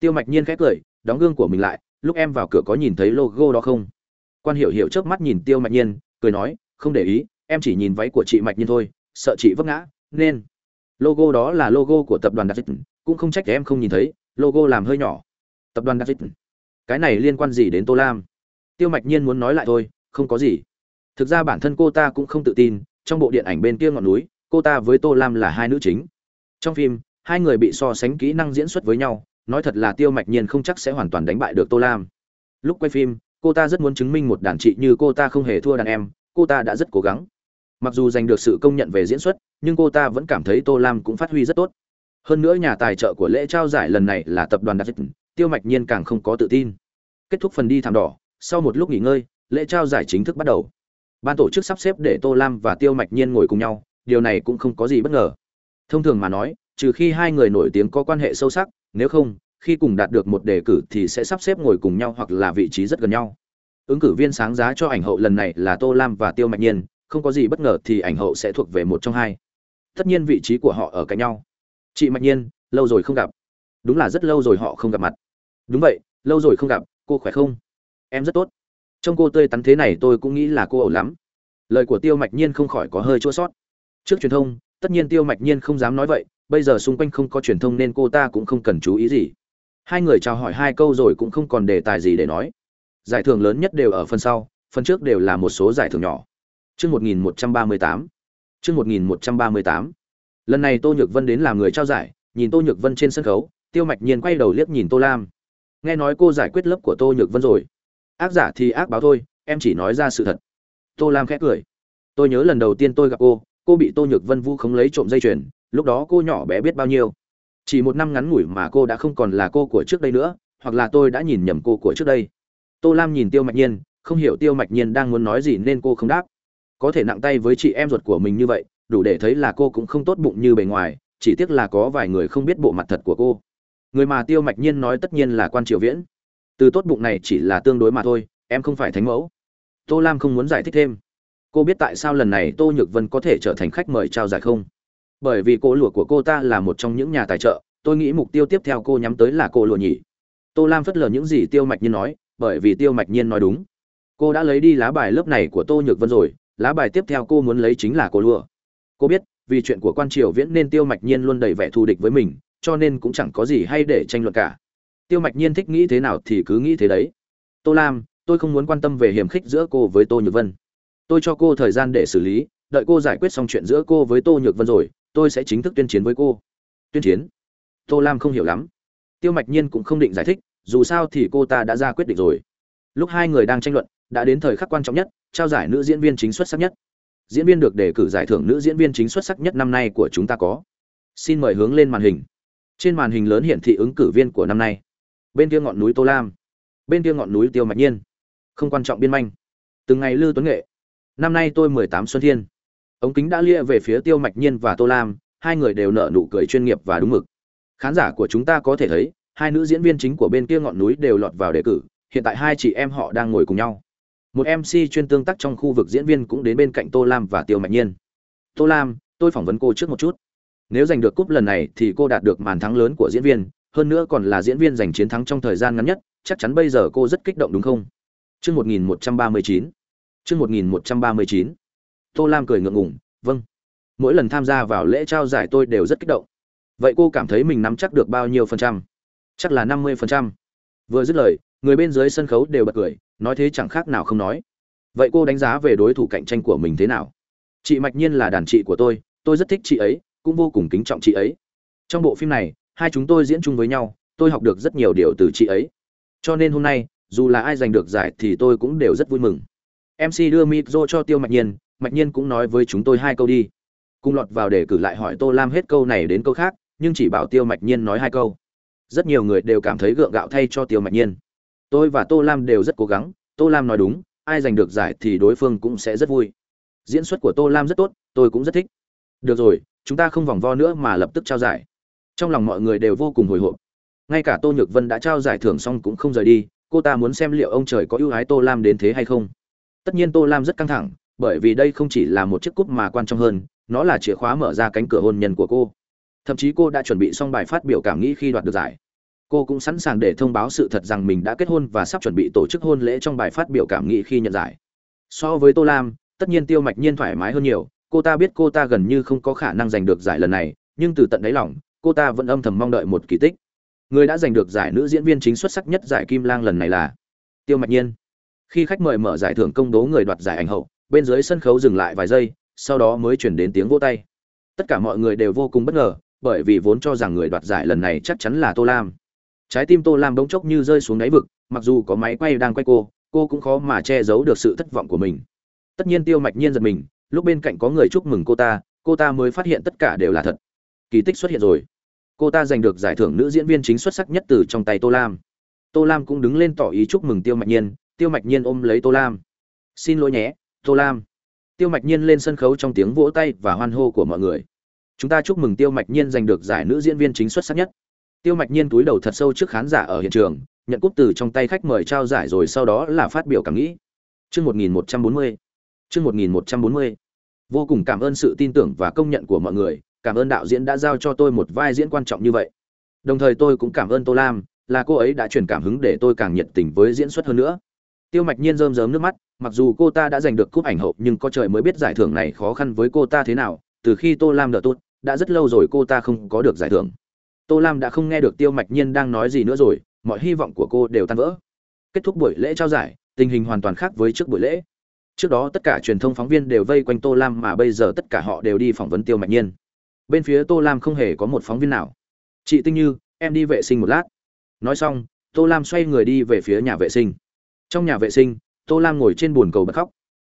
Tiêu mạch nhiên khép cười, đóng gương của mình lại, lúc em vào cửa có nhìn thấy logo đó không? Quan hiểu hiểu trước mắt nhìn tiêu mạch nhiên, cười nói, không để ý, em chỉ nhìn váy của chị mạch nhiên thôi, sợ chị vấp ngã, nên. Logo đó là logo của tập đoàn đặc cũng không trách em không nhìn thấy, logo làm hơi nhỏ. Tập đoàn đặc cái này liên quan gì đến tô lam? Tiêu mạch nhiên muốn nói lại thôi, không có gì. Thực ra bản thân cô ta cũng không tự tin, trong bộ điện ảnh bên kia ngọn núi, cô ta với tô lam là hai nữ chính trong phim, hai người bị so sánh kỹ năng diễn xuất với nhau, nói thật là tiêu mạch nhiên không chắc sẽ hoàn toàn đánh bại được tô lam. Lúc quay phim, cô ta rất muốn chứng minh một đàn chị như cô ta không hề thua đàn em, cô ta đã rất cố gắng. Mặc dù giành được sự công nhận về diễn xuất, nhưng cô ta vẫn cảm thấy tô lam cũng phát huy rất tốt. Hơn nữa nhà tài trợ của lễ trao giải lần này là tập đoàn đặc dịch, tiêu mạch nhiên càng không có tự tin. Kết thúc phần đi thảm đỏ, sau một lúc nghỉ ngơi, lễ trao giải chính thức bắt đầu. Ban tổ chức sắp xếp để tô lam và tiêu mạch nhiên ngồi cùng nhau, điều này cũng không có gì bất ngờ thông thường mà nói, trừ khi hai người nổi tiếng có quan hệ sâu sắc, nếu không, khi cùng đạt được một đề cử thì sẽ sắp xếp ngồi cùng nhau hoặc là vị trí rất gần nhau. Ứng cử viên sáng giá cho ảnh hậu lần này là tô lam và tiêu mạch nhiên, không có gì bất ngờ thì ảnh hậu sẽ thuộc về một trong hai. Tất nhiên vị trí của họ ở cạnh nhau. Chị mạch nhiên, lâu rồi không gặp. Đúng là rất lâu rồi họ không gặp mặt. Đúng vậy, lâu rồi không gặp, cô khỏe không? Em rất tốt. Trông cô tươi tắn thế này tôi cũng nghĩ là cô ổn lắm. Lời của tiêu mạch nhiên không khỏi có hơi chua sót. Trước truyền thông tất nhiên tiêu mạch nhiên không dám nói vậy, bây giờ xung quanh không có truyền thông nên cô ta cũng không cần chú ý gì. Hai người chào hỏi hai câu rồi cũng không còn đề tài gì để nói. Giải thưởng lớn nhất đều ở phần sau, phần trước đều là một số giải thưởng nhỏ. Chương một nghìn một trăm ba mươi tám. Chương một nghìn một trăm ba mươi tám. Lần này tô nhược vân đến làm người trao giải, nhìn tô nhược vân trên sân khấu, tiêu mạch nhiên quay đầu liếc nhìn tô lam. Nghe nói cô giải quyết lớp của tô nhược vân rồi. Ác giả thì ác báo thôi, em chỉ nói ra sự thật. Tô lam khẽ cười. Tôi nhớ lần đầu tiên tôi gặp cô cô bị tô nhược vân vu khống lấy trộm dây chuyền, lúc đó cô nhỏ bé biết bao nhiêu. Chỉ một năm ngắn ngủi mà cô đã không còn là cô của trước đây nữa, hoặc là tôi đã nhìn nhầm cô của trước đây. Tô lam nhìn tiêu mạch nhiên, không hiểu tiêu mạch nhiên đang muốn nói gì nên cô không đáp. Có thể nặng tay với chị em ruột của mình như vậy, đủ để thấy là cô cũng không tốt bụng như bề ngoài, chỉ tiếc là có vài người không biết bộ mặt thật của cô. Người mà tiêu mạch nhiên nói tất nhiên là quan triều viễn. Từ tốt bụng này chỉ là tương đối mà thôi, em không phải thánh mẫu. Tô lam không muốn giải thích thêm cô biết tại sao lần này tô nhược vân có thể trở thành khách mời trao giải không? Bởi vì cô lụa của cô ta là một trong những nhà tài trợ, tôi nghĩ mục tiêu tiếp theo cô nhắm tới là cô lụa nhỉ. Tô lam phất lờ những gì tiêu mạch nhiên nói, bởi vì tiêu mạch nhiên nói đúng. Cô đã lấy đi lá bài lớp này của tô nhược vân rồi, lá bài tiếp theo cô muốn lấy chính là cô lụa. Cô biết, vì chuyện của quan triều viễn nên tiêu mạch nhiên luôn đầy vẻ thù địch với mình, cho nên cũng chẳng có gì hay để tranh luận cả. Tiêu mạch nhiên thích nghĩ thế nào thì cứ nghĩ thế đấy. Tô lam, tôi không muốn quan tâm về hiềm khích giữa cô với tô nhược vân tôi cho cô thời gian để xử lý, đợi cô giải quyết xong chuyện giữa cô với tô nhược vân rồi, tôi sẽ chính thức tuyên chiến với cô. Tuyên chiến? Tô lam không hiểu lắm. Tiêu mạch nhiên cũng không định giải thích, dù sao thì cô ta đã ra quyết định rồi. Lúc hai người đang tranh luận, đã đến thời khắc quan trọng nhất, trao giải nữ diễn viên chính xuất sắc nhất. Diễn viên được đề cử giải thưởng nữ diễn viên chính xuất sắc nhất năm nay của chúng ta có. Xin mời hướng lên màn hình. Trên màn hình lớn hiển thị ứng cử viên của năm nay. Bên kia ngọn núi tô lam. Bên kia ngọn núi tiêu mạch nhiên. Không quan trọng biên manh. Từng ngày lư tuấn nghệ năm nay tôi mười tám xuân thiên. Ống kính đã lia về phía tiêu mạch nhiên và tô lam, hai người đều nở nụ cười chuyên nghiệp và đúng mực. Khán giả của chúng ta có thể thấy, hai nữ diễn viên chính của bên kia ngọn núi đều lọt vào đề cử, hiện tại hai chị em họ đang ngồi cùng nhau. Một mc chuyên tương tác trong khu vực diễn viên cũng đến bên cạnh tô lam và tiêu mạch nhiên. Tô lam, tôi phỏng vấn cô trước một chút. Nếu giành được cúp lần này thì cô đạt được màn thắng lớn của diễn viên, hơn nữa còn là diễn viên giành chiến thắng trong thời gian ngắn nhất, chắc chắn bây giờ cô rất kích động đúng không? Trước 1139. Chương 1139. Tô Lam cười ngượng ngùng, "Vâng. Mỗi lần tham gia vào lễ trao giải tôi đều rất kích động. Vậy cô cảm thấy mình nắm chắc được bao nhiêu phần trăm?" "Chắc là 50%." Vừa dứt lời, người bên dưới sân khấu đều bật cười, nói thế chẳng khác nào không nói. "Vậy cô đánh giá về đối thủ cạnh tranh của mình thế nào?" "Chị Mạch Nhiên là đàn chị của tôi, tôi rất thích chị ấy, cũng vô cùng kính trọng chị ấy. Trong bộ phim này, hai chúng tôi diễn chung với nhau, tôi học được rất nhiều điều từ chị ấy. Cho nên hôm nay, dù là ai giành được giải thì tôi cũng đều rất vui mừng mc đưa micro cho tiêu mạch nhiên mạch nhiên cũng nói với chúng tôi hai câu đi. Cùng lọt vào để cử lại hỏi tô lam hết câu này đến câu khác, nhưng chỉ bảo tiêu mạch nhiên nói hai câu. Rất nhiều người đều cảm thấy gượng gạo thay cho tiêu mạch nhiên. Tôi và tô lam đều rất cố gắng, tô lam nói đúng, ai giành được giải thì đối phương cũng sẽ rất vui. Diễn xuất của tô lam rất tốt, tôi cũng rất thích. Được rồi, chúng ta không vòng vo nữa mà lập tức trao giải. Trong lòng mọi người đều vô cùng hồi hộp. Ngay cả tô nhược vân đã trao giải thưởng xong cũng không rời đi, cô ta muốn xem liệu ông trời có ưu ái tô lam đến thế hay không tất nhiên tô lam rất căng thẳng, bởi vì đây không chỉ là một chiếc cúp mà quan trọng hơn, nó là chìa khóa mở ra cánh cửa hôn nhân của cô. Thậm chí cô đã chuẩn bị xong bài phát biểu cảm nghĩ khi đoạt được giải. Cô cũng sẵn sàng để thông báo sự thật rằng mình đã kết hôn và sắp chuẩn bị tổ chức hôn lễ trong bài phát biểu cảm nghĩ khi nhận giải. So với tô lam, tất nhiên tiêu mạch nhiên thoải mái hơn nhiều, cô ta biết cô ta gần như không có khả năng giành được giải lần này, nhưng từ tận đáy lòng, cô ta vẫn âm thầm mong đợi một kỳ tích. Người đã giành được giải nữ diễn viên chính xuất sắc nhất giải kim lang lần này là tiêu mạch nhiên khi khách mời mở giải thưởng công bố người đoạt giải ảnh hậu, bên dưới sân khấu dừng lại vài giây, sau đó mới chuyển đến tiếng vỗ tay. Tất cả mọi người đều vô cùng bất ngờ, bởi vì vốn cho rằng người đoạt giải lần này chắc chắn là tô lam. Trái tim tô lam bỗng chốc như rơi xuống đáy vực, mặc dù có máy quay đang quay cô cô cũng khó mà che giấu được sự thất vọng của mình. Tất nhiên tiêu mạch nhiên giật mình, lúc bên cạnh có người chúc mừng cô ta cô ta mới phát hiện tất cả đều là thật. Kỳ tích xuất hiện rồi. Cô ta giành được giải thưởng nữ diễn viên chính xuất sắc nhất từ trong tay tô lam. Tô lam cũng đứng lên tỏ ý chúc mừng tiêu mạch nhiên tiêu mạch nhiên ôm lấy tô lam. Xin lỗi nhé tô lam. Tiêu mạch nhiên lên sân khấu trong tiếng vỗ tay và hoan hô của mọi người. Chúng ta chúc mừng tiêu mạch nhiên giành được giải nữ diễn viên chính xuất sắc nhất. Tiêu mạch nhiên túi đầu thật sâu trước khán giả ở hiện trường nhận cúp từ trong tay khách mời trao giải rồi sau đó là phát biểu cảm nghĩ. Chương 1140. Chương 1140. Vô cùng cảm ơn sự tin tưởng và công nhận của mọi người, cảm ơn đạo diễn đã giao cho tôi một vai diễn quan trọng như vậy. Đồng thời tôi cũng cảm ơn tô lam là cô ấy đã truyền cảm hứng để tôi càng nhiệt tình với diễn xuất hơn nữa tiêu mạch nhiên rơm rớm nước mắt, mặc dù cô ta đã giành được cúp ảnh hậu, nhưng có trời mới biết giải thưởng này khó khăn với cô ta thế nào, từ khi tô lam đỡ tốt đã rất lâu rồi cô ta không có được giải thưởng. Tô lam đã không nghe được tiêu mạch nhiên đang nói gì nữa rồi, mọi hy vọng của cô đều tan vỡ. Kết thúc buổi lễ trao giải, tình hình hoàn toàn khác với trước buổi lễ. Trước đó tất cả truyền thông phóng viên đều vây quanh tô lam mà bây giờ tất cả họ đều đi phỏng vấn tiêu mạch nhiên. Bên phía tô lam không hề có một phóng viên nào. Chị tinh như, em đi vệ sinh một lát. Nói xong, tô lam xoay người đi về phía nhà vệ sinh trong nhà vệ sinh, tô lam ngồi trên bồn cầu bật khóc.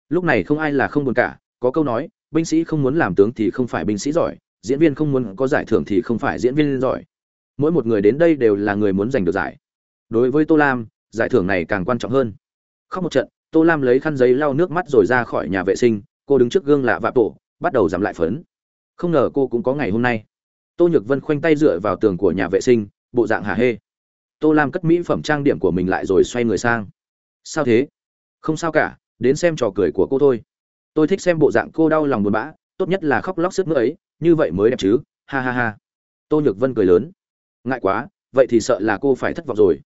Lúc này không ai là không buồn cả, có câu nói, binh sĩ không muốn làm tướng thì không phải binh sĩ giỏi, diễn viên không muốn có giải thưởng thì không phải diễn viên giỏi. Mỗi một người đến đây đều là người muốn giành được giải. Đối với tô lam, giải thưởng này càng quan trọng hơn. Khóc một trận, tô lam lấy khăn giấy lau nước mắt rồi ra khỏi nhà vệ sinh, cô đứng trước gương lạ vạ tổ, bắt đầu giảm lại phấn. Không ngờ cô cũng có ngày hôm nay. Tô nhược vân khoanh tay dựa vào tường của nhà vệ sinh, bộ dạng hà hê. Tô lam cất mỹ phẩm trang điểm của mình lại rồi xoay người sang sao thế? Không sao cả, đến xem trò cười của cô thôi. Tôi thích xem bộ dạng cô đau lòng buồn bã, tốt nhất là khóc lóc sức nữa ấy, như vậy mới đẹp chứ, ha ha ha. Tô nhược vân cười lớn. Ngại quá, vậy thì sợ là cô phải thất vọng rồi.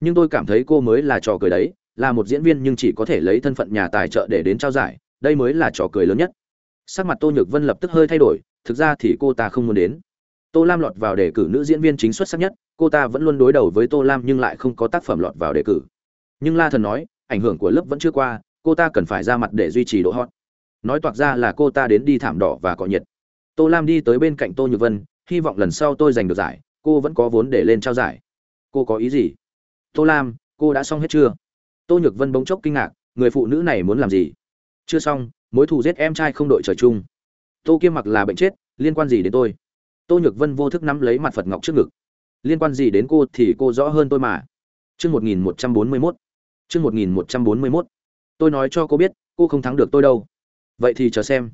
Nhưng tôi cảm thấy cô mới là trò cười đấy, là một diễn viên nhưng chỉ có thể lấy thân phận nhà tài trợ để đến trao giải, đây mới là trò cười lớn nhất. Sắc mặt tô nhược vân lập tức hơi thay đổi, thực ra thì cô ta không muốn đến. Tô lam lọt vào đề cử nữ diễn viên chính xuất sắc nhất, cô ta vẫn luôn đối đầu với tô lam nhưng lại không có tác phẩm lọt vào đề cử nhưng la thần nói, ảnh hưởng của lớp vẫn chưa qua, cô ta cần phải ra mặt để duy trì độ hot. Nói toạc ra là cô ta đến đi thảm đỏ và cọ nhiệt. Tô lam đi tới bên cạnh tô nhược vân, hy vọng lần sau tôi giành được giải, cô vẫn có vốn để lên trao giải. Cô có ý gì? Tô lam, cô đã xong hết chưa? Tô nhược vân bỗng chốc kinh ngạc, người phụ nữ này muốn làm gì? Chưa xong, mối thù giết em trai không đội trời chung. Tô kiêm mặc là bệnh chết, liên quan gì đến tôi? Tô nhược vân vô thức nắm lấy mặt phật ngọc trước ngực. Liên quan gì đến cô thì cô rõ hơn tôi mà. Chương một nghìn một trăm bốn mươi mốt chương một nghìn một trăm bốn mươi mốt. Tôi nói cho cô biết, cô không thắng được tôi đâu. Vậy thì chờ xem.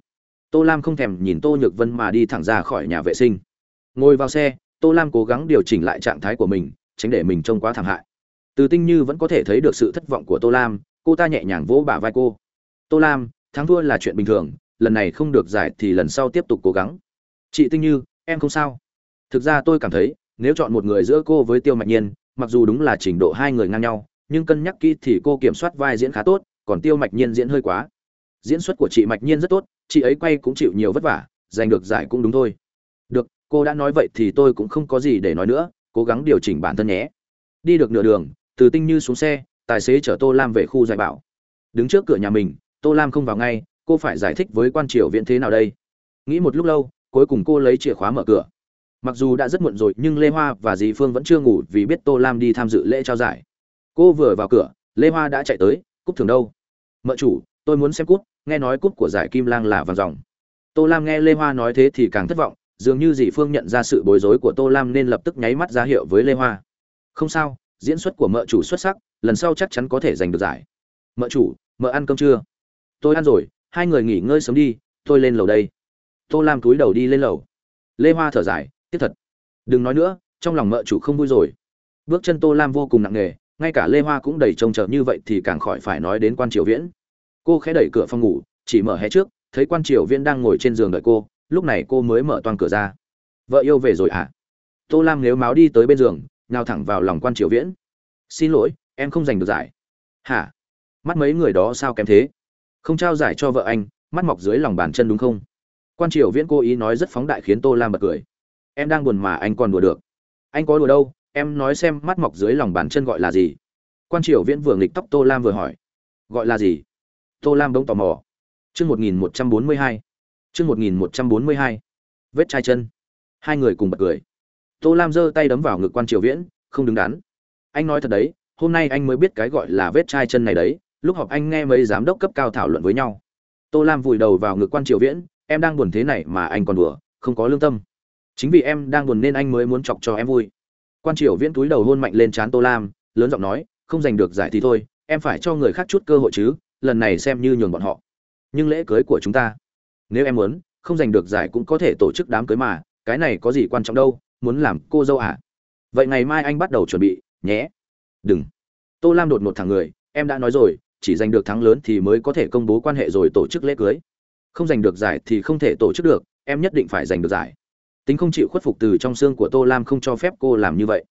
Tô lam không thèm nhìn tô nhược vân mà đi thẳng ra khỏi nhà vệ sinh. Ngồi vào xe, tô lam cố gắng điều chỉnh lại trạng thái của mình, tránh để mình trông quá thảm hại. Từ tinh như vẫn có thể thấy được sự thất vọng của tô lam, cô ta nhẹ nhàng vỗ bả vai cô. Tô lam, thắng thua là chuyện bình thường, lần này không được giải thì lần sau tiếp tục cố gắng. Chị tinh như, em không sao. Thực ra tôi cảm thấy, nếu chọn một người giữa cô với tiêu mạch nhiên, mặc dù đúng là trình độ hai người ngang nhau nhưng cân nhắc kỹ thì cô kiểm soát vai diễn khá tốt, còn tiêu mạch nhiên diễn hơi quá. Diễn xuất của chị mạch nhiên rất tốt, chị ấy quay cũng chịu nhiều vất vả, giành được giải cũng đúng thôi. Được, cô đã nói vậy thì tôi cũng không có gì để nói nữa, cố gắng điều chỉnh bản thân nhé. Đi được nửa đường, từ tinh như xuống xe, tài xế chở tô lam về khu giải bảo. Đứng trước cửa nhà mình, tô lam không vào ngay, cô phải giải thích với quan triều viễn thế nào đây? Nghĩ một lúc lâu, cuối cùng cô lấy chìa khóa mở cửa. Mặc dù đã rất muộn rồi, nhưng lê hoa và dì phương vẫn chưa ngủ vì biết tô lam đi tham dự lễ trao giải cô vừa vào cửa, lê hoa đã chạy tới, cúp thường đâu? Mợ chủ, tôi muốn xem cúp, nghe nói cúp của giải kim lang là vàng dòng. Tô lam nghe lê hoa nói thế thì càng thất vọng, dường như dì phương nhận ra sự bối rối của tô lam nên lập tức nháy mắt ra hiệu với lê hoa. Không sao, diễn xuất của mợ chủ xuất sắc, lần sau chắc chắn có thể giành được giải. Mợ chủ, mợ ăn cơm chưa? Tôi ăn rồi, hai người nghỉ ngơi sớm đi, tôi lên lầu đây. Tô lam túi đầu đi lên lầu. Lê hoa thở dài, tiếc thật. Đừng nói nữa, trong lòng mợ chủ không vui rồi. Bước chân tô lam vô cùng nặng nề ngay cả lê hoa cũng đầy trông chờ như vậy thì càng khỏi phải nói đến quan triều viễn. Cô khẽ đẩy cửa phòng ngủ, chỉ mở hé trước, thấy quan triều viễn đang ngồi trên giường đợi cô, lúc này cô mới mở toàn cửa ra. Vợ yêu về rồi à tô lam nếu máu đi tới bên giường, nhào thẳng vào lòng quan triều viễn. Xin lỗi, em không giành được giải. Hả? Mắt mấy người đó sao kém thế? Không trao giải cho vợ anh, mắt mọc dưới lòng bàn chân đúng không? Quan triều viễn cố ý nói rất phóng đại khiến tô lam bật cười. Em đang buồn mà anh còn đùa được. Anh có đùa đâu? Em nói xem mắt mọc dưới lòng bàn chân gọi là gì. Quan triều viễn vừa nghịch tóc tô lam vừa hỏi. Gọi là gì? Tô lam bỗng tò mò. Chương một nghìn một trăm bốn mươi hai. Chương một nghìn một trăm bốn mươi hai. Vết chai chân. Hai người cùng bật cười. Tô lam giơ tay đấm vào ngực quan triều viễn, không đứng đắn. Anh nói thật đấy, hôm nay anh mới biết cái gọi là vết chai chân này đấy, lúc họp anh nghe mấy giám đốc cấp cao thảo luận với nhau. Tô lam vùi đầu vào ngực quan triều viễn, em đang buồn thế này mà anh còn đùa, không có lương tâm. Chính vì em đang buồn nên anh mới muốn chọc cho em vui quan triều viễn túi đầu hôn mạnh lên trán tô lam, lớn giọng nói, không giành được giải thì thôi, em phải cho người khác chút cơ hội chứ, lần này xem như nhường bọn họ. Nhưng lễ cưới của chúng ta, nếu em muốn, không giành được giải cũng có thể tổ chức đám cưới mà, cái này có gì quan trọng đâu, muốn làm cô dâu à? Vậy ngày mai anh bắt đầu chuẩn bị, nhé. Đừng. Tô lam đột một thằng người, em đã nói rồi, chỉ giành được thắng lớn thì mới có thể công bố quan hệ rồi tổ chức lễ cưới. Không giành được giải thì không thể tổ chức được, em nhất định phải giành được giải tính không chịu khuất phục từ trong xương của tô lam không cho phép cô làm như vậy.